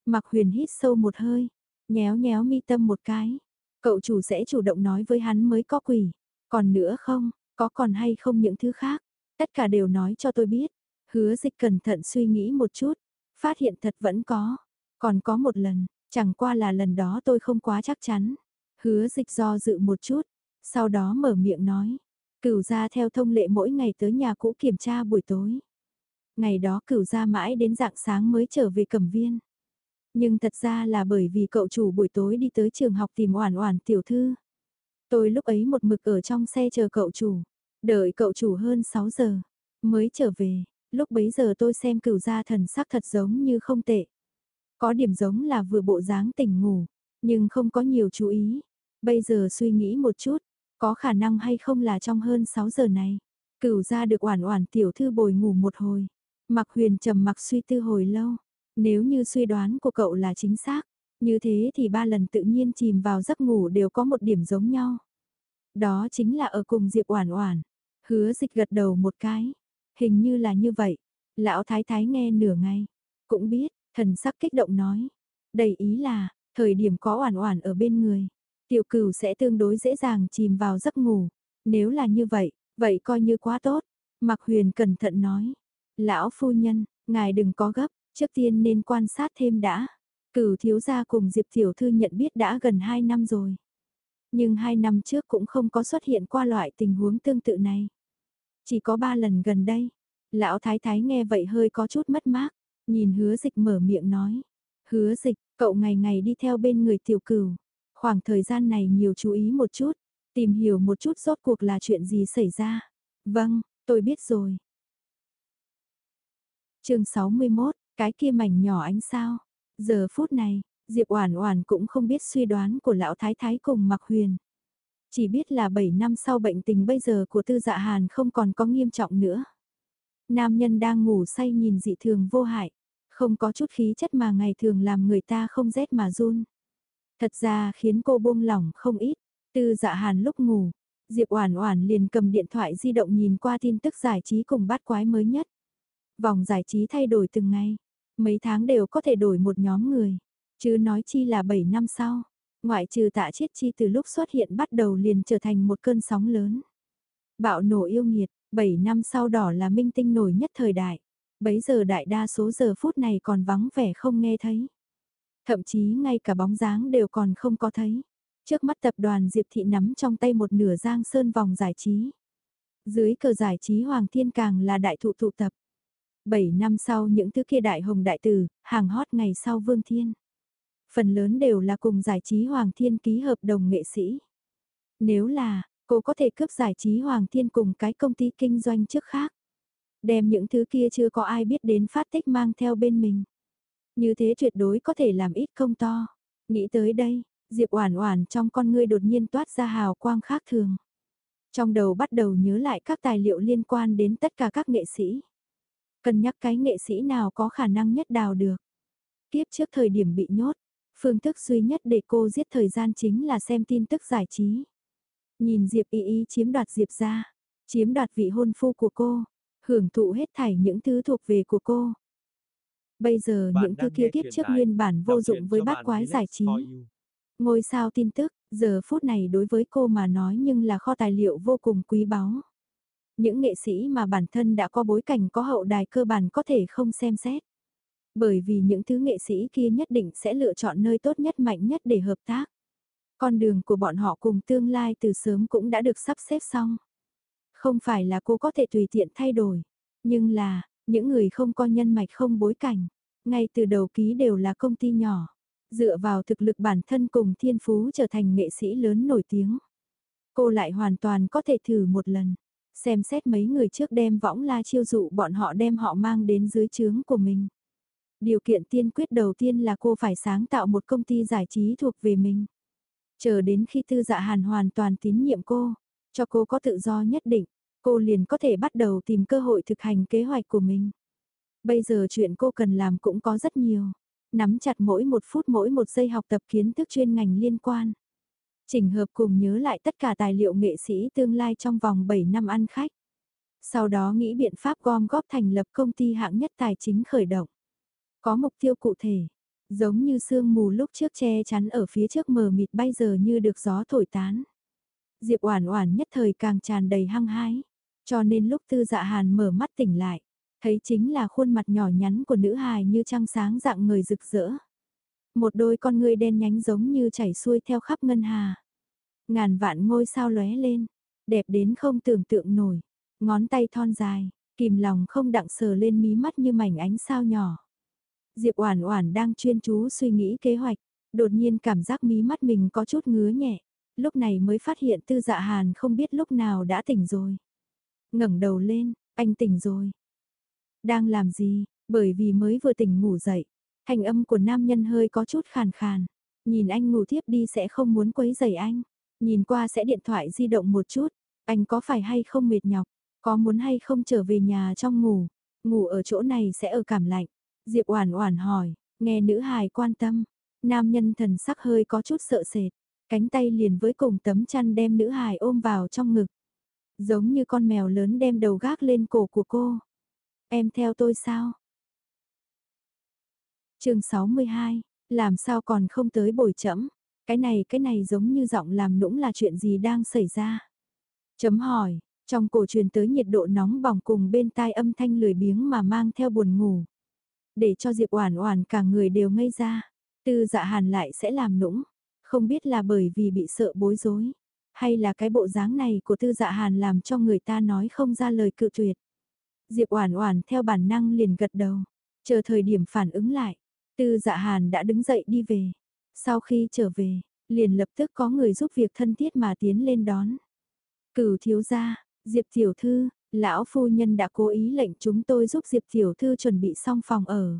Speaker 1: Mặc huyền hít sâu một hơi, nhéo nhéo mi tâm một cái. Cậu chủ sẽ chủ động nói với hắn mới có quỷ. Còn nữa không, có còn hay không những thứ khác. Tất cả đều nói cho tôi biết. Hứa dịch cẩn thận suy nghĩ một chút. Phát hiện thật vẫn có. Còn có một lần, chẳng qua là lần đó tôi không quá chắc chắn. Hứa dịch do dự một chút. Sau đó mở miệng nói. Cửu ra theo thông lệ mỗi ngày tới nhà cũ kiểm tra buổi tối. Ngày đó cửu ra mãi đến dạng sáng mới trở về cẩm viên. Nhưng thật ra là bởi vì cậu chủ buổi tối đi tới trường học tìm oản oản tiểu thư. Tôi lúc ấy một mực ở trong xe chờ cậu chủ, đợi cậu chủ hơn 6 giờ, mới trở về, lúc bấy giờ tôi xem cửu gia thần sắc thật giống như không tệ. Có điểm giống là vừa bộ dáng tỉnh ngủ, nhưng không có nhiều chú ý. Bây giờ suy nghĩ một chút, có khả năng hay không là trong hơn 6 giờ này. Cửu gia được oản oản tiểu thư bồi ngủ một hồi. Mặc huyền trầm mặc suy tư hồi lâu. Nếu như suy đoán của cậu là chính xác, như thế thì ba lần tự nhiên chìm vào giấc ngủ đều có một điểm giống nhau. Đó chính là ở cùng Diệp Oản Oản. Hứa Dịch gật đầu một cái, hình như là như vậy. Lão thái thái nghe nửa ngày, cũng biết, thần sắc kích động nói, đầy ý là, thời điểm có Oản Oản ở bên người, Tiểu Cửu sẽ tương đối dễ dàng chìm vào giấc ngủ. Nếu là như vậy, vậy coi như quá tốt. Mạc Huyền cẩn thận nói, lão phu nhân, ngài đừng có gấp, Trước tiên nên quan sát thêm đã. Cửu thiếu gia cùng Diệp Tiểu Thư nhận biết đã gần 2 năm rồi. Nhưng 2 năm trước cũng không có xuất hiện qua loại tình huống tương tự này. Chỉ có 3 lần gần đây. Lão Thái Thái nghe vậy hơi có chút mất mát. Nhìn hứa dịch mở miệng nói. Hứa dịch, cậu ngày ngày đi theo bên người tiểu cửu. Khoảng thời gian này nhiều chú ý một chút. Tìm hiểu một chút rốt cuộc là chuyện gì xảy ra. Vâng, tôi biết rồi. chương 61, cái kia mảnh nhỏ ánh sao. Giờ phút này, Diệp Oản Oản cũng không biết suy đoán của lão thái thái cùng Mạc Huyền. Chỉ biết là 7 năm sau bệnh tình bây giờ của Tư Dạ Hàn không còn có nghiêm trọng nữa. Nam nhân đang ngủ say nhìn dị thường vô hại, không có chút khí chất mà ngày thường làm người ta không rét mà run. Thật ra khiến cô buông lỏng không ít. Tư Dạ Hàn lúc ngủ, Diệp Oản Oản liền cầm điện thoại di động nhìn qua tin tức giải trí cùng bát quái mới nhất. Vòng giải trí thay đổi từng ngày, Mấy tháng đều có thể đổi một nhóm người. Chứ nói chi là 7 năm sau. Ngoại trừ tạ chiết chi từ lúc xuất hiện bắt đầu liền trở thành một cơn sóng lớn. Bạo nổ yêu nghiệt, 7 năm sau đỏ là minh tinh nổi nhất thời đại. Bấy giờ đại đa số giờ phút này còn vắng vẻ không nghe thấy. Thậm chí ngay cả bóng dáng đều còn không có thấy. Trước mắt tập đoàn Diệp Thị nắm trong tay một nửa giang sơn vòng giải trí. Dưới cờ giải trí Hoàng Thiên Càng là đại thụ tụ tập. 7 năm sau những thứ kia đại hồng đại tử, hàng hot ngày sau Vương Thiên. Phần lớn đều là cùng giải trí Hoàng Thiên ký hợp đồng nghệ sĩ. Nếu là, cô có thể cướp giải trí Hoàng Thiên cùng cái công ty kinh doanh trước khác. Đem những thứ kia chưa có ai biết đến phát tích mang theo bên mình. Như thế tuyệt đối có thể làm ít công to. Nghĩ tới đây, Diệp Oản Oản trong con ngươi đột nhiên toát ra hào quang khác thường. Trong đầu bắt đầu nhớ lại các tài liệu liên quan đến tất cả các nghệ sĩ. Cân nhắc cái nghệ sĩ nào có khả năng nhất đào được. Tiếp trước thời điểm bị nhốt, phương thức duy nhất để cô giết thời gian chính là xem tin tức giải trí. Nhìn Diệp Y Y chiếm đoạt Diệp ra, chiếm đoạt vị hôn phu của cô, hưởng thụ hết thảy những thứ thuộc về của cô. Bây giờ
Speaker 2: Bạn
Speaker 1: những thứ kia kiếp trước nguyên bản vô dụng với bát quái giải trí. Ngôi sao tin tức, giờ phút này đối với cô mà nói nhưng là kho tài liệu vô cùng quý báu. Những nghệ sĩ mà bản thân đã có bối cảnh có hậu đài cơ bản có thể không xem xét. Bởi vì những thứ nghệ sĩ kia nhất định sẽ lựa chọn nơi tốt nhất mạnh nhất để hợp tác. Con đường của bọn họ cùng tương lai từ sớm cũng đã được sắp xếp xong. Không phải là cô có thể tùy tiện thay đổi, nhưng là, những người không có nhân mạch không bối cảnh, ngay từ đầu ký đều là công ty nhỏ, dựa vào thực lực bản thân cùng thiên phú trở thành nghệ sĩ lớn nổi tiếng. Cô lại hoàn toàn có thể thử một lần, xem xét mấy người trước đem võng la chiêu dụ bọn họ đem họ mang đến dưới trướng của mình. Điều kiện tiên quyết đầu tiên là cô phải sáng tạo một công ty giải trí thuộc về mình. Chờ đến khi tư dạ hàn hoàn toàn tín nhiệm cô, cho cô có tự do nhất định, cô liền có thể bắt đầu tìm cơ hội thực hành kế hoạch của mình. Bây giờ chuyện cô cần làm cũng có rất nhiều. Nắm chặt mỗi một phút mỗi một giây học tập kiến thức chuyên ngành liên quan trình hợp cùng nhớ lại tất cả tài liệu nghệ sĩ tương lai trong vòng 7 năm ăn khách. Sau đó nghĩ biện pháp gom góp thành lập công ty hạng nhất tài chính khởi động. Có mục tiêu cụ thể, giống như sương mù lúc trước che chắn ở phía trước mờ mịt bây giờ như được gió thổi tán. Diệp Oản Oản nhất thời càng tràn đầy hăng hái, cho nên lúc Tư Dạ Hàn mở mắt tỉnh lại, thấy chính là khuôn mặt nhỏ nhắn của nữ hài như trăng sáng dạng người rực rỡ. Một đôi con ngươi đen nhánh giống như chảy xuôi theo khắp ngân hà. Ngàn vạn ngôi sao lóe lên, đẹp đến không tưởng tượng nổi. Ngón tay thon dài, kìm lòng không đặng sờ lên mí mắt như mảnh ánh sao nhỏ. Diệp Oản Oản đang chuyên chú suy nghĩ kế hoạch, đột nhiên cảm giác mí mắt mình có chút ngứa nhẹ, lúc này mới phát hiện Tư Dạ Hàn không biết lúc nào đã tỉnh rồi. Ngẩng đầu lên, anh tỉnh rồi. Đang làm gì? Bởi vì mới vừa tỉnh ngủ dậy, Thành âm của nam nhân hơi có chút khàn khàn. Nhìn anh ngủ thiếp đi sẽ không muốn quấy rầy anh. Nhìn qua sẽ điện thoại di động một chút, anh có phải hay không mệt nhọc, có muốn hay không trở về nhà trong ngủ, ngủ ở chỗ này sẽ ở cảm lạnh. Diệp Oản Oản hỏi, nghe nữ hài quan tâm, nam nhân thần sắc hơi có chút sợ sệt, cánh tay liền với cùng tấm chăn đem nữ hài ôm vào trong ngực. Giống như con mèo lớn đem đầu gác lên cổ của cô. Em theo tôi sao? Chương 62, làm sao còn không tới bồi chấm Cái này cái này giống như giọng làm nũng là chuyện gì đang xảy ra? Chấm hỏi, trong cổ truyền tới nhiệt độ nóng bỏng cùng bên tai âm thanh lười biếng mà mang theo buồn ngủ để cho Diệp Oản Oản cả người đều ngây ra. Tư Dạ Hàn lại sẽ làm nũng, không biết là bởi vì bị sợ bối rối, hay là cái bộ dáng này của Tư Dạ Hàn làm cho người ta nói không ra lời cự tuyệt. Diệp Oản Oản theo bản năng liền gật đầu, chờ thời điểm phản ứng lại, Tư Dạ Hàn đã đứng dậy đi về. Sau khi trở về, liền lập tức có người giúp việc thân thiết mà tiến lên đón. Cửu thiếu gia, Diệp tiểu thư, Lão phu nhân đã cố ý lệnh chúng tôi giúp Diệp Tiểu Thư chuẩn bị xong phòng ở.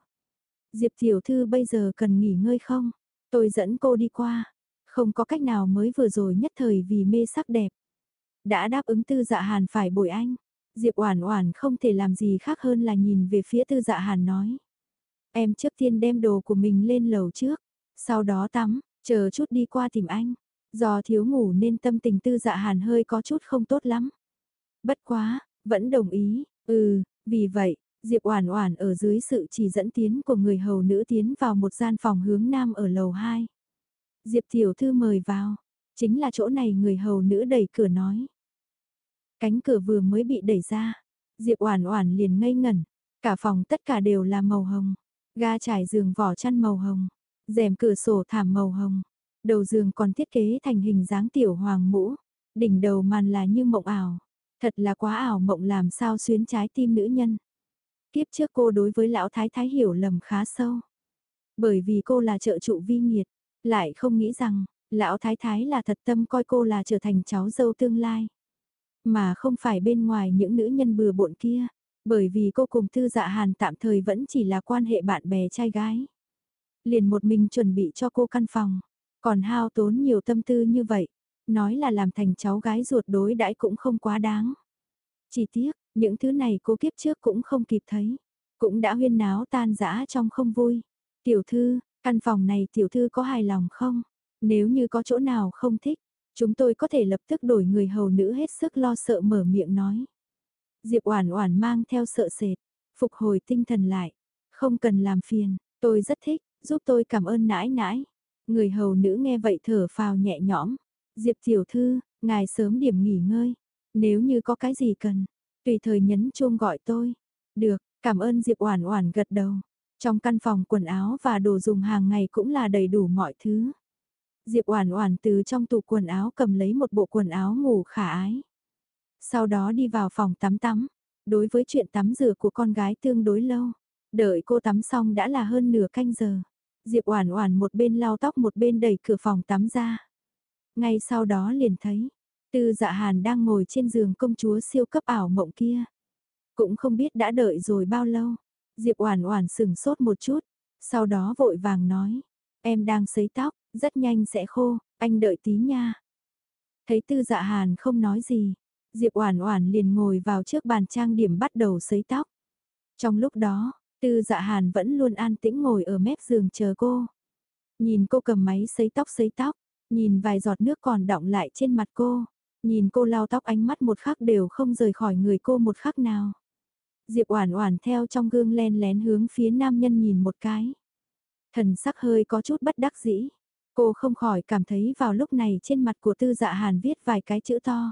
Speaker 1: Diệp Tiểu Thư bây giờ cần nghỉ ngơi không? Tôi dẫn cô đi qua. Không có cách nào mới vừa rồi nhất thời vì mê sắc đẹp. Đã đáp ứng tư dạ hàn phải bồi anh. Diệp Oản Oản không thể làm gì khác hơn là nhìn về phía Tư Dạ Hàn nói: "Em trước tiên đem đồ của mình lên lầu trước, sau đó tắm, chờ chút đi qua tìm anh." Do thiếu ngủ nên tâm tình Tư Dạ Hàn hơi có chút không tốt lắm. Bất quá, vẫn đồng ý, ừ, vì vậy, Diệp Oản Oản ở dưới sự chỉ dẫn tiến của người hầu nữ tiến vào một gian phòng hướng nam ở lầu 2. Diệp tiểu thư mời vào, chính là chỗ này người hầu nữ đẩy cửa nói. Cánh cửa vừa mới bị đẩy ra, Diệp Oản Oản liền ngây ngẩn, cả phòng tất cả đều là màu hồng, ga trải giường vỏ chăn màu hồng, rèm cửa sổ thảm màu hồng, đầu giường còn thiết kế thành hình dáng tiểu hoàng mũ, đỉnh đầu màn là như mộng ảo. Thật là quá ảo mộng làm sao xuyến trái tim nữ nhân. Kiếp trước cô đối với lão thái thái hiểu lầm khá sâu. Bởi vì cô là trợ trụ vi nghiệt, lại không nghĩ rằng, lão thái thái là thật tâm coi cô là trở thành cháu dâu tương lai. Mà không phải bên ngoài những nữ nhân bừa bộn kia, bởi vì cô cùng thư dạ hàn tạm thời vẫn chỉ là quan hệ bạn bè trai gái. Liền một mình chuẩn bị cho cô căn phòng, còn hao tốn nhiều tâm tư như vậy, nói là làm thành cháu gái ruột đối đãi cũng không quá đáng. Chỉ tiếc, những thứ này cô kiếp trước cũng không kịp thấy, cũng đã huyên náo tan rã trong không vui. Tiểu thư, căn phòng này tiểu thư có hài lòng không? Nếu như có chỗ nào không thích, chúng tôi có thể lập tức đổi người hầu nữ hết sức lo sợ mở miệng nói. Diệp Oản Oản mang theo sợ sệt, phục hồi tinh thần lại, không cần làm phiền, tôi rất thích, giúp tôi cảm ơn nãi nãi. Người hầu nữ nghe vậy thở phào nhẹ nhõm, Diệp tiểu thư, ngài sớm điểm nghỉ ngơi, nếu như có cái gì cần, Tùy thời nhấn chuông gọi tôi. Được, cảm ơn Diệp Oản Oản gật đầu. Trong căn phòng quần áo và đồ dùng hàng ngày cũng là đầy đủ mọi thứ. Diệp Oản Oản từ trong tủ quần áo cầm lấy một bộ quần áo ngủ khả ái. Sau đó đi vào phòng tắm tắm. Đối với chuyện tắm rửa của con gái tương đối lâu, đợi cô tắm xong đã là hơn nửa canh giờ. Diệp Oản Oản một bên lau tóc một bên đẩy cửa phòng tắm ra. Ngay sau đó liền thấy, Tư Dạ Hàn đang ngồi trên giường công chúa siêu cấp ảo mộng kia. Cũng không biết đã đợi rồi bao lâu. Diệp Oản Oản sững sốt một chút, sau đó vội vàng nói, em đang sấy tóc, rất nhanh sẽ khô, anh đợi tí nha. Thấy Tư Dạ Hàn không nói gì, Diệp Oản Oản liền ngồi vào trước bàn trang điểm bắt đầu sấy tóc. Trong lúc đó, Tư Dạ Hàn vẫn luôn an tĩnh ngồi ở mép giường chờ cô. Nhìn cô cầm máy sấy tóc sấy tóc, nhìn vài giọt nước còn đọng lại trên mặt cô, nhìn cô lau tóc ánh mắt một khắc đều không rời khỏi người cô một khắc nào. Diệp Oản Oản theo trong gương len lén hướng phía nam nhân nhìn một cái. Thần sắc hơi có chút bất đắc dĩ. Cô không khỏi cảm thấy vào lúc này trên mặt của Tư Dạ Hàn viết vài cái chữ to.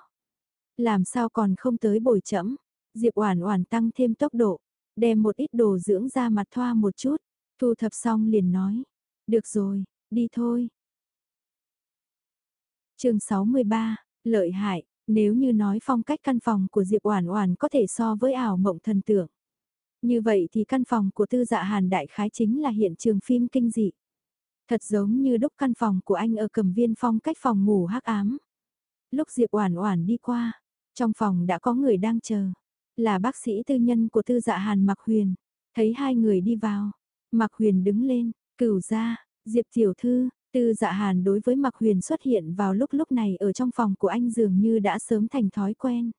Speaker 1: Làm sao còn không tới bồi chẫm? Diệp Oản Oản tăng thêm tốc độ, đem một ít đồ dưỡng da mặt thoa một chút, thu thập xong liền nói, "Được rồi, đi thôi." Chương 63, lợi hại, nếu như nói phong cách căn phòng của Diệp Oản Oản có thể so với ảo mộng thần tượng. Như vậy thì căn phòng của Tư Dạ Hàn đại khái chính là hiện trường phim kinh dị. Thật giống như đúc căn phòng của anh ở Cẩm Viên phong cách phòng ngủ hắc ám. Lúc Diệp Oản Oản đi qua, trong phòng đã có người đang chờ, là bác sĩ tư nhân của Tư Dạ Hàn Mạc Huyền. Thấy hai người đi vào, Mạc Huyền đứng lên, "Cửu gia, Diệp tiểu thư." Tư Dạ Hàn đối với Mạc Huyền xuất hiện vào lúc lúc này ở trong phòng của anh dường như đã sớm thành thói quen.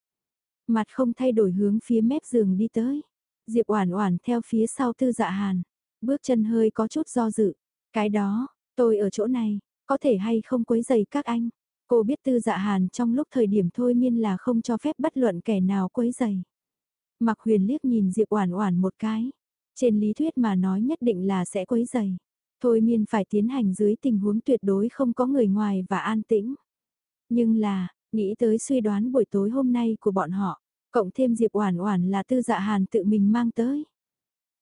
Speaker 1: Mặt không thay đổi hướng phía mép giường đi tới. Diệp Oản Oản theo phía sau Tư Dạ Hàn, bước chân hơi có chút do dự. Cái đó, tôi ở chỗ này, có thể hay không quấy rầy các anh? Cô biết Tư Dạ Hàn trong lúc thời điểm thôi miên là không cho phép bất luận kẻ nào quấy dày. Mặc Huyền liếc nhìn Diệp Oản Oản một cái. Trên lý thuyết mà nói nhất định là sẽ quấy dày. Thôi miên phải tiến hành dưới tình huống tuyệt đối không có người ngoài và an tĩnh. Nhưng là, nghĩ tới suy đoán buổi tối hôm nay của bọn họ, cộng thêm Diệp Oản Oản là Tư Dạ Hàn tự mình mang tới.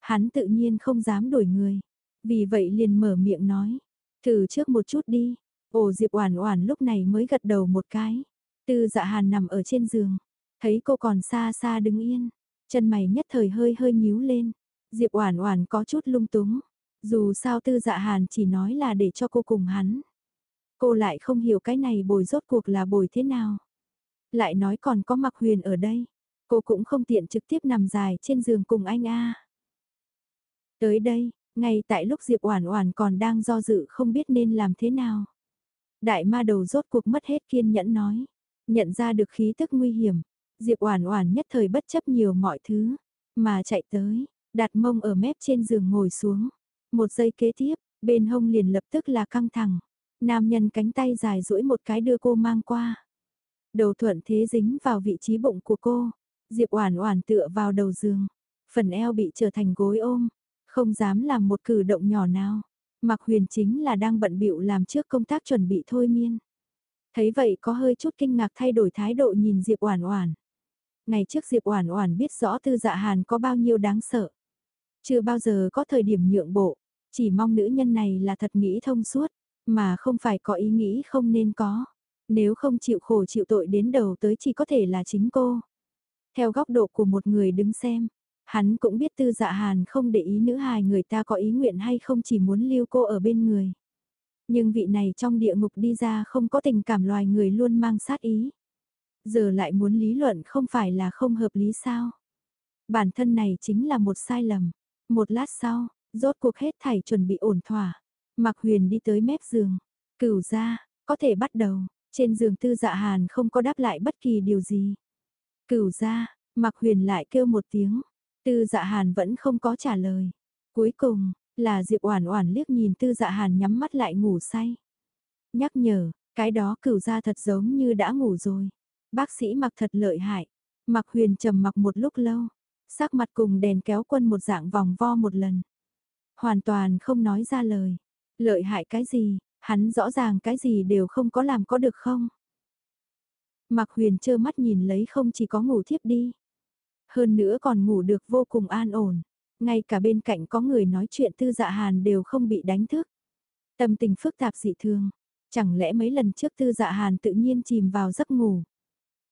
Speaker 1: Hắn tự nhiên không dám đổi người, vì vậy liền mở miệng nói, thử trước một chút đi. Ồ Diệp Oản Oản lúc này mới gật đầu một cái. Tư Dạ Hàn nằm ở trên giường, thấy cô còn xa xa đứng yên, chân mày nhất thời hơi hơi nhíu lên. Diệp Oản Oản có chút lung túng, dù sao Tư Dạ Hàn chỉ nói là để cho cô cùng hắn. Cô lại không hiểu cái này bồi rốt cuộc là bồi thế nào. Lại nói còn có Mặc Huyền ở đây, cô cũng không tiện trực tiếp nằm dài trên giường cùng anh a. Tới đây, ngay tại lúc Diệp Oản Oản còn đang do dự không biết nên làm thế nào. Đại ma đầu rốt cuộc mất hết kiên nhẫn nói, nhận ra được khí tức nguy hiểm, Diệp Oản Oản nhất thời bất chấp nhiều mọi thứ, mà chạy tới, đặt mông ở mép trên giường ngồi xuống. Một giây kế tiếp, bên hông liền lập tức là căng thẳng. Nam nhân cánh tay dài duỗi một cái đưa cô mang qua. Đầu thuận thế dính vào vị trí bụng của cô. Diệp Oản Oản tựa vào đầu giường, phần eo bị trở thành gối ôm, không dám làm một cử động nhỏ nào. Mạc Huyền chính là đang bận bịu làm trước công tác chuẩn bị thôi miên. Thấy vậy có hơi chút kinh ngạc thay đổi thái độ nhìn Diệp Oản Oản. Ngày trước Diệp Oản Oản biết rõ Tư Dạ Hàn có bao nhiêu đáng sợ. Chưa bao giờ có thời điểm nhượng bộ, chỉ mong nữ nhân này là thật nghĩ thông suốt, mà không phải có ý nghĩ không nên có. Nếu không chịu khổ chịu tội đến đầu tới chỉ có thể là chính cô. Theo góc độ của một người đứng xem, hắn cũng biết tư dạ hàn không để ý nữ hài người ta có ý nguyện hay không chỉ muốn lưu cô ở bên người. Nhưng vị này trong địa ngục đi ra không có tình cảm loài người luôn mang sát ý. Giờ lại muốn lý luận không phải là không hợp lý sao. Bản thân này chính là một sai lầm. Một lát sau, rốt cuộc hết thảy chuẩn bị ổn thỏa. Mạc Huyền đi tới mép giường. Cửu ra, có thể bắt đầu. Trên giường tư dạ hàn không có đáp lại bất kỳ điều gì. Cửu ra, Mạc Huyền lại kêu một tiếng. Tư dạ hàn vẫn không có trả lời. Cuối cùng, là Diệp Oản Oản liếc nhìn Tư Dạ Hàn nhắm mắt lại ngủ say. Nhắc nhở, cái đó cửu gia thật giống như đã ngủ rồi. Bác sĩ mặc thật lợi hại. Mặc huyền trầm mặc một lúc lâu. Sắc mặt cùng đèn kéo quân một dạng vòng vo một lần. Hoàn toàn không nói ra lời. Lợi hại cái gì, hắn rõ ràng cái gì đều không có làm có được không? Mặc huyền trơ mắt nhìn lấy không chỉ có ngủ thiếp đi. Hơn nữa còn ngủ được vô cùng an ổn. Ngay cả bên cạnh có người nói chuyện tư dạ hàn đều không bị đánh thức. Tâm tình phức tạp dị thường. Chẳng lẽ mấy lần trước tư dạ hàn tự nhiên chìm vào giấc ngủ.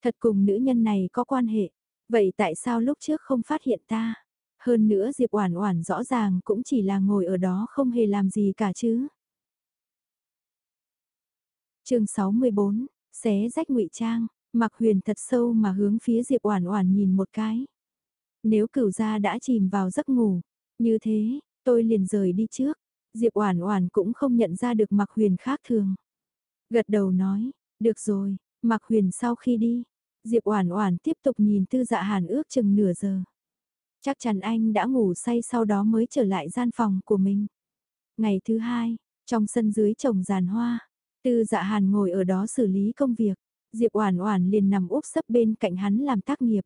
Speaker 1: Thật cùng nữ nhân này có quan hệ. Vậy tại sao lúc trước không phát hiện ta? Hơn nữa Diệp Oản Oản rõ ràng cũng chỉ là ngồi ở đó không hề làm gì cả chứ. Chương 64, xé rách ngụy trang, Mặc Huyền thật sâu mà hướng phía Diệp Oản Oản nhìn một cái. Nếu Cửu gia đã chìm vào giấc ngủ, như thế, tôi liền rời đi trước. Diệp Oản Oản cũng không nhận ra được Mặc Huyền khác thường. Gật đầu nói, "Được rồi." Mặc Huyền sau khi đi, Diệp Oản Oản tiếp tục nhìn Tư Dạ Hàn ước chừng nửa giờ. Chắc chắn anh đã ngủ say sau đó mới trở lại gian phòng của mình. Ngày thứ hai, trong sân dưới trồng giàn hoa, Tư Dạ Hàn ngồi ở đó xử lý công việc, Diệp Oản Oản liền nằm úp sấp bên cạnh hắn làm tác nghiệp.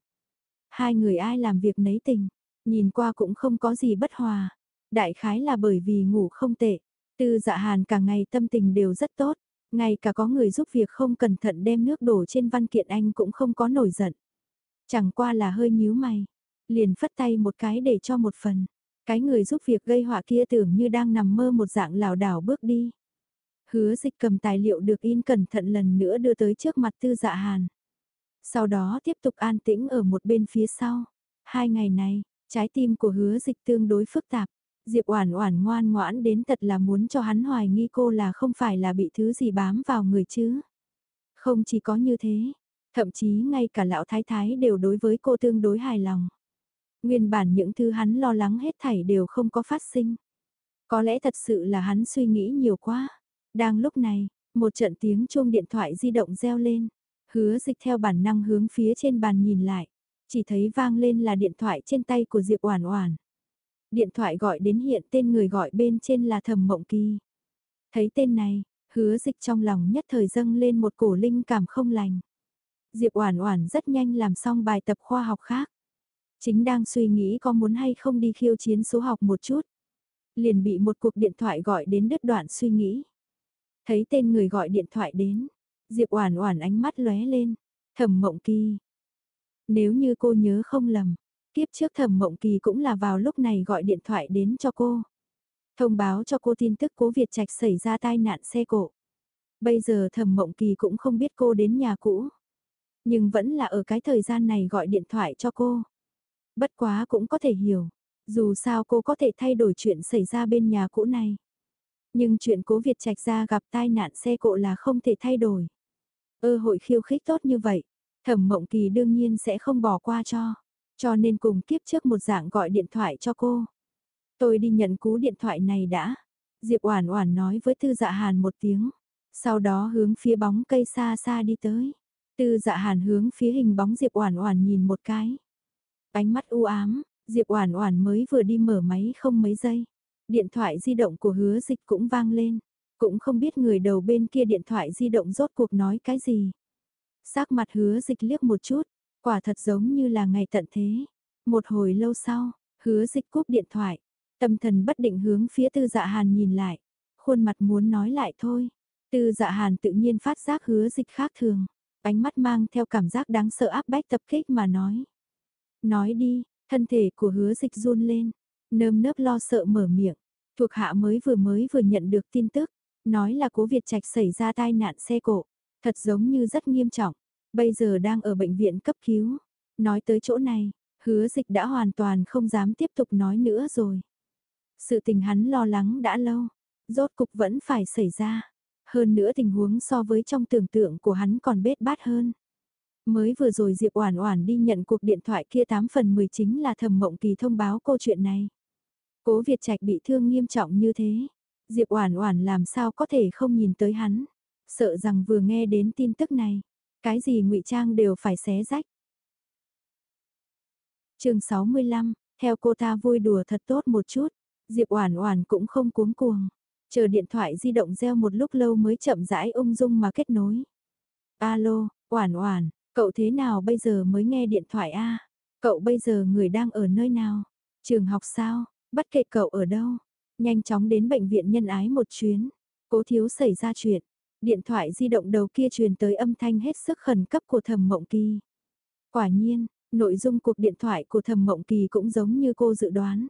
Speaker 1: Hai người ai làm việc nấy tình, nhìn qua cũng không có gì bất hòa. Đại khái là bởi vì ngủ không tệ, Tư Dạ Hàn cả ngày tâm tình đều rất tốt, ngay cả có người giúp việc không cẩn thận đem nước đổ trên văn kiện anh cũng không có nổi giận. Chẳng qua là hơi nhíu mày, liền phất tay một cái để cho một phần. Cái người giúp việc gây họa kia tưởng như đang nằm mơ một dạng lảo đảo bước đi. Hứa dịch cầm tài liệu được in cẩn thận lần nữa đưa tới trước mặt tư dạ hàn. Sau đó tiếp tục an tĩnh ở một bên phía sau. Hai ngày này, trái tim của hứa dịch tương đối phức tạp. Diệp Oản Oản ngoan ngoãn đến thật là muốn cho hắn hoài nghi cô là không phải là bị thứ gì bám vào người chứ. Không chỉ có như thế, thậm chí ngay cả lão thái thái đều đối với cô tương đối hài lòng. Nguyên bản những thứ hắn lo lắng hết thảy đều không có phát sinh. Có lẽ thật sự là hắn suy nghĩ nhiều quá. Đang lúc này, một trận tiếng chuông điện thoại di động reo lên. Hứa dịch theo bản năng hướng phía trên bàn nhìn lại. Chỉ thấy vang lên là điện thoại trên tay của Diệp Oản Oản. Điện thoại gọi đến hiện tên người gọi bên trên là Thẩm Mộng Kỳ. Thấy tên này, hứa dịch trong lòng nhất thời dâng lên một cổ linh cảm không lành. Diệp Oản Oản rất nhanh làm xong bài tập khoa học khác. Chính đang suy nghĩ có muốn hay không đi khiêu chiến số học một chút. Liền bị một cuộc điện thoại gọi đến đứt đoạn suy nghĩ. Thấy tên người gọi điện thoại đến, Diệp Oản Oản ánh mắt lóe lên, Thẩm Mộng Kỳ. Nếu như cô nhớ không lầm, kiếp trước Thẩm Mộng Kỳ cũng là vào lúc này gọi điện thoại đến cho cô. Thông báo cho cô tin tức Cố Việt Trạch xảy ra tai nạn xe cộ. Bây giờ Thẩm Mộng Kỳ cũng không biết cô đến nhà cũ, nhưng vẫn là ở cái thời gian này gọi điện thoại cho cô. Bất quá cũng có thể hiểu, dù sao cô có thể thay đổi chuyện xảy ra bên nhà cũ này. Nhưng chuyện cố Việt Trạch ra gặp tai nạn xe cộ là không thể thay đổi. Ơ hội khiêu khích tốt như vậy, thẩm mộng kỳ đương nhiên sẽ không bỏ qua cho. Cho nên cùng kiếp trước một dạng gọi điện thoại cho cô. Tôi đi nhận cú điện thoại này đã. Diệp Oản Oản nói với Tư Dạ Hàn một tiếng, sau đó hướng phía bóng cây xa xa đi tới. Tư Dạ Hàn hướng phía hình bóng Diệp Oản Oản nhìn một cái. Ánh mắt u ám, Diệp Oản Oản mới vừa đi mở máy không mấy giây, Điện thoại di động của hứa dịch cũng vang lên. Cũng không biết người đầu bên kia điện thoại di động rốt cuộc nói cái gì. Sắc mặt hứa dịch liếc một chút, quả thật giống như là ngày tận thế. Một hồi lâu sau, hứa dịch cúp điện thoại, tâm thần bất định hướng phía tư dạ hàn nhìn lại. Khuôn mặt muốn nói lại thôi. Tư dạ hàn tự nhiên phát giác hứa dịch khác thường. Ánh mắt mang theo cảm giác đáng sợ áp bách tập kích mà nói. Nói đi, thân thể của hứa dịch run lên. Nơm nớp lo sợ mở miệng, thuộc hạ mới vừa mới vừa nhận được tin tức, nói là cố Việt Trạch xảy ra tai nạn xe cộ, thật giống như rất nghiêm trọng, bây giờ đang ở bệnh viện cấp cứu. Nói tới chỗ này, hứa dịch đã hoàn toàn không dám tiếp tục nói nữa rồi. Sự tình hắn lo lắng đã lâu, rốt cục vẫn phải xảy ra. Hơn nữa tình huống so với trong tưởng tượng của hắn còn bết bát hơn. Mới vừa rồi Diệp Oản Oản đi nhận cuộc điện thoại kia 8 phần 10 chính là Thẩm Mộng Kỳ thông báo câu chuyện này. Cố Việt Trạch bị thương nghiêm trọng như thế, Diệp Oản Oản làm sao có thể không nhìn tới hắn, sợ rằng vừa nghe đến tin tức này, cái gì ngụy trang đều phải xé rách. Chương 65, theo cô ta vui đùa thật tốt một chút, Diệp Oản Oản cũng không cuống cuồng, chờ điện thoại di động reo một lúc lâu mới chậm rãi ung dung mà kết nối. Alo, Oản Oản, cậu thế nào bây giờ mới nghe điện thoại a? Cậu bây giờ người đang ở nơi nào? Trường học sao? Bất kể cậu ở đâu, nhanh chóng đến bệnh viện nhân ái một chuyến. Cố thiếu xảy ra chuyện. Điện thoại di động đầu kia truyền tới âm thanh hết sức khẩn cấp của thẩm mộng kỳ. Quả nhiên, Nội dung cuộc điện thoại của Thẩm Mộng Kỳ cũng giống như cô dự đoán.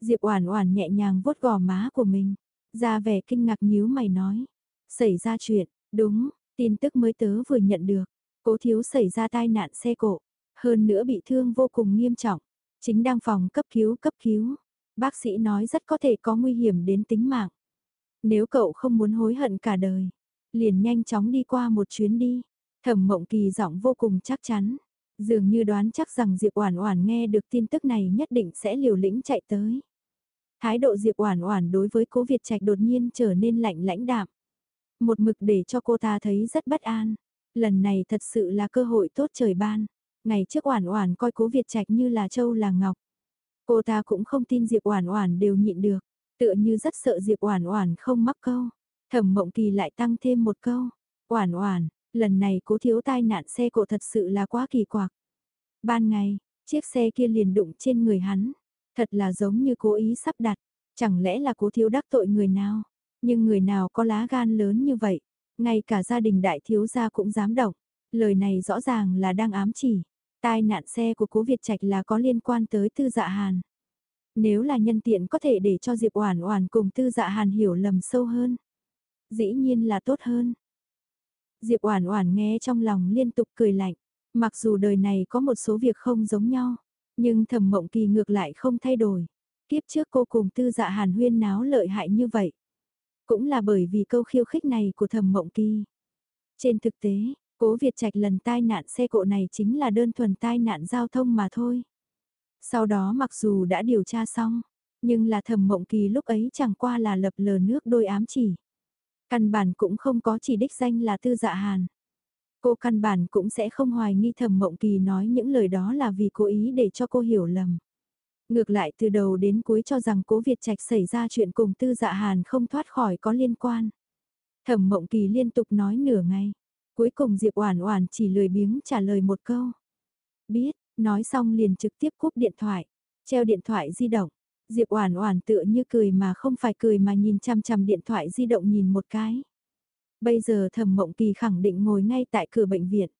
Speaker 1: Diệp Oản Oản nhẹ nhàng vuốt gò má của mình, ra vẻ kinh ngạc nhíu mày nói, xảy ra chuyện, đúng, tin tức mới tớ vừa nhận được, Cố Thiếu xảy ra tai nạn xe cộ, hơn nữa bị thương vô cùng nghiêm trọng, chính đang phòng cấp cứu cấp cứu. Bác sĩ nói rất có thể có nguy hiểm đến tính mạng. Nếu cậu không muốn hối hận cả đời, liền nhanh chóng đi qua một chuyến đi. Thẩm Mộng Kỳ giọng vô cùng chắc chắn, dường như đoán chắc rằng Diệp Oản Oản nghe được tin tức này nhất định sẽ liều lĩnh chạy tới. Thái độ Diệp Oản Oản đối với Cố Việt Trạch đột nhiên trở nên lạnh lãnh đạm. Một mực để cho cô ta thấy rất bất an. Lần này thật sự là cơ hội tốt trời ban. Ngày trước Oản Oản coi Cố Việt Trạch như là châu là ngọc. Cô ta cũng không tin Diệp Oản Oản đều nhịn được, tựa như rất sợ Diệp Oản Oản không mắc câu. Thẩm Mộng Kỳ lại tăng thêm một câu, "Oản Oản, lần này Cố thiếu tai nạn xe cộ thật sự là quá kỳ quặc." Ban ngày, chiếc xe kia liền đụng trên người hắn, thật là giống như cố ý sắp đặt, chẳng lẽ là Cố thiếu đắc tội người nào? Nhưng người nào có lá gan lớn như vậy, ngay cả gia đình đại thiếu gia cũng dám động. Lời này rõ ràng là đang ám chỉ, tai nạn xe của Cố Việt Trạch là có liên quan tới Tư Dạ Hàn. Nếu là nhân tiện có thể để cho Diệp Oản Oản cùng Tư Dạ Hàn hiểu lầm sâu hơn, dĩ nhiên là tốt hơn. Diệp Oản Oản nghe trong lòng liên tục cười lạnh, mặc dù đời này có một số việc không giống nhau, nhưng Thẩm Mộng Kỳ ngược lại không thay đổi. Kiếp trước cô cùng Tư Dạ Hàn huyên náo lợi hại như vậy, cũng là bởi vì câu khiêu khích này của Thẩm Mộng Kỳ. Trên thực tế, Cố Việt Trạch lần tai nạn xe cộ này chính là đơn thuần tai nạn giao thông mà thôi. Sau đó mặc dù đã điều tra xong, nhưng là thẩm mộng kỳ lúc ấy chẳng qua là lập lờ nước đôi ám chỉ. Căn bản cũng không có chỉ đích danh là tư dạ hàn. Cô căn bản cũng sẽ không hoài nghi thẩm mộng kỳ nói những lời đó là vì cố ý để cho cô hiểu lầm. Ngược lại từ đầu đến cuối cho rằng cố Việt Trạch xảy ra chuyện cùng tư dạ hàn không thoát khỏi có liên quan. Thẩm mộng kỳ liên tục nói nửa ngày. Cuối cùng Diệp Oản Oản chỉ lười biếng trả lời một câu. Biết, nói xong liền trực tiếp cúp điện thoại, treo điện thoại di động. Diệp Oản Oản tựa như cười mà không phải cười mà nhìn chằm chằm điện thoại di động nhìn một cái. Bây giờ Thẩm Mộng Kỳ khẳng định ngồi ngay tại cửa bệnh viện.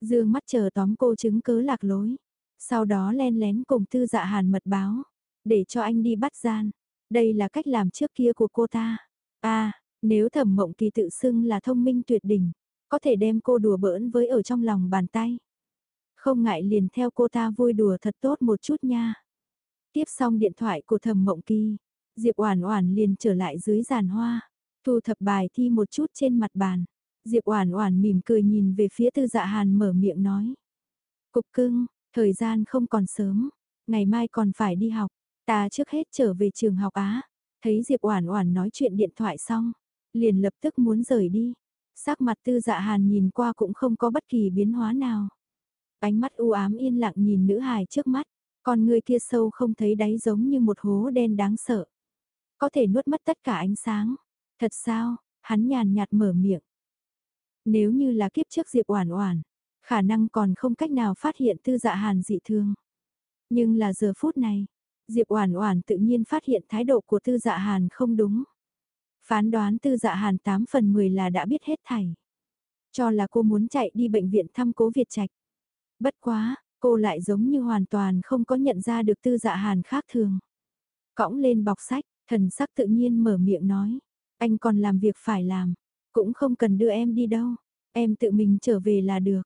Speaker 1: Dương mắt chờ tóm cô chứng cớ lạc lối. Sau đó len lén cùng Tư Dạ Hàn mật báo, để cho anh đi bắt gian. Đây là cách làm trước kia của cô ta. A, à, nếu Thẩm Mộng Kỳ tự xưng là thông minh tuyệt đỉnh, có thể đem cô đùa bỡn với ở trong lòng bàn tay. Không ngại liền theo cô ta vui đùa thật tốt một chút nha. Tiếp xong điện thoại của thầm mộng kỳ, Diệp Oản Oản liền trở lại dưới giàn hoa, thu thập bài thi một chút trên mặt bàn. Diệp Oản Oản mỉm cười nhìn về phía Tư Dạ Hàn mở miệng nói: "Cục cưng, thời gian không còn sớm, ngày mai còn phải đi học, ta trước hết trở về trường học á." Thấy Diệp Oản Oản nói chuyện điện thoại xong, liền lập tức muốn rời đi. Sắc mặt tư dạ hàn nhìn qua cũng không có bất kỳ biến hóa nào. Ánh mắt u ám yên lặng nhìn nữ hài trước mắt, còn người kia sâu không thấy đáy giống như một hố đen đáng sợ. Có thể nuốt mất tất cả ánh sáng. Thật sao, hắn nhàn nhạt mở miệng. Nếu như là kiếp trước Diệp Oản Oản, khả năng còn không cách nào phát hiện tư dạ hàn dị thương. Nhưng là giờ phút này, Diệp Oản Oản tự nhiên phát hiện thái độ của Tư Dạ Hàn không đúng. Phán đoán tư dạ hàn 8 phần 10 là đã biết hết thảy. Cho là cô muốn chạy đi bệnh viện thăm cố Việt Trạch. Bất quá, cô lại giống như hoàn toàn không có nhận ra được tư dạ hàn khác thường. Cõng lên bọc sách, thần sắc tự nhiên mở miệng nói. Anh còn làm việc phải làm, cũng không cần đưa em đi đâu. Em tự mình trở về là được.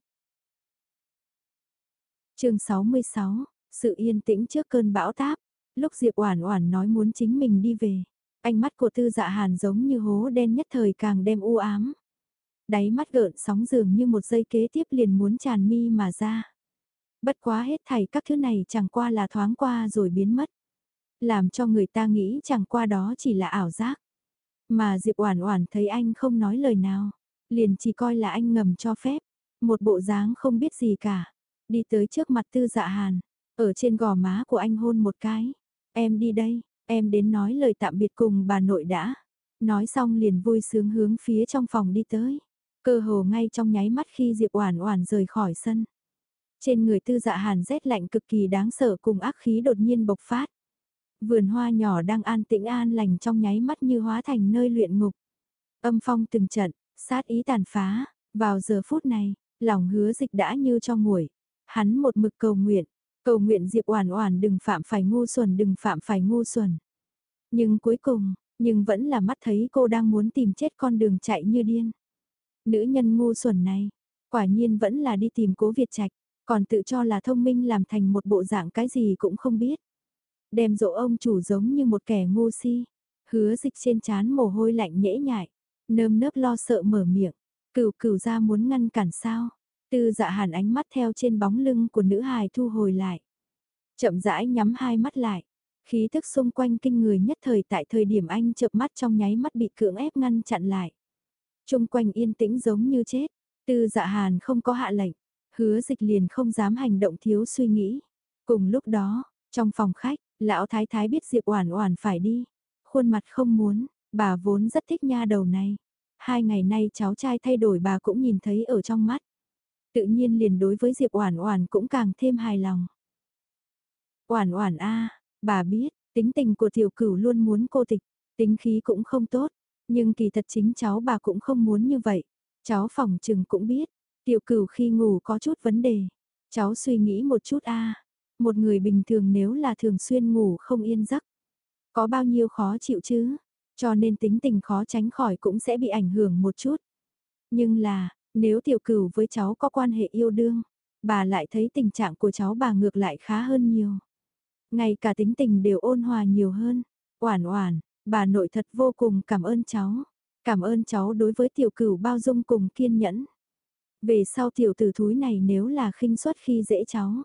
Speaker 1: chương 66, sự yên tĩnh trước cơn bão táp. Lúc Diệp Oản Oản nói muốn chính mình đi về, Ánh mắt của tư dạ hàn giống như hố đen nhất thời càng đem u ám. Đáy mắt gợn sóng dường như một giây kế tiếp liền muốn tràn mi mà ra. Bất quá hết thảy các thứ này chẳng qua là thoáng qua rồi biến mất. Làm cho người ta nghĩ chẳng qua đó chỉ là ảo giác. Mà Diệp Oản Oản thấy anh không nói lời nào, liền chỉ coi là anh ngầm cho phép, một bộ dáng không biết gì cả, đi tới trước mặt Tư Dạ Hàn, ở trên gò má của anh hôn một cái. "Em đi đây." Em đến nói lời tạm biệt cùng bà nội đã. Nói xong liền vui sướng hướng phía trong phòng đi tới. Cơ hồ ngay trong nháy mắt khi Diệp Oản Oản rời khỏi sân. Trên người Tư Dạ Hàn rét lạnh cực kỳ đáng sợ cùng ác khí đột nhiên bộc phát. Vườn hoa nhỏ đang an tĩnh an lành trong nháy mắt như hóa thành nơi luyện ngục. Âm phong từng trận, sát ý tàn phá, vào giờ phút này, lòng hứa dịch đã như cho nguội. Hắn một mực cầu nguyện, cầu nguyện Diệp Oản Oản đừng phạm phải ngu xuẩn, đừng phạm phải ngu xuẩn. Nhưng cuối cùng, nhưng vẫn là mắt thấy cô đang muốn tìm chết con đường chạy như điên. Nữ nhân ngu xuẩn này, quả nhiên vẫn là đi tìm Cố Việt Trạch, còn tự cho là thông minh làm thành một bộ dạng cái gì cũng không biết. Đem dỗ ông chủ giống như một kẻ ngu si. Hứa dịch trên chán mồ hôi lạnh nhễ nhại, nơm nớp lo sợ mở miệng, cửu cửu ra muốn ngăn cản sao. Tư dạ hàn ánh mắt theo trên bóng lưng của nữ hài thu hồi lại. Chậm rãi nhắm hai mắt lại, khí thức xung quanh kinh người nhất thời tại thời điểm anh chợp mắt trong nháy mắt bị cưỡng ép ngăn chặn lại. Trung quanh yên tĩnh giống như chết, tư dạ hàn không có hạ lệnh, hứa dịch liền không dám hành động thiếu suy nghĩ. Cùng lúc đó, trong phòng khách, lão thái thái biết Diệp Oản Oản phải đi, khuôn mặt không muốn, bà vốn rất thích nha đầu này. Hai ngày nay cháu trai thay đổi bà cũng nhìn thấy ở trong mắt. Tự nhiên liền đối với Diệp Oản Oản cũng càng thêm hài lòng. Oản Oản a, bà biết, tính tình của tiểu cửu luôn muốn cô tịch, tính khí cũng không tốt, nhưng kỳ thật chính cháu bà cũng không muốn như vậy. Cháu phòng trừng cũng biết, tiểu cửu khi ngủ có chút vấn đề. Cháu suy nghĩ một chút a, một người bình thường nếu là thường xuyên ngủ không yên giấc, có bao nhiêu khó chịu chứ, cho nên tính tình khó tránh khỏi cũng sẽ bị ảnh hưởng một chút. Nhưng là, nếu tiểu cửu với cháu có quan hệ yêu đương, bà lại thấy tình trạng của cháu bà ngược lại khá hơn nhiều. Ngay cả tính tình đều ôn hòa nhiều hơn. Oản oản, bà nội thật vô cùng cảm ơn cháu. Cảm ơn cháu đối với tiểu cửu bao dung cùng kiên nhẫn. Về sau tiểu tử thúi này nếu là khinh suất khi dễ cháu.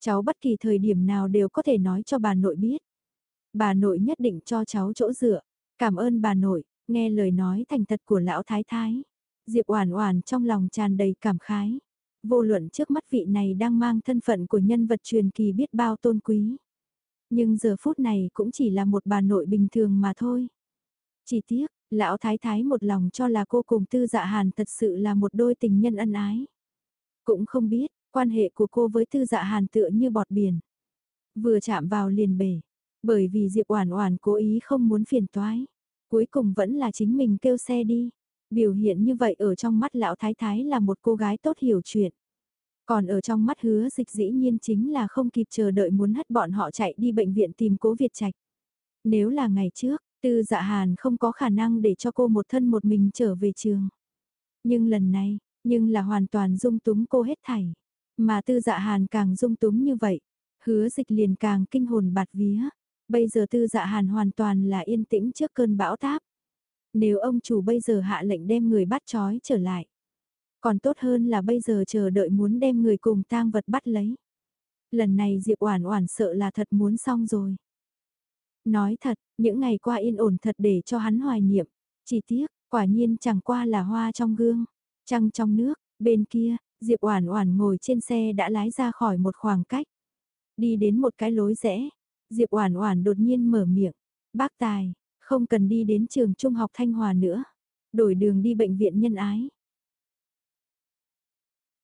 Speaker 1: Cháu bất kỳ thời điểm nào đều có thể nói cho bà nội biết. Bà nội nhất định cho cháu chỗ dựa. Cảm ơn bà nội, nghe lời nói thành thật của lão thái thái. Diệp Oản Oản trong lòng tràn đầy cảm khái. Vô luận trước mắt vị này đang mang thân phận của nhân vật truyền kỳ biết bao tôn quý. Nhưng giờ phút này cũng chỉ là một bà nội bình thường mà thôi. Chỉ tiếc, lão thái thái một lòng cho là cô cùng Tư Dạ Hàn thật sự là một đôi tình nhân ân ái. Cũng không biết, quan hệ của cô với Tư Dạ Hàn tựa như bọt biển. Vừa chạm vào liền bể, bởi vì Diệp Oản Oản cố ý không muốn phiền toái, cuối cùng vẫn là chính mình kêu xe đi. Biểu hiện như vậy ở trong mắt lão thái thái là một cô gái tốt hiểu chuyện. Còn ở trong mắt hứa dịch dĩ nhiên chính là không kịp chờ đợi muốn hất bọn họ chạy đi bệnh viện tìm cố Việt Trạch. Nếu là ngày trước, tư dạ hàn không có khả năng để cho cô một thân một mình trở về trường. Nhưng lần này, nhưng là hoàn toàn dung túng cô hết thảy. Mà tư dạ hàn càng dung túng như vậy, hứa dịch liền càng kinh hồn bạt vía. Bây giờ tư dạ hàn hoàn toàn là yên tĩnh trước cơn bão táp. Nếu ông chủ bây giờ hạ lệnh đem người bắt trói trở lại. Còn tốt hơn là bây giờ chờ đợi muốn đem người cùng tang vật bắt lấy. Lần này Diệp Oản Oản sợ là thật muốn xong rồi. Nói thật, những ngày qua yên ổn thật để cho hắn hoài niệm. Chỉ tiếc, quả nhiên chẳng qua là hoa trong gương, trăng trong nước, bên kia, Diệp Oản Oản ngồi trên xe đã lái ra khỏi một khoảng cách. Đi đến một cái lối rẽ, Diệp Oản Oản đột nhiên mở miệng, "Bác Tài, không cần đi đến trường trung học Thanh Hòa nữa, đổi đường đi bệnh viện nhân ái."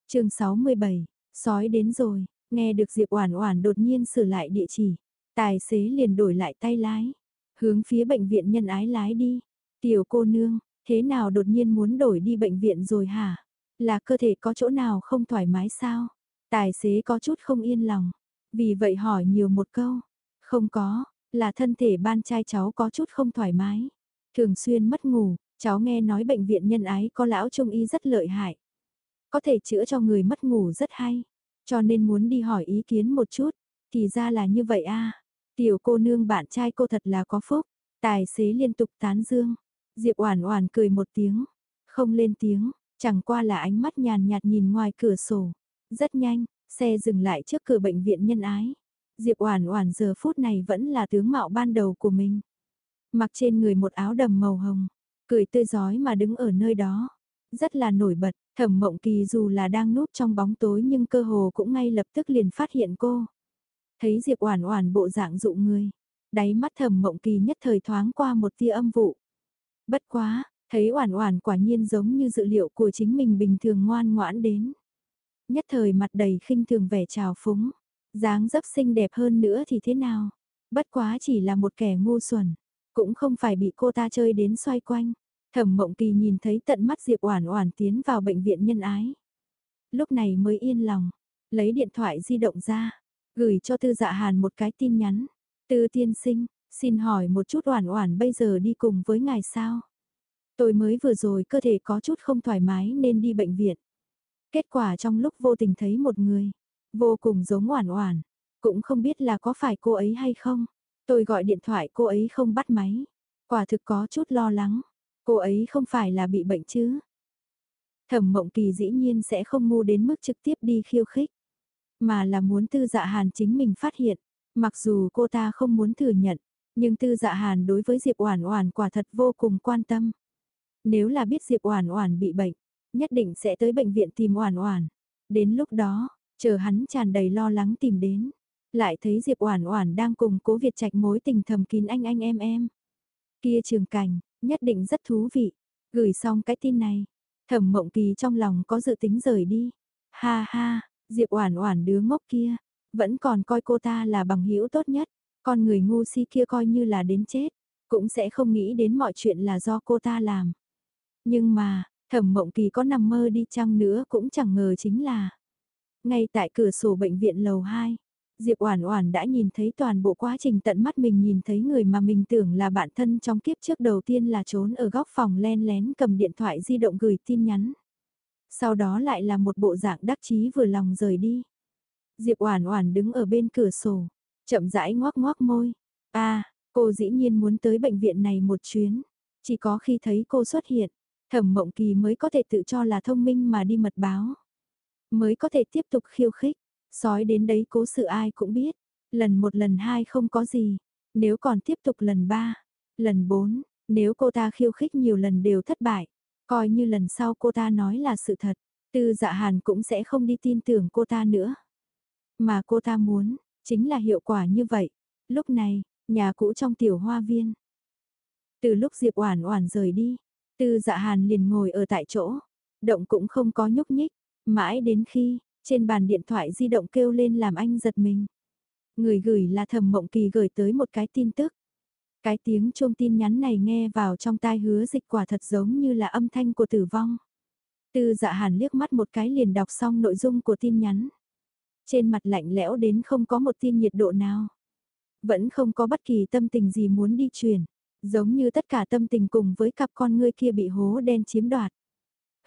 Speaker 1: Chương 67, sói đến rồi, nghe được Diệp Oản Oản đột nhiên sửa lại địa chỉ, tài xế liền đổi lại tay lái, hướng phía bệnh viện nhân ái lái đi. "Tiểu cô nương, thế nào đột nhiên muốn đổi đi bệnh viện rồi hả? Là cơ thể có chỗ nào không thoải mái sao?" Tài xế có chút không yên lòng, vì vậy hỏi nhiều một câu. Không có, là thân thể ban trai cháu có chút không thoải mái. Thường xuyên mất ngủ, cháu nghe nói bệnh viện nhân ái có lão trung y rất lợi hại. Có thể chữa cho người mất ngủ rất hay. Cho nên muốn đi hỏi ý kiến một chút. Thì ra là như vậy a Tiểu cô nương bạn trai cô thật là có phúc. Tài xế liên tục tán dương. Diệp Oản Oản cười một tiếng, không lên tiếng, chẳng qua là ánh mắt nhàn nhạt nhìn ngoài cửa sổ. Rất nhanh, xe dừng lại trước cửa bệnh viện nhân ái. Diệp Oản Oản giờ phút này vẫn là tướng mạo ban đầu của mình. Mặc trên người một áo đầm màu hồng, cười tươi rói mà đứng ở nơi đó, rất là nổi bật. Thẩm Mộng Kỳ dù là đang núp trong bóng tối nhưng cơ hồ cũng ngay lập tức liền phát hiện cô. Thấy Diệp Oản Oản bộ dạng dụ người, đáy mắt Thẩm Mộng Kỳ nhất thời thoáng qua một tia âm vụ. Bất quá, thấy Oản Oản quả nhiên giống như dự liệu của chính mình bình thường ngoan ngoãn đến. Nhất thời mặt đầy khinh thường vẻ trào phúng, dáng dấp xinh đẹp hơn nữa thì thế nào? Bất quá chỉ là một kẻ ngu xuẩn, cũng không phải bị cô ta chơi đến xoay quanh. Thẩm Mộng Kỳ nhìn thấy tận mắt Diệp Oản Oản tiến vào bệnh viện nhân ái. Lúc này mới yên lòng, lấy điện thoại di động ra, gửi cho Tư Dạ Hàn một cái tin nhắn. Tư tiên sinh, xin hỏi một chút Oản Oản bây giờ đi cùng với ngài sao? Tôi mới vừa rồi cơ thể có chút không thoải mái nên đi bệnh viện. Kết quả trong lúc vô tình thấy một người, vô cùng giống Oản Oản, cũng không biết là có phải cô ấy hay không. Tôi gọi điện thoại cô ấy không bắt máy, quả thực có chút lo lắng. Cô ấy không phải là bị bệnh chứ? Thẩm Mộng Kỳ dĩ nhiên sẽ không ngu đến mức trực tiếp đi khiêu khích, mà là muốn Tư Dạ Hàn chính mình phát hiện, mặc dù cô ta không muốn thừa nhận, nhưng Tư Dạ Hàn đối với Diệp Oản Oản quả thật vô cùng quan tâm. Nếu là biết Diệp Oản Oản bị bệnh, nhất định sẽ tới bệnh viện tìm Oản Oản. Đến lúc đó, chờ hắn tràn đầy lo lắng tìm đến, lại thấy Diệp Oản Oản đang cùng Cố Việt Trạch mối tình thầm kín anh anh em em. Kia trường cảnh, nhất định rất thú vị. Gửi xong cái tin này, Thẩm Mộng Kỳ trong lòng có dự tính rời đi. Ha ha, Diệp Oản Oản đứa ngốc kia, vẫn còn coi cô ta là bằng hữu tốt nhất, con người ngu si kia coi như là đến chết, cũng sẽ không nghĩ đến mọi chuyện là do cô ta làm. Nhưng mà, Thẩm Mộng Kỳ có nằm mơ đi chăng nữa cũng chẳng ngờ chính là ngay tại cửa sổ bệnh viện lầu 2, Diệp Oản Oản đã nhìn thấy toàn bộ quá trình tận mắt mình nhìn thấy người mà mình tưởng là bạn thân trong kiếp trước đầu tiên là trốn ở góc phòng lén lén cầm điện thoại di động gửi tin nhắn. Sau đó lại là một bộ dạng đắc chí vừa lòng rời đi. Diệp Oản Oản đứng ở bên cửa sổ, chậm rãi ngoác ngoác môi. A, à, cô dĩ nhiên muốn tới bệnh viện này một chuyến, chỉ có khi thấy cô xuất hiện, Thẩm Mộng Kỳ mới có thể tự cho là thông minh mà đi mật báo, mới có thể tiếp tục khiêu khích. Sói đến đấy cố sự ai cũng biết, lần một lần hai không có gì, nếu còn tiếp tục lần ba, lần bốn, nếu cô ta khiêu khích nhiều lần đều thất bại, coi như lần sau cô ta nói là sự thật, tư dạ hàn cũng sẽ không đi tin tưởng cô ta nữa. Mà cô ta muốn, chính là hiệu quả như vậy. Lúc này, nhà cũ trong tiểu hoa viên. Từ lúc Diệp Oản Oản rời đi, Tư Dạ Hàn liền ngồi ở tại chỗ, động cũng không có nhúc nhích, mãi đến khi, trên bàn điện thoại di động kêu lên làm anh giật mình. Người gửi là Thẩm Mộng Kỳ gửi tới một cái tin tức. Cái tiếng chuông tin nhắn này nghe vào trong tai hứa dịch quả thật giống như là âm thanh của tử vong. Tư dạ hàn liếc mắt một cái liền đọc xong nội dung của tin nhắn. Trên mặt lạnh lẽo đến không có một tin nhiệt độ nào. Vẫn không có bất kỳ tâm tình gì muốn đi truyền. Giống như tất cả tâm tình cùng với cặp con ngươi kia bị hố đen chiếm đoạt.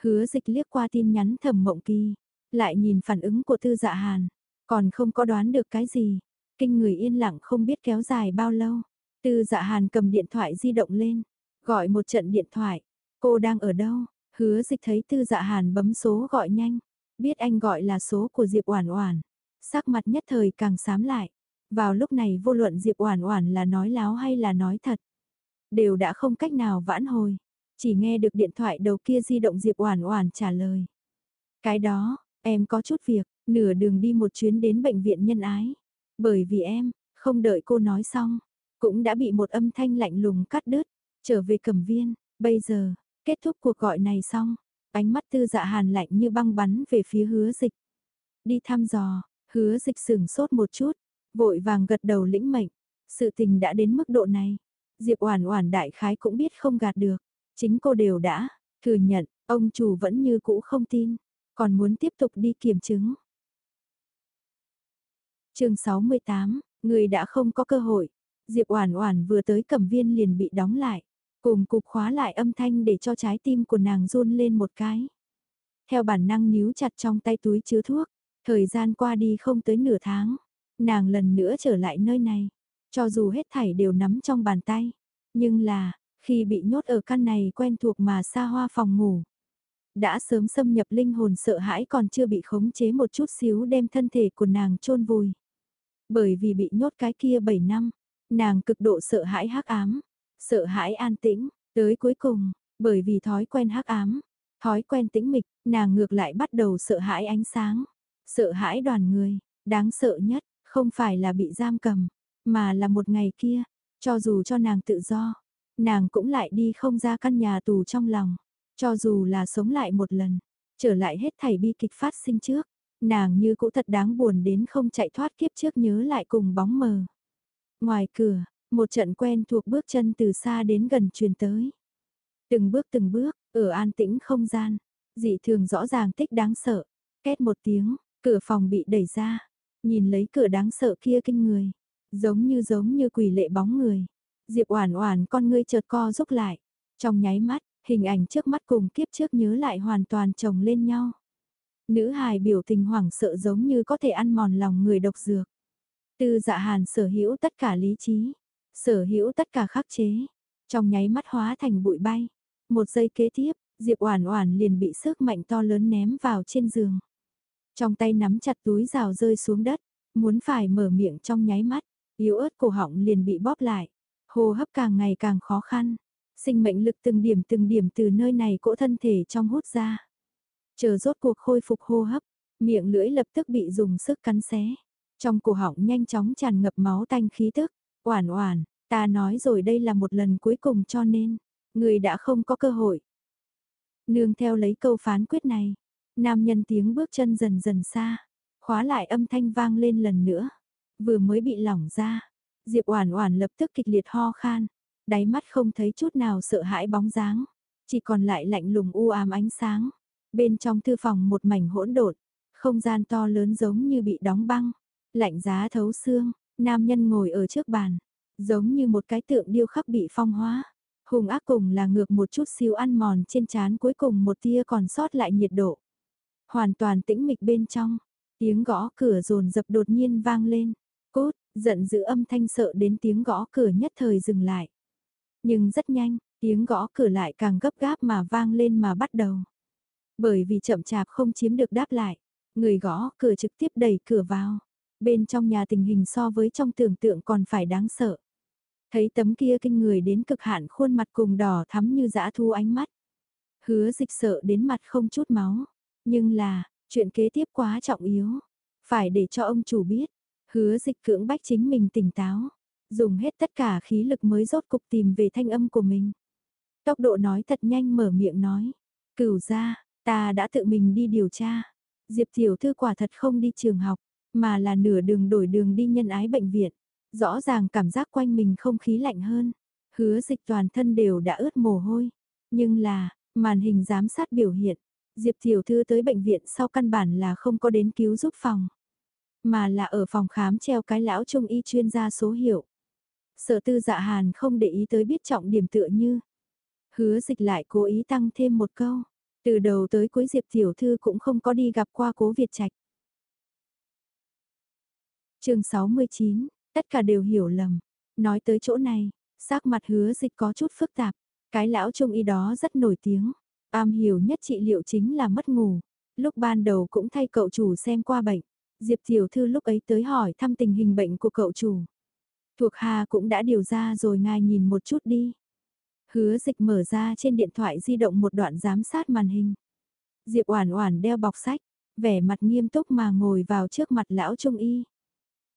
Speaker 1: Hứa dịch liếc qua tin nhắn thầm mộng kỳ. Lại nhìn phản ứng của tư dạ hàn. Còn không có đoán được cái gì. Kinh người yên lặng không biết kéo dài bao lâu. Tư dạ hàn cầm điện thoại di động lên. Gọi một trận điện thoại. Cô đang ở đâu? Hứa dịch thấy tư dạ hàn bấm số gọi nhanh. Biết anh gọi là số của Diệp Oản Oản. Sắc mặt nhất thời càng xám lại. Vào lúc này vô luận Diệp Oản Oản là nói láo hay là nói thật. Đều đã không cách nào vãn hồi. Chỉ nghe được điện thoại đầu kia di động Diệp Oản Oản trả lời. Cái đó, em có chút việc, nửa đường đi một chuyến đến bệnh viện nhân ái. Bởi vì em, không đợi cô nói xong, cũng đã bị một âm thanh lạnh lùng cắt đứt, trở về cầm viên, bây giờ, kết thúc cuộc gọi này xong, ánh mắt tư dạ hàn lạnh như băng bắn về phía hứa dịch. Đi thăm dò, hứa dịch sửng sốt một chút, vội vàng gật đầu lĩnh mệnh, sự tình đã đến mức độ này. Diệp Oản Oản đại khái cũng biết không gạt được, chính cô đều đã thừa nhận, ông chủ vẫn như cũ không tin, còn muốn tiếp tục đi kiểm chứng. Chương 68, người đã không có cơ hội. Diệp Oản Oản vừa tới Cẩm Viên liền bị đóng lại, cùng cục khóa lại âm thanh để cho trái tim của nàng run lên một cái. Theo bản năng níu chặt trong tay túi chứa thuốc, thời gian qua đi không tới nửa tháng, nàng lần nữa trở lại nơi này, cho dù hết thảy đều nắm trong bàn tay, nhưng là, khi bị nhốt ở căn này quen thuộc mà xa hoa phòng ngủ, đã sớm xâm nhập linh hồn sợ hãi còn chưa bị khống chế một chút xíu đem thân thể của nàng chôn vùi. Bởi vì bị nhốt cái kia 7 năm, nàng cực độ sợ hãi hắc ám, sợ hãi an tĩnh, tới cuối cùng, bởi vì thói quen hắc ám, thói quen tĩnh mịch, nàng ngược lại bắt đầu sợ hãi ánh sáng, sợ hãi đoàn người, đáng sợ nhất, không phải là bị giam cầm, mà là một ngày kia, cho dù cho nàng tự do, nàng cũng lại đi không ra căn nhà tù trong lòng, cho dù là sống lại một lần, trở lại hết thảy bi kịch phát sinh trước, nàng như cũ thật đáng buồn đến không chạy thoát kiếp trước nhớ lại cùng bóng mờ. Ngoài cửa, một trận quen thuộc bước chân từ xa đến gần truyền tới. Từng bước từng bước, ở an tĩnh không gian, dị thường rõ ràng tích đáng sợ. Két một tiếng, Cửa phòng bị đẩy ra, nhìn lấy cửa đáng sợ kia kinh người, giống như giống như quỷ lệ bóng người. Diệp Oản Oản con ngươi chợt co rút lại, trong nháy mắt, hình ảnh trước mắt cùng kiếp trước nhớ lại hoàn toàn chồng lên nhau. Nữ hài biểu tình hoảng sợ giống như có thể ăn mòn lòng người độc dược. Tư Dạ Hàn sở hữu tất cả lý trí, sở hữu tất cả khắc chế, trong nháy mắt hóa thành bụi bay. Một giây kế tiếp, Diệp Oản Oản liền bị sức mạnh to lớn ném vào trên giường. Trong tay nắm chặt túi rào rơi xuống đất, muốn phải mở miệng trong nháy mắt, yếu ớt cổ họng liền bị bóp lại. Hô hấp càng ngày càng khó khăn, sinh mệnh lực từng điểm từng điểm từ nơi này cỗ thân thể trong hút ra. Chờ rốt cuộc khôi phục hô hấp, miệng lưỡi lập tức bị dùng sức cắn xé. Trong cổ họng nhanh chóng tràn ngập máu tanh khí tức, oản oản, ta nói rồi đây là một lần cuối cùng cho nên, người đã không có cơ hội. Nương theo lấy câu phán quyết này, nam nhân tiếng bước chân dần dần xa, khóa lại âm thanh vang lên lần nữa, vừa mới bị lỏng ra, Diệp Oản Oản lập tức kịch liệt ho khan, đáy mắt không thấy chút nào sợ hãi bóng dáng, chỉ còn lại lạnh lùng u ám ánh sáng. Bên trong thư phòng một mảnh hỗn độn, không gian to lớn giống như bị đóng băng, lạnh giá thấu xương, nam nhân ngồi ở trước bàn, giống như một cái tượng điêu khắc bị phong hóa. Hùng ác cùng là ngược một chút xíu ăn mòn trên trán cuối cùng một tia còn sót lại nhiệt độ. Hoàn toàn tĩnh mịch bên trong, tiếng gõ cửa rồn dập đột nhiên vang lên. Cốt, giận dữ âm thanh sợ đến tiếng gõ cửa nhất thời dừng lại. Nhưng rất nhanh, tiếng gõ cửa lại càng gấp gáp mà vang lên mà bắt đầu. Bởi vì chậm chạp không chiếm được đáp lại, người gõ cửa trực tiếp đẩy cửa vào. Bên trong nhà tình hình so với trong tưởng tượng còn phải đáng sợ. Thấy tấm kia kinh người đến cực hạn khuôn mặt cùng đỏ thắm như dã thu ánh mắt. Hứa dịch sợ đến mặt không chút máu. Nhưng là, chuyện kế tiếp quá trọng yếu. Phải để cho ông chủ biết. Hứa dịch cưỡng bách chính mình tỉnh táo. Dùng hết tất cả khí lực mới rốt cục tìm về thanh âm của mình. Tốc độ nói thật nhanh mở miệng nói. Cửu ra, ta đã tự mình đi điều tra. Diệp Tiểu Thư quả thật không đi trường học, mà là nửa đường đổi đường đi nhân ái bệnh viện. Rõ ràng cảm giác quanh mình không khí lạnh hơn. Hứa dịch toàn thân đều đã ướt mồ hôi. Nhưng là, màn hình giám sát biểu hiện. Diệp Tiểu Thư tới bệnh viện sau căn bản là không có đến cứu giúp phòng. Mà là ở phòng khám treo cái lão trung y chuyên gia số hiệu. Sở tư dạ hàn không để ý tới biết trọng điểm tựa như. Hứa dịch lại cố ý tăng thêm một câu. Từ đầu tới cuối Diệp Tiểu Thư cũng không có đi gặp qua cố Việt Trạch. chương 69, tất cả đều hiểu lầm. Nói tới chỗ này, sắc mặt hứa dịch có chút phức tạp. Cái lão trung y đó rất nổi tiếng. Am hiểu nhất trị liệu chính là mất ngủ. Lúc ban đầu cũng thay cậu chủ xem qua bệnh. Diệp Tiểu Thư lúc ấy tới hỏi thăm tình hình bệnh của cậu chủ. Thuộc Hà cũng đã điều ra rồi ngài nhìn một chút đi. Hứa dịch mở ra trên điện thoại di động một đoạn giám sát màn hình. Diệp Oản Oản đeo bọc sách, vẻ mặt nghiêm túc mà ngồi vào trước mặt lão trung y.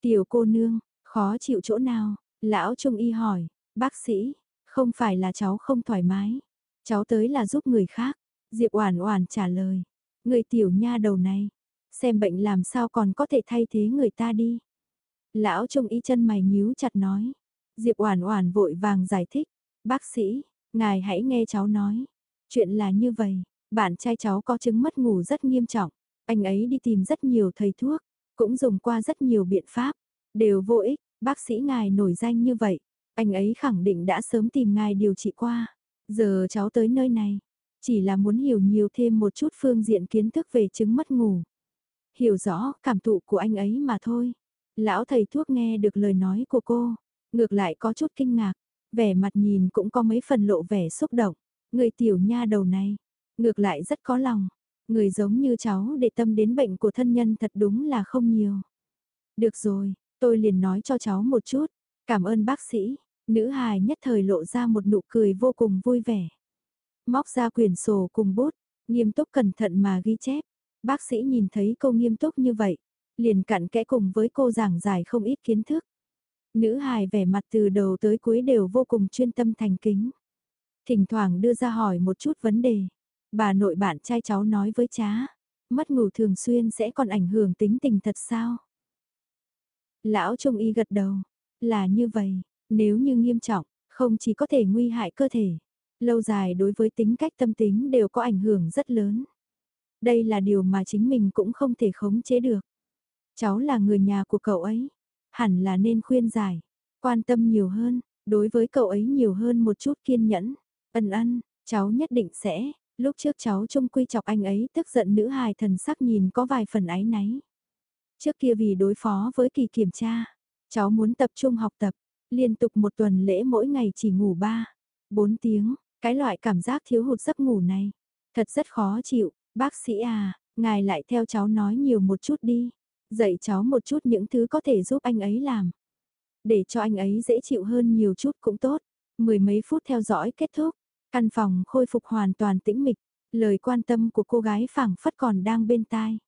Speaker 1: "Tiểu cô nương, khó chịu chỗ nào?" Lão trung y hỏi. "Bác sĩ, không phải là cháu không thoải mái, cháu tới là giúp người khác." Diệp Oản Oản trả lời. "Người tiểu nha đầu này, xem bệnh làm sao còn có thể thay thế người ta đi?" Lão trung y chân mày nhíu chặt nói. Diệp Oản Oản vội vàng giải thích, "Bác sĩ, ngài hãy nghe cháu nói. Chuyện là như vậy, bạn trai cháu có chứng mất ngủ rất nghiêm trọng, anh ấy đi tìm rất nhiều thầy thuốc, cũng dùng qua rất nhiều biện pháp, đều vô ích, bác sĩ ngài nổi danh như vậy, anh ấy khẳng định đã sớm tìm ngài điều trị qua. Giờ cháu tới nơi này, chỉ là muốn hiểu nhiều thêm một chút phương diện kiến thức về chứng mất ngủ. Hiểu rõ cảm thụ của anh ấy mà thôi. Lão thầy thuốc nghe được lời nói của cô, ngược lại có chút kinh ngạc, vẻ mặt nhìn cũng có mấy phần lộ vẻ xúc động. Người tiểu nha đầu này, ngược lại rất có lòng. Người giống như cháu để tâm đến bệnh của thân nhân thật đúng là không nhiều. Được rồi, tôi liền nói cho cháu một chút. Cảm ơn bác sĩ. Nữ hài nhất thời lộ ra một nụ cười vô cùng vui vẻ. Móc ra quyển sổ cùng bút, nghiêm túc cẩn thận mà ghi chép. Bác sĩ nhìn thấy cô nghiêm túc như vậy, liền cặn kẽ cùng với cô giảng giải không ít kiến thức. Nữ hài vẻ mặt từ đầu tới cuối đều vô cùng chuyên tâm thành kính. Thỉnh thoảng đưa ra hỏi một chút vấn đề. Bà nội bạn trai cháu nói với chá: mất ngủ thường xuyên sẽ còn ảnh hưởng tính tình thật sao? Lão Trung Y gật đầu, là như vậy, nếu như nghiêm trọng, không chỉ có thể nguy hại cơ thể, lâu dài đối với tính cách tâm tính đều có ảnh hưởng rất lớn. Đây là điều mà chính mình cũng không thể khống chế được. Cháu là người nhà của cậu ấy, hẳn là nên khuyên giải, quan tâm nhiều hơn, đối với cậu ấy nhiều hơn một chút kiên nhẫn. Ân ân, cháu nhất định sẽ, lúc trước cháu trung quy chọc anh ấy tức giận nữ hài thần sắc nhìn có vài phần áy náy. Trước kia vì đối phó với kỳ kiểm tra, cháu muốn tập trung học tập, liên tục một tuần lễ mỗi ngày chỉ ngủ 3, 4 tiếng, cái loại cảm giác thiếu hụt giấc ngủ này, thật rất khó chịu, bác sĩ à, ngài lại theo cháu nói nhiều một chút đi, dạy cháu một chút những thứ có thể giúp anh ấy làm. Để cho anh ấy dễ chịu hơn nhiều chút cũng tốt, mười mấy phút theo dõi kết thúc, căn phòng khôi phục hoàn toàn tĩnh mịch, lời quan tâm của cô gái phảng phất còn đang bên tai.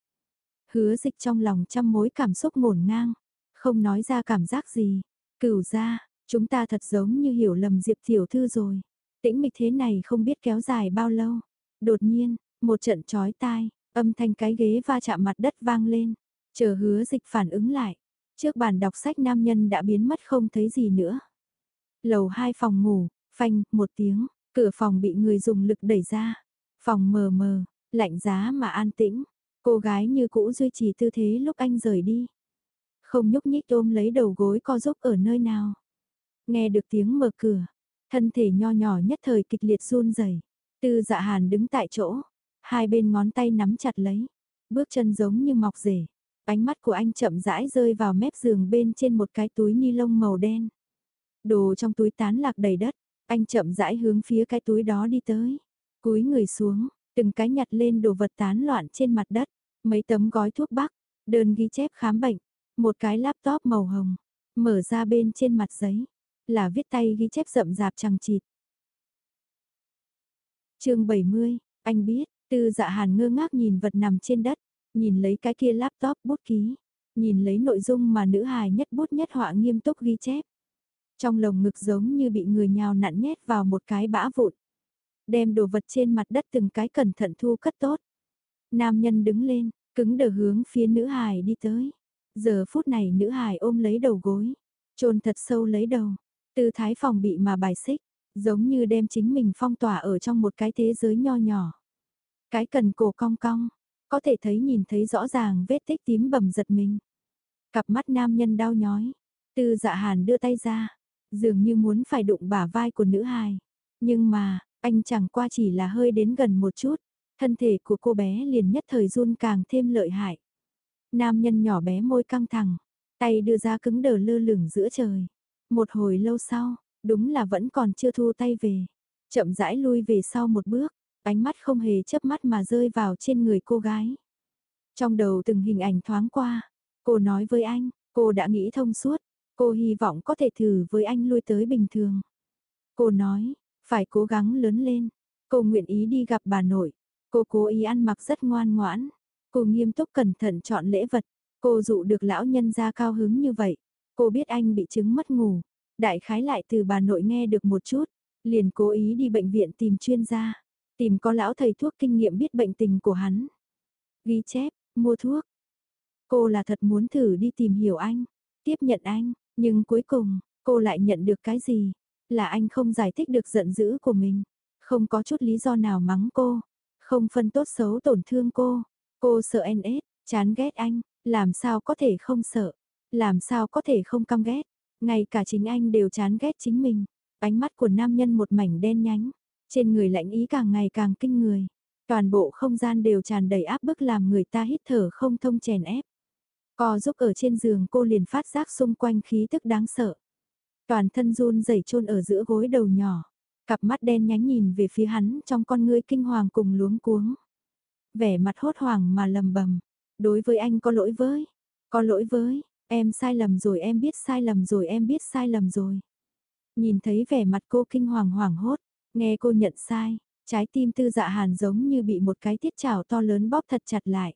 Speaker 1: Hứa dịch trong lòng trăm mối cảm xúc ngổn ngang, không nói ra cảm giác gì, cửu ra, chúng ta thật giống như hiểu lầm Diệp Tiểu Thư rồi. Tĩnh mịch thế này không biết kéo dài bao lâu. Đột nhiên, một trận chói tai, âm thanh cái ghế va chạm mặt đất vang lên. Chờ hứa dịch phản ứng lại. Trước bàn đọc sách nam nhân đã biến mất không thấy gì nữa. Lầu hai phòng ngủ, phanh, một tiếng, cửa phòng bị người dùng lực đẩy ra. Phòng mờ mờ, lạnh giá mà an tĩnh. Cô gái như cũ duy trì tư thế lúc anh rời đi. Không nhúc nhích ôm lấy đầu gối co giúp ở nơi nào. Nghe được tiếng mở cửa, thân thể nho nhỏ nhất thời kịch liệt run rẩy. Tư dạ hàn đứng tại chỗ, hai bên ngón tay nắm chặt lấy, bước chân giống như mọc rể. Ánh mắt của anh chậm rãi rơi vào mép giường bên trên một cái túi ni lông màu đen. Đồ trong túi tán lạc đầy đất, anh chậm rãi hướng phía cái túi đó đi tới. Cúi người xuống, từng cái nhặt lên đồ vật tán loạn trên mặt đất, mấy tấm gói thuốc bắc, đơn ghi chép khám bệnh, một cái laptop màu hồng, mở ra bên trên mặt giấy, là viết tay ghi chép rậm rạp chẳng chịt. chương 70, anh biết, tư dạ hàn ngơ ngác nhìn vật nằm trên đất, nhìn lấy cái kia laptop bút ký, nhìn lấy nội dung mà nữ hài nhất bút nhất họa nghiêm túc ghi chép. Trong lồng ngực giống như bị người nhào nặn nhét vào một cái bã vụn. Đem đồ vật trên mặt đất từng cái cẩn thận thu cất tốt. Nam nhân đứng lên, cứng đờ hướng phía nữ hài đi tới. Giờ phút này nữ hài ôm lấy đầu gối, trôn thật sâu lấy đầu, tư thái phòng bị mà bài xích, giống như đem chính mình phong tỏa ở trong một cái thế giới nho nhỏ. Cái cần cổ cong cong, có thể thấy nhìn thấy rõ ràng vết tích tím bầm giật mình. Cặp mắt nam nhân đau nhói, tư dạ hàn đưa tay ra, dường như muốn phải đụng bả vai của nữ hài. Nhưng mà, anh chẳng qua chỉ là hơi đến gần một chút, thân thể của cô bé liền nhất thời run càng thêm lợi hại. Nam nhân nhỏ bé môi căng thẳng, tay đưa ra cứng đờ lơ lửng giữa trời. Một hồi lâu sau, đúng là vẫn còn chưa thu tay về. Chậm rãi lui về sau một bước, ánh mắt không hề chớp mắt mà rơi vào trên người cô gái. Trong đầu từng hình ảnh thoáng qua, cô nói với anh, cô đã nghĩ thông suốt, cô hy vọng có thể thử với anh lui tới bình thường. Cô nói, phải cố gắng lớn lên, cô nguyện ý đi gặp bà nội, cô cố ý ăn mặc rất ngoan ngoãn, cô nghiêm túc cẩn thận chọn lễ vật, cô dụ được lão nhân ra cao hứng như vậy, cô biết anh bị chứng mất ngủ, đại khái lại từ bà nội nghe được một chút, liền cố ý đi bệnh viện tìm chuyên gia, tìm có lão thầy thuốc kinh nghiệm biết bệnh tình của hắn. Ghi chép, mua thuốc. Cô là thật muốn thử đi tìm hiểu anh, tiếp nhận anh, nhưng cuối cùng, cô lại nhận được cái gì? Là anh không giải thích được giận dữ của mình, không có chút lý do nào mắng cô, không phân tốt xấu tổn thương cô. Cô sợ NS, chán ghét anh, làm sao có thể không sợ, làm sao có thể không căm ghét, ngay cả chính anh đều chán ghét chính mình. Ánh mắt của nam nhân một mảnh đen nhánh, trên người lạnh ý càng ngày càng kinh người. Toàn bộ không gian đều tràn đầy áp bức làm người ta hít thở không thông chèn ép. Co giúp ở trên giường cô liền phát giác xung quanh khí tức đáng sợ. Toàn thân run rẩy chôn ở giữa gối đầu nhỏ. Cặp mắt đen nhánh nhìn về phía hắn trong con ngươi kinh hoàng cùng luống cuống. Vẻ mặt hốt hoảng mà lầm bầm. Đối với anh có lỗi với. Có lỗi với. Em sai lầm rồi, em biết sai lầm rồi, em biết sai lầm rồi. Nhìn thấy vẻ mặt cô kinh hoàng hoảng hốt. Nghe cô nhận sai. Trái tim tư dạ hàn giống như bị một cái tiết chảo to lớn bóp thật chặt lại.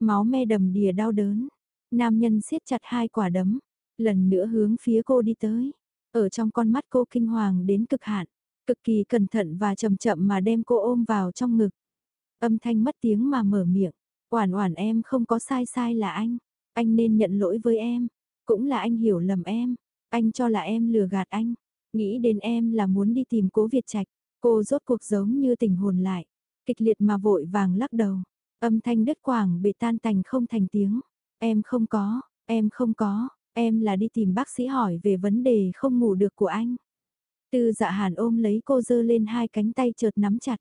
Speaker 1: Máu me đầm đìa đau đớn. Nam nhân siết chặt hai quả đấm. Lần nữa hướng phía cô đi tới. Ở trong con mắt cô kinh hoàng đến cực hạn. Cực kỳ cẩn thận và chậm chậm mà đem cô ôm vào trong ngực. Âm thanh mất tiếng mà mở miệng. Oản oản em không có sai sai là anh. Anh nên nhận lỗi với em. Cũng là anh hiểu lầm em. Anh cho là em lừa gạt anh. Nghĩ đến em là muốn đi tìm cố Việt Trạch. Cô rốt cuộc giống như tình hồn lại. Kịch liệt mà vội vàng lắc đầu. Âm thanh đất quảng bị tan tành không thành tiếng. Em không có, em không có, em là đi tìm bác sĩ hỏi về vấn đề không ngủ được của anh. Tư dạ hàn ôm lấy cô dơ lên hai cánh tay chợt nắm chặt.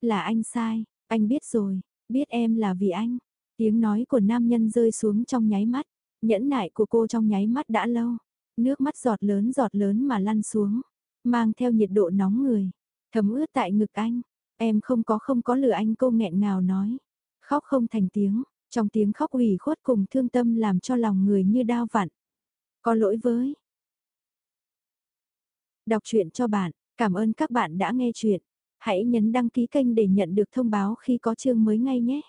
Speaker 1: Là anh sai, anh biết rồi, biết em là vì anh. Tiếng nói của nam nhân rơi xuống trong nháy mắt, nhẫn nại của cô trong nháy mắt đã lâu. Nước mắt giọt lớn giọt lớn mà lăn xuống, mang theo nhiệt độ nóng người, thấm ướt tại ngực anh. Em không có không có lừa anh cô nghẹn ngào nói. Khóc không thành tiếng, trong tiếng khóc ủy khuất cùng thương tâm làm cho lòng người như đau vặn. Có lỗi với. Đọc truyện cho bạn, cảm ơn các bạn đã nghe truyện. Hãy nhấn đăng ký kênh để nhận được thông báo khi có chương mới ngay nhé.